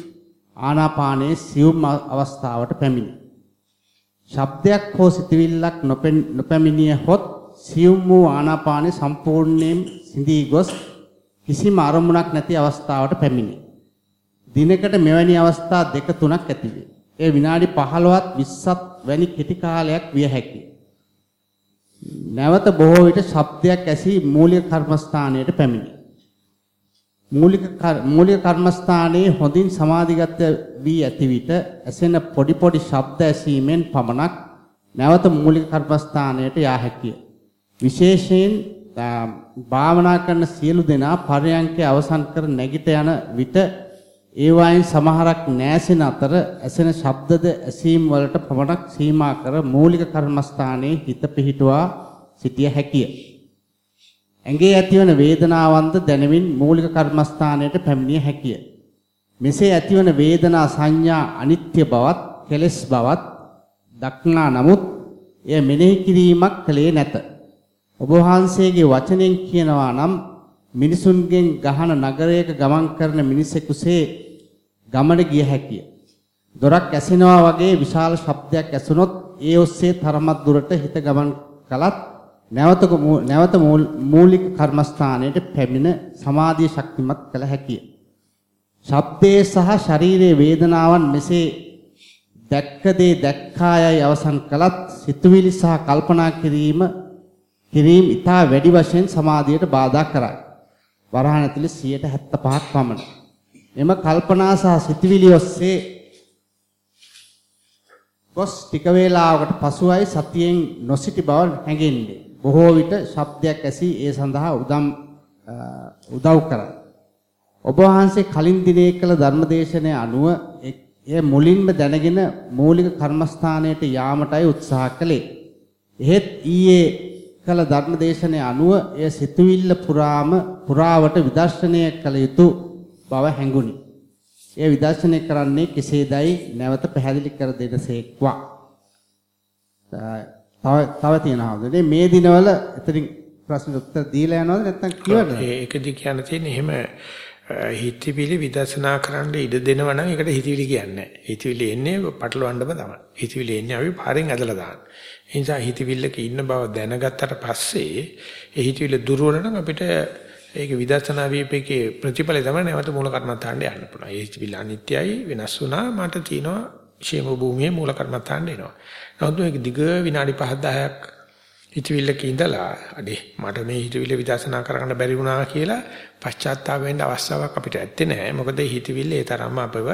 B: ආනාපානයේ සියුම් අවස්ථාවට පැමිණි. ශබ්දයක් හෝ සිතවිල්ලක් නොපැමිණිය හොත් සියුම් වූ ආනාපානයේ සම්පූර්ණයෙන් සිඳී ගොස් කිසිම අරමුණක් නැති අවස්ථාවට පැමිණි. දිනකට මෙවැනි අවස්ථා දෙක තුනක් ඇතිවේ. ඒ විනාඩි 15ත් 20ත් වැනි කෙටි කාලයක් විය හැකිය. නැවත බොහෝ විට ශබ්දයක් ඇසී මූලික කර්මස්ථානයට පැමිණි. මූලික මූලික කර්මස්ථානයේ හොඳින් සමාධිගත වී ඇති විට ඇසෙන පොඩි පොඩි ශබ්ද ඇසීමෙන් පමණක් නැවත මූලික කර්මස්ථානයට යා හැකිය. විශේෂයෙන් භාවනා කරන සියලු දෙනා පරයන්කේ අවසන් කර නැගිට යන විට ඒ වයින් සමහරක් නැසෙන අතර ඇසෙන ශබ්දද ඇසීම් වලට පමණක් සීමා කර මූලික කර්මස්ථානයේ හිත පිහිටුවා සිටිය හැකිය. ඇඟේ ඇතිවන වේදනාවන්ද දැනෙමින් මූලික කර්මස්ථානයට පැමිණිය හැකිය. මෙසේ ඇතිවන වේදනා සංඥා අනිත්‍ය බවත් කෙලෙස් බවත් දක්නා නමුත් එය මෙනෙහි කිරීමක් කලේ නැත. ඔබ වහන්සේගේ වචනෙන් කියනවා නම් මිනිසුන්ගෙන් ගහන නගරයක ගමන් කරන මිනිසෙකුසේ ගමන ගිය හැකිය. දොරක් ඇසෙනවා වගේ විශාල ශබ්දයක් ඇසුනොත් ඒ ඔස්සේ තරමක් දුරට හිත ගමන් කළත් නැවත නැවත මූලික කර්මස්ථානයට පැමිණ සමාධිය ශක්තිමත් කළ හැකිය. ශබ්දයේ සහ ශරීරයේ වේදනාවන් මෙසේ දැක්ක දේ දැක්කායයි අවසන් කළත් සිතුවිලි සහ කල්පනා කිරීම කිරීම ඉතා වැඩි වශයෙන් සමාධියට බාධා කරයි. වරහන් ඇතුලේ 175ක් පමණ. එම කල්පනා සහ සිතුවිලි ඔස්සේ ගොස් ටික වේලාවකට පසුයි සතියෙන් නොසිටි බව හැඟෙන්නේ. බොහෝ විට ශබ්දයක් ඇසී ඒ සඳහා උදම් උදව් කරයි. ඔබ වහන්සේ කලින් දිනේ කළ ධර්මදේශනය අනුව එය මුලින්ම දැනගෙන මූලික කර්මස්ථානයට යාමටයි උත්සාහ කළේ. එහෙත් ඊයේ කළ ධර්මදේශනය අනුව එය සිතුවිල්ල පුරාම පුරාවට විදර්ශනය කළ යුතු බව හැඟුණි. එය විදර්ශනය කරන්නේ කෙසේදයි නැවත පැහැදිලි කර දෙනසේක්වා. තව තව තියෙනවා. මේ දිනවල එතනින් ප්‍රශ්න උත්තර දීලා යනවද නැත්නම් කියවද?
A: ඒකදී කියන්න තියෙන්නේ එහෙම හිතවිලි විදර්ශනා කරන්න ඉඩ දෙනවා නම් ඒකට හිතවිලි කියන්නේ නැහැ. හිතවිලි එන්නේ පටලවන්නම තමයි. හිතවිලි එන්නේ අපි පාරෙන් ඇදලා දාන්න. ඒ නිසා හිතවිල්ලක ඉන්න බව දැනගත්තට පස්සේ ඒ හිතවිල්ල දුර්වල නම් අපිට ඒක විදර්ශනා වීපේකේ ප්‍රතිඵලය තමයි නැවත මූල කර්මත්තාන්න යන්න පුළුවන්. ඒ හිතවිල්ල අනිත්‍යයි වෙනස් වුණා මට තියෙනවා ക്ഷേම භූමියේ මූල කර්මත්තාන්න එනවා. නමුත් මේක දිග විනාඩි 5 10ක් හිතවිල්ලක ඉඳලා අඩේ මට මේ හිතවිල්ල විදර්ශනා කරන්න බැරි වුණා කියලා පශ්චාත්තාප වෙන්න අවස්ථාවක් අපිට ඇත්තේ නැහැ. මොකද හිතවිල්ල ඒ තරම්ම අපව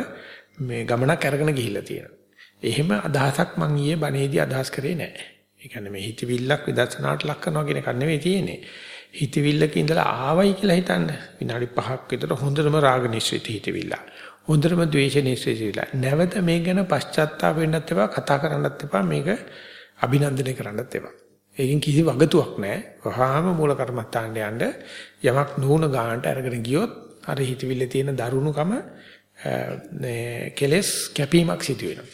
A: මේ ගමනක් අරගෙන ගිහිල්ලා තියෙනවා. එහෙම අදහසක් මං ඊයේ බණේදී අදහස් කරේ නැහැ. ඒ කියන්නේ මේ හිතවිල්ලක් විදර්ශනාට ලක් කරනවා කියන එක නෙවෙයි තියෙන්නේ. හිතවිල්ලක ඉඳලා ආවයි කියලා හිතන්න. විනාඩි 5ක් විතර හොඳටම රාග නිශ්චිත හිතවිල්ල. හොඳටම ද්වේෂ නිශ්චිත නැවත මේ ගැන පශ්චාත්තාප වෙන්නත් එපා කතා කරන්නත් එපා මේක අභිනන්දනය කරන්නත් එපා. ඒකෙන් කිසි වගතුවක් නැහැ. වහාම මූල කර්මත්තාන්ට යන්න යමක් නුන ගන්නට අරගෙන ගියොත් අර හිතවිල්ල තියෙන දරුණුකම කෙලස් කැපීමක් සිදු වෙනවා.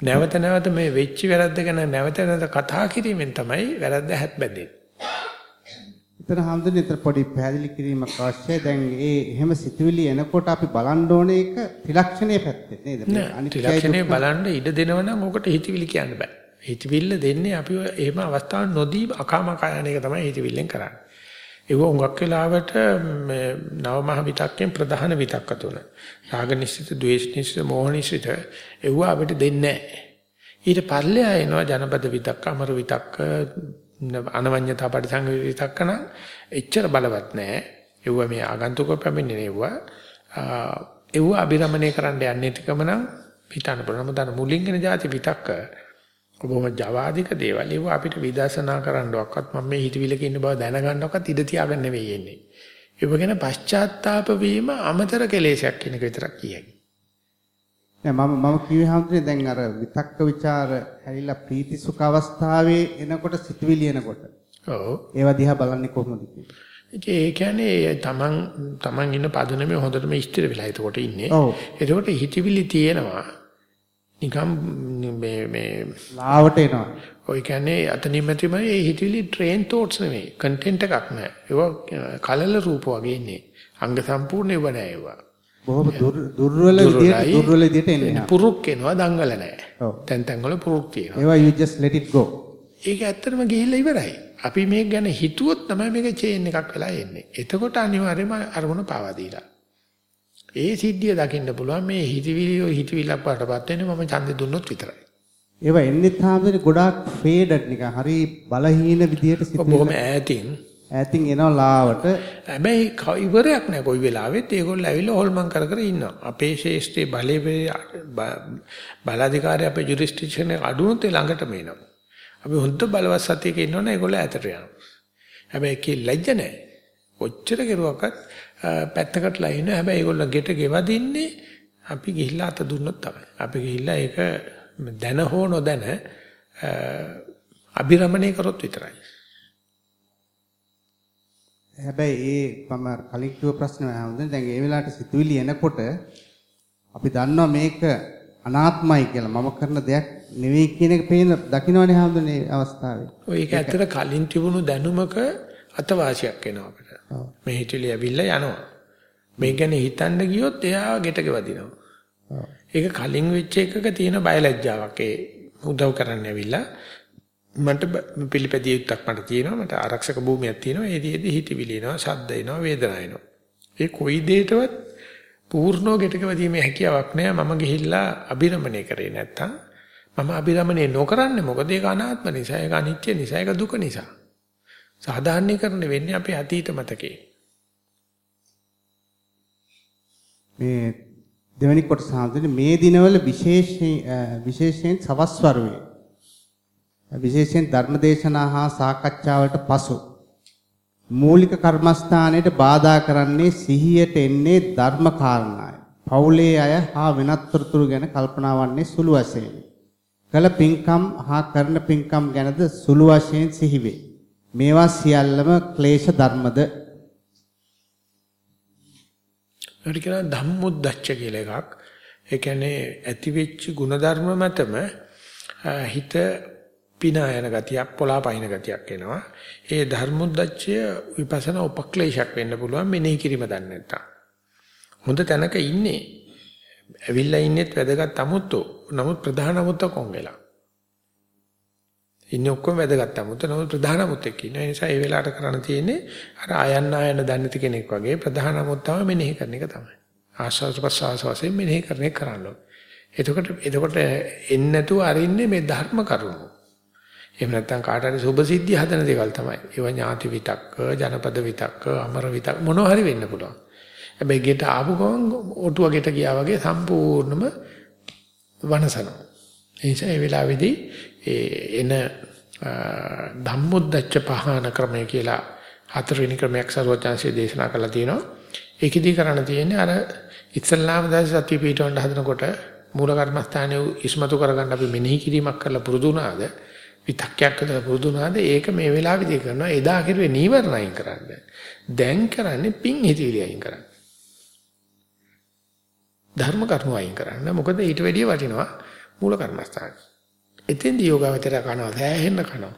A: නැවත නැවත මේ වෙච්ච වැරද්ද ගැන නැවත නැවත කතා කිරීමෙන් තමයි වැරද්ද හැත් බැඳෙන්නේ.
B: එතන හැමදෙන්න එතන පොඩි පැහැදිලි කිරීමක් අවශ්‍යයි. දැන් ඒ එහෙම සිතුවිලි එනකොට අපි බලන්න ඕනේ ඒක ත්‍රිලක්ෂණයේ පැත්තේ නේද?
A: අනිත් ත්‍රිලක්ෂණයේ බලන්න ඉඩ දෙනවනම් ඕකට හිතවිලි කියන්න බෑ. හිතවිල්ල දෙන්නේ අපි එහෙම අවස්ථාවක් නොදී අකාමකායන එක තමයි හිතවිල්ලෙන් කරන්නේ. ඒක උඟක් වෙලාවට නවමහ විතක්කෙන් ප්‍රධාන විතක්ක තුන. රාග නිශ්චිත, ද්වේෂ නිශ්චිත, මෝහ නිශ්චිත ඒව අපිට දෙන්නේ නැහැ. ඊට පල්ලෙහා එනවා ජනපද විතක්ක, අමර විතක්ක, අනවඤ්ඤතා පරිසංග විතක්ක නම් එච්චර බලවත් නැහැ. ඒව මේ ආගන්තුක පැමිණෙන ඒව ඒව අභිරමණය කරන්න යන්නේ තිකම නම් හිතන්න පුළුවන්. මොකද මුලින් එන જાති විතක්ක බොහොම ජවාදික දේවල් ඒව අපිට විදර්ශනා කරන්නවක්වත් මම මේ හිතවිලක ඉන්න බව දැනගන්නවක්වත් ඉඩ තියාගන්න නෙවෙයි එන්නේ. ඒව ගැන පශ්චාත්තාප වීම අමතර කෙලෙසයක් කියන එක විතරක් කියයි.
B: නෑ මම මම කිව්වේ හැමෝටම දැන් අර විතක්ක ਵਿਚාර හැරිලා ප්‍රීති සුඛ අවස්ථාවේ එනකොට සිතුවිලි එනකොට.
A: ඔව්.
B: ඒවා දිහා බලන්නේ කොහොමද කියන්නේ?
A: ඒ කියන්නේ තමන් තමන් ඉන්න පදනමේ හොඳටම ස්ථිර වෙලා එතකොට ඉන්නේ.
B: ඔව්.
A: එතකොට හිතවිලි තියෙනවා. නිකම් මේ මේ
B: ලාවට එනවා.
A: ඔය කියන්නේ අතනින්ම තමයි ඒ හිතවිලි ට්‍රේන් තෝට්ස් නෙමෙයි. කන්ටෙන්ට් එකක් නෑ. ඒවා කලල රූප වගේ ඉන්නේ. අංග සම්පූර්ණ ඒව නෑ ඒවා.
B: බොහොම දුර්වල විදියට දුර්වල විදියට එන්නේ.
A: පුරුක් එනවා දංගල නෑ.
B: ඔව්.
A: තැන් තැන් වල පුරුක් තියෙනවා.
B: ඒවා you just let it go.
A: ඒක ඇත්තටම ගිහිල්ලා ඉවරයි. අපි මේක ගැන හිතුවොත් තමයි මේක චේන් එකක් වෙලා එන්නේ. එතකොට අනිවාර්යයෙන්ම අරමුණ පාවා දීලා. ඒ සිද්ධිය දකින්න පුළුවන් මේ හිතවිලි ඔය හිතවිල්ලක් පාටපත් වෙන්නේ මම ඡන්දේ දුන්නොත් විතරයි.
B: ඒවා එන්නේ තාමද ගොඩාක් ෆේඩඩ් නිකන් හරි බලහීන විදියට
A: ඔබ බොහොම ඈතින්
B: ඈතින් එනවා ලාවට.
A: හැබැයි ක- ඉවරයක් නෑ කොයි වෙලාවෙත් ඒගොල්ලෝ ඇවිල්ලා හොල්මන් කර කර ඉන්නවා. අපේ ශේෂ්ත්‍රයේ බලයේ බලාධිකාරය අපේ ජුරිස්ඩික්ෂන් එක අඩුනොත් ඒ ළඟටම එනවා. අපි හොඳ බලවත් සතියක ඉන්නවනේ ඒගොල්ලෝ ඈතට යනවා. හැබැයි ඒකේ ලැජ්ජ නෑ. කොච්චර කෙරුවක්වත් පැත්තකටලා ඉන්න හැබැයි ඒගොල්ලෝ ගෙට ගෙවදින්නේ අපි ගිහිල්ලා අත දුන්නොත් තමයි. අපි ගිහිල්ලා ඒක දැන හෝ නොදැන අභිරමණය කරොත් විතරයි.
B: හැබැයි ඒ මම කලින් කිව්ව ප්‍රශ්නේ ආවද දැන් ඒ වෙලාවට සිතුවිලි එනකොට අපි දන්නවා මේක අනාත්මයි කියලා මම කරන දෙයක් නෙවෙයි කියන එක පේන දකින්නවනේ හැමෝටම අවස්ථාවේ.
A: ඔය ඒක ඇත්තට කලින් තිබුණු දැනුමක අතවාසියක් එනවා අපිට. මේ හිතවිලි ඇවිල්ලා යනවා. මේ ගැන හිතන්න ගියොත් එයා ගෙටක වදිනවා. ඒක කලින් වෙච්ච එකක තියෙන බයලජ්ජාවක් ඒ උදව් කරන්න ඇවිල්ලා මට බ- පිළිපැදිය යුත්තක් මට තියෙනවා මට ආරක්ෂක භූමියක් තියෙනවා ඒ දිහේදී හිතවිලි එනවා ශබ්ද එනවා වේදනා එනවා. ඒ කොයි දෙයකටවත් පූර්ණව ගෙටක වදීමේ හැකියාවක් නැහැ මම ගිහිල්ලා අභිරමණය කරේ නැත්තම් මම අභිරමණය නොකරන්නේ මොකද ඒක අනාත්ම නිසා ඒක අනිත්‍ය නිසා ඒක දුක නිසා. සාධාරණීකරණය වෙන්නේ අපේ අතීත මතකේ.
B: මේ දෙවැනි කොටස හඳුන්නේ මේ දිනවල විශේෂයෙන් විශේෂයෙන් සවස් වරුවේ විශේෂයෙන් ධර්මදේශනා හා සාකච්ඡාවලට පසු මූලික කර්මස්ථානයට බාධා කරන්නේ සිහියට එන්නේ ධර්ම කාරණායි. පවුලේ අය හා වෙනත් තොරතුරු ගැන කල්පනා වන්නේ සුළු වශයෙන්. කළ පින්කම් හා කරන පින්කම් ගැනද සුළු වශයෙන් සිහිවේ. මේවා සියල්ලම ක්ලේශ ධර්මද
A: ඒකට කියනවා ධම්මුද්දච්ච කියලා එකක්. ඒ කියන්නේ ඇති වෙච්ච ಗುಣධර්ම මතම අ, හිත පිනා යන ගතියක් පොලා පයින් ගතියක් එනවා. ඒ ධර්මොද්දච්චය විපස්සනා උපක්ලේශයක් වෙන්න පුළුවන් මෙනෙහි කිරීම දන්නේ නැත්තම්. හොඳ තැනක ඉන්නේ. ඇවිල්ලා ඉන්නේත් වැදගත් 아무තෝ. නමුත් ප්‍රධාන 아무ත කොන් වෙලා. ඉන්නේ ඔක්කොම වැදගත් 아무ත. නමුත් ප්‍රධාන 아무ත එක්ක ඉන්න. ඒ නිසා මේ වෙලාවට කරන්න තියෙන්නේ අර ආයන්න ආයන දන්නේ කෙනෙක් වගේ ප්‍රධාන 아무ත තමයි මෙනෙහි කරන එක තමයි. ආස්වාද ප්‍රසආස වශයෙන් මෙනෙහි කරන්නේ කරන්න ඕනේ. එතකොට එතකොට එන්නේ නැතුව අරින්නේ මේ ධර්ම කරුණු. එහෙම නැත්නම් කාට හරි සුභ සිද්ධිය හදන දේවල් තමයි. ඒව ඥාති විතක්ක, ජනපද විතක්ක, අමර විතක්ක මොනවා හරි වෙන්න පුළුවන්. හැබැයි ගෙට ආපු ගමන් ඔටුව ගෙට ගියා වගේ සම්පූර්ණම වනසනවා. ඒ නිසා ඒ වෙලාවේදී ඒ එන ධම්මොද්දච්ච පහන ක්‍රමය කියලා හතරවෙනි ක්‍රමයක් සරුවචාන්සිය දේශනා කරලා තියෙනවා. ඒකෙදී කරන්න තියෙන්නේ අර ඉස්සල්ලාම දැස සතිය පිටවන්න හදනකොට මූල කර්මස්ථානයේ ඉස්මතු කරගන්න අපි මෙනෙහි කිරීමක් කරලා පුරුදු වුණාද විතක්යක් කරලා පුරුදු වුණාද ඒක මේ වෙලාවේදී කරනවා එදා කිරුවේ නීවරණ අයින් කරන්න. දැන් කරන්නේ පිං හිතවිලි අයින් කරන්න. ධර්ම කර්ම අයින් කරන්න. මොකද ඊට වැඩිය වටිනවා මූල කර්මස්ථාන. එතෙන්දී යෝගාවචරය කනවා දැහැහෙන්න කනවා.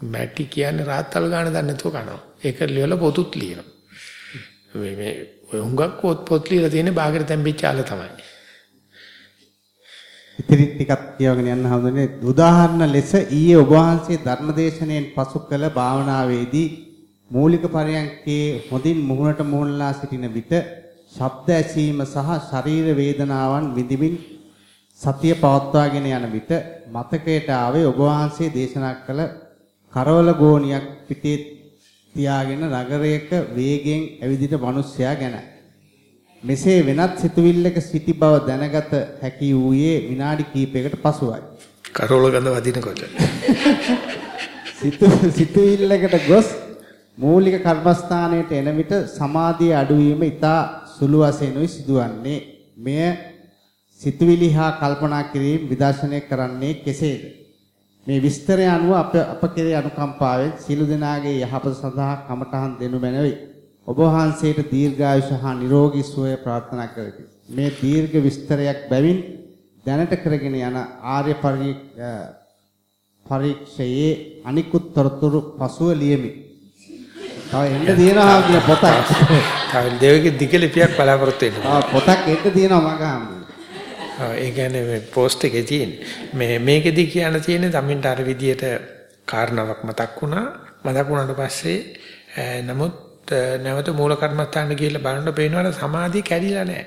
A: මැටි කියන්නේ රාත්තල් ගන්න දන්නේ නැතුව කනවා. ඒක ලියලා පොතුත් ලියනවා. මේ මේ ඔය හුඟක් පොත් පොත් ලියලා තියෙන්නේ බාගෙට තැම්පිච්ච ආල තමයි.
B: ඉතිරි ටිකක් කියවගෙන යන්න හඳුනේ උදාහරණ ලෙස ඊයේ ඔබ වහන්සේ ධර්මදේශනයෙන් පසු කළ භාවනාවේදී මූලික පරයන්කේ හොඳින් මුහුණට මුහුණලා සිටින විට ශබ්ද ඇසීම සහ ශරීර වේදනාවන් විඳිමින් සතිය පවත්වාගෙන යන විට මතකයට ආවේ ඔබ වහන්සේ දේශනා කළ කරවල ගෝණියක් පිටේ තියාගෙන නගරයක වේගෙන් ඇවිදින මිනිසයා ගැනයි. මෙසේ වෙනත් සිතුවිල්ලක සිටි බව දැනගත හැකි වූයේ විනාඩි කිහිපයකට පසුවයි.
A: කරෝල ගඳ වදිනකොට.
B: සිතු සිතුවිල්ලකට ගොස් මූලික කර්මස්ථානයට එන විට සමාධිය අඩුවීම ඉතා සුළු වශයෙන්ුයි සිදුවන්නේ. මෙය සිතුවිලි හා කල්පනා කිරීම විදර්ශනය කරන්නේ කෙසේද? මේ විස්තරය අනුව අප අප කෙරේ අනුකම්පාවෙන් සියලු දෙනාගේ යහපත සඳහා කමඨහන් දෙනු මැනවි. ඔබ වහන්සේට දීර්ඝායුෂ හා නිරෝගී සුවය ප්‍රාර්ථනා කරමි. මේ දීර්ඝ විස්තරයක් බැවින් දැනට කරගෙන යන ආර්ය පරීක්ෂයේ අනිකුත් තොරතුරු පසුව ලියමි. තව එන්න තියෙනවා කියන පොතක්.
A: තව දෙවිගේ දිග ලිපියක් බලාපොරොත්තු වෙන්න.
B: ආ පොතක් එන්න තියෙනවා මග හම්බුනේ.
A: ඒ කියන්නේ මේ පෝස්ට් එකේ තියෙන. මේ මේකෙදි කියන්න තියෙන්නේ තමින්ට අර විදියට කාරණාවක් මතක් වුණා. මතක් වුණාට පස්සේ නමුත් නැවත මූල කර්මස්ථානට ගිහිල්ලා බලනකොට පේනවාට සමාධිය කැඩිලා නැහැ.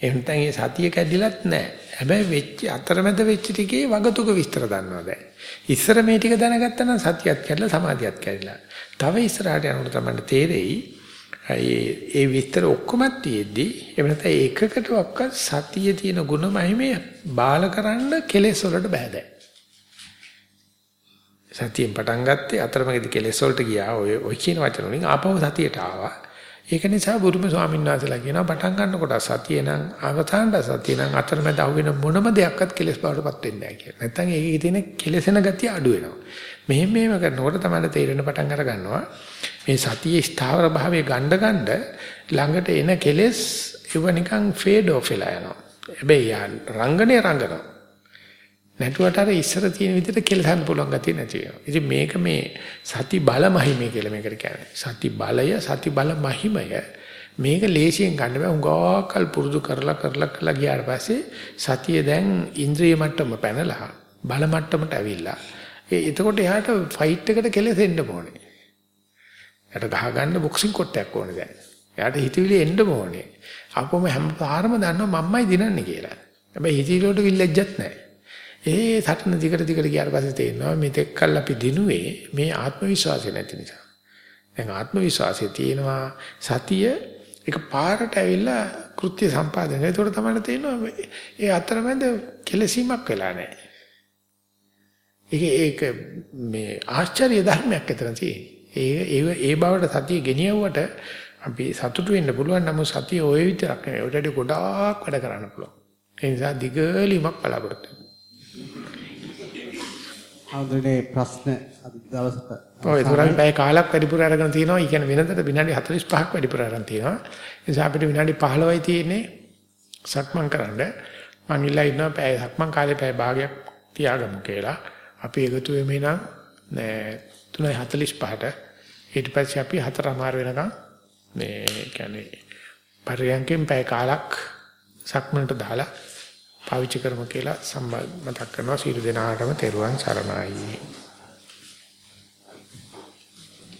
A: එහෙම නැත්නම් ඒ සතිය කැඩිලත් නැහැ. හැබැයි වෙච්ච අතරමැද වෙච්ච ටිකේ වගතුක විස්තර දන්නවා දැන්. ඉස්සර මේ ටික දැනගත්තා නම් සතියත් කැඩලා සමාධියත් කැඩිලා. තව ඉස්සරහට යනකොට තමයි තේරෙයි ඒ ඒ විස්තර ඔක්කොම තියෙද්දි එහෙම නැත්නම් එකකටවත් සතියේ තියෙන ಗುಣ මහිමය බාලකරන්න කෙලෙස් වලට බෑ දැන්. සතියෙන් පටන් ගත්තේ අතරමැදි කෙලෙස් වලට ගියා ඔය ඔය කියන වචන වලින් ආපහු සතියට ආවා. ඒක නිසා බුදුම ස්වාමීන් වහන්සේලා කියනවා පටන් ගන්නකොට සතිය නම් අවසානට සතිය නම් අතරමැද අහුවෙන මොනම දෙයක්වත් කෙලෙස් බවටපත් වෙන්නේ නැහැ කියලා. නැත්තම් ඒකේ තියෙන කෙලෙසෙන ගතිය අඩු වෙනවා. මෙහෙම මෙහෙම කරනකොට තමයි තේරෙන පටන් අර ගන්නවා. මේ සතියේ ස්ථාවර භාවයේ ගණ්ඩ ගණ්ඩ ළඟට එන කෙලෙස් ඒව නිකන් ෆේඩ් ඔෆ් වෙලා යනවා. හැබැයි රංගනේ රංගනවා. නැටුවට අර ඉස්සර තියෙන විදිහට කෙලසන්න පුළුවන් ගතිය නැති වෙනවා. ඉතින් මේක මේ සති බල මහිමය කියලා මේකට කියන්නේ. සති බලය සති බල මහිමය මේක ලේසියෙන් ගන්න බෑ. උගාකල් පුරුදු කරලා කරලා කරලා ගියාට පස්සේ සතිය දැන් ඉන්ද්‍රිය මට්ටම පැනලා බල මට්ටමට ඇවිල්ලා. ඒ එතකොට එයාට ෆයිට් එකට කෙලෙසෙන්න ඕනේ. එයාට ගහ ගන්න බොක්සින් කොටයක් ඕනේ දැන්. එයාට හිතවිලි එන්න ඕනේ. අපොම හැම පාරම දන්නවා මම්මයි දිනන්නේ කියලා. හැබැයි හිතවිලි වලට විල්ලැජ්ජත් නැහැ. ඒ සටන දිගට දිගට ගියාට පස්සේ තේරෙනවා මෙතෙක් කල් අපි දිනුවේ මේ ආත්ම විශ්වාසය නැති නිසා. දැන් ආත්ම විශ්වාසය තියෙනවා සතිය එක පාරට ඇවිල්ලා කෘත්‍ය සම්පාදනය. ඒකට තමයි තේරෙනවා ඒ අතරමැද කෙලසීමක් වෙලා නැහැ. ඒක ඒක මේ ආශ්චර්ය ධර්මයක් අතර තියෙන්නේ. ඒ ඒ ඒ බවට සතිය ගෙනියුවට අපි සතුටු වෙන්න පුළුවන් නමුත් සතිය ඔය විතරක් නෙවෙයි. ඔය ගොඩාක් වැඩ කරන්න පුළුවන්. ඒ නිසා දිගලීමක් බලාපොරොත්තු
B: ආන්දරේ ප්‍රශ්න අද දවසට
A: ඔය ඒතරම් පැය කාලක් වැඩිපුර අරගෙන තිනවා. ඒ කියන්නේ වෙනදට විනාඩි 45ක් වැඩිපුර අරන් තිනවා. ඒ නිසා අපිට විනාඩි 15යි තියෙන්නේ සක්මන් කරන්න. මං ඉල්ලා ඉන්නවා පැය සක්මන් කාලේ පැය භාගයක් තියාගමු කියලා. අපි එකතු වෙමු නම් 3:45ට ඊට පස්සේ අපි හතරමාර වෙනකම් මේ කියන්නේ පරියන්කෙන් පැය කාලක් සක්මනට දාලා පාවිච්චි කරමු කියලා මතක් කරනවා. සියලු දෙනාටම තෙරුවන් සරණයි.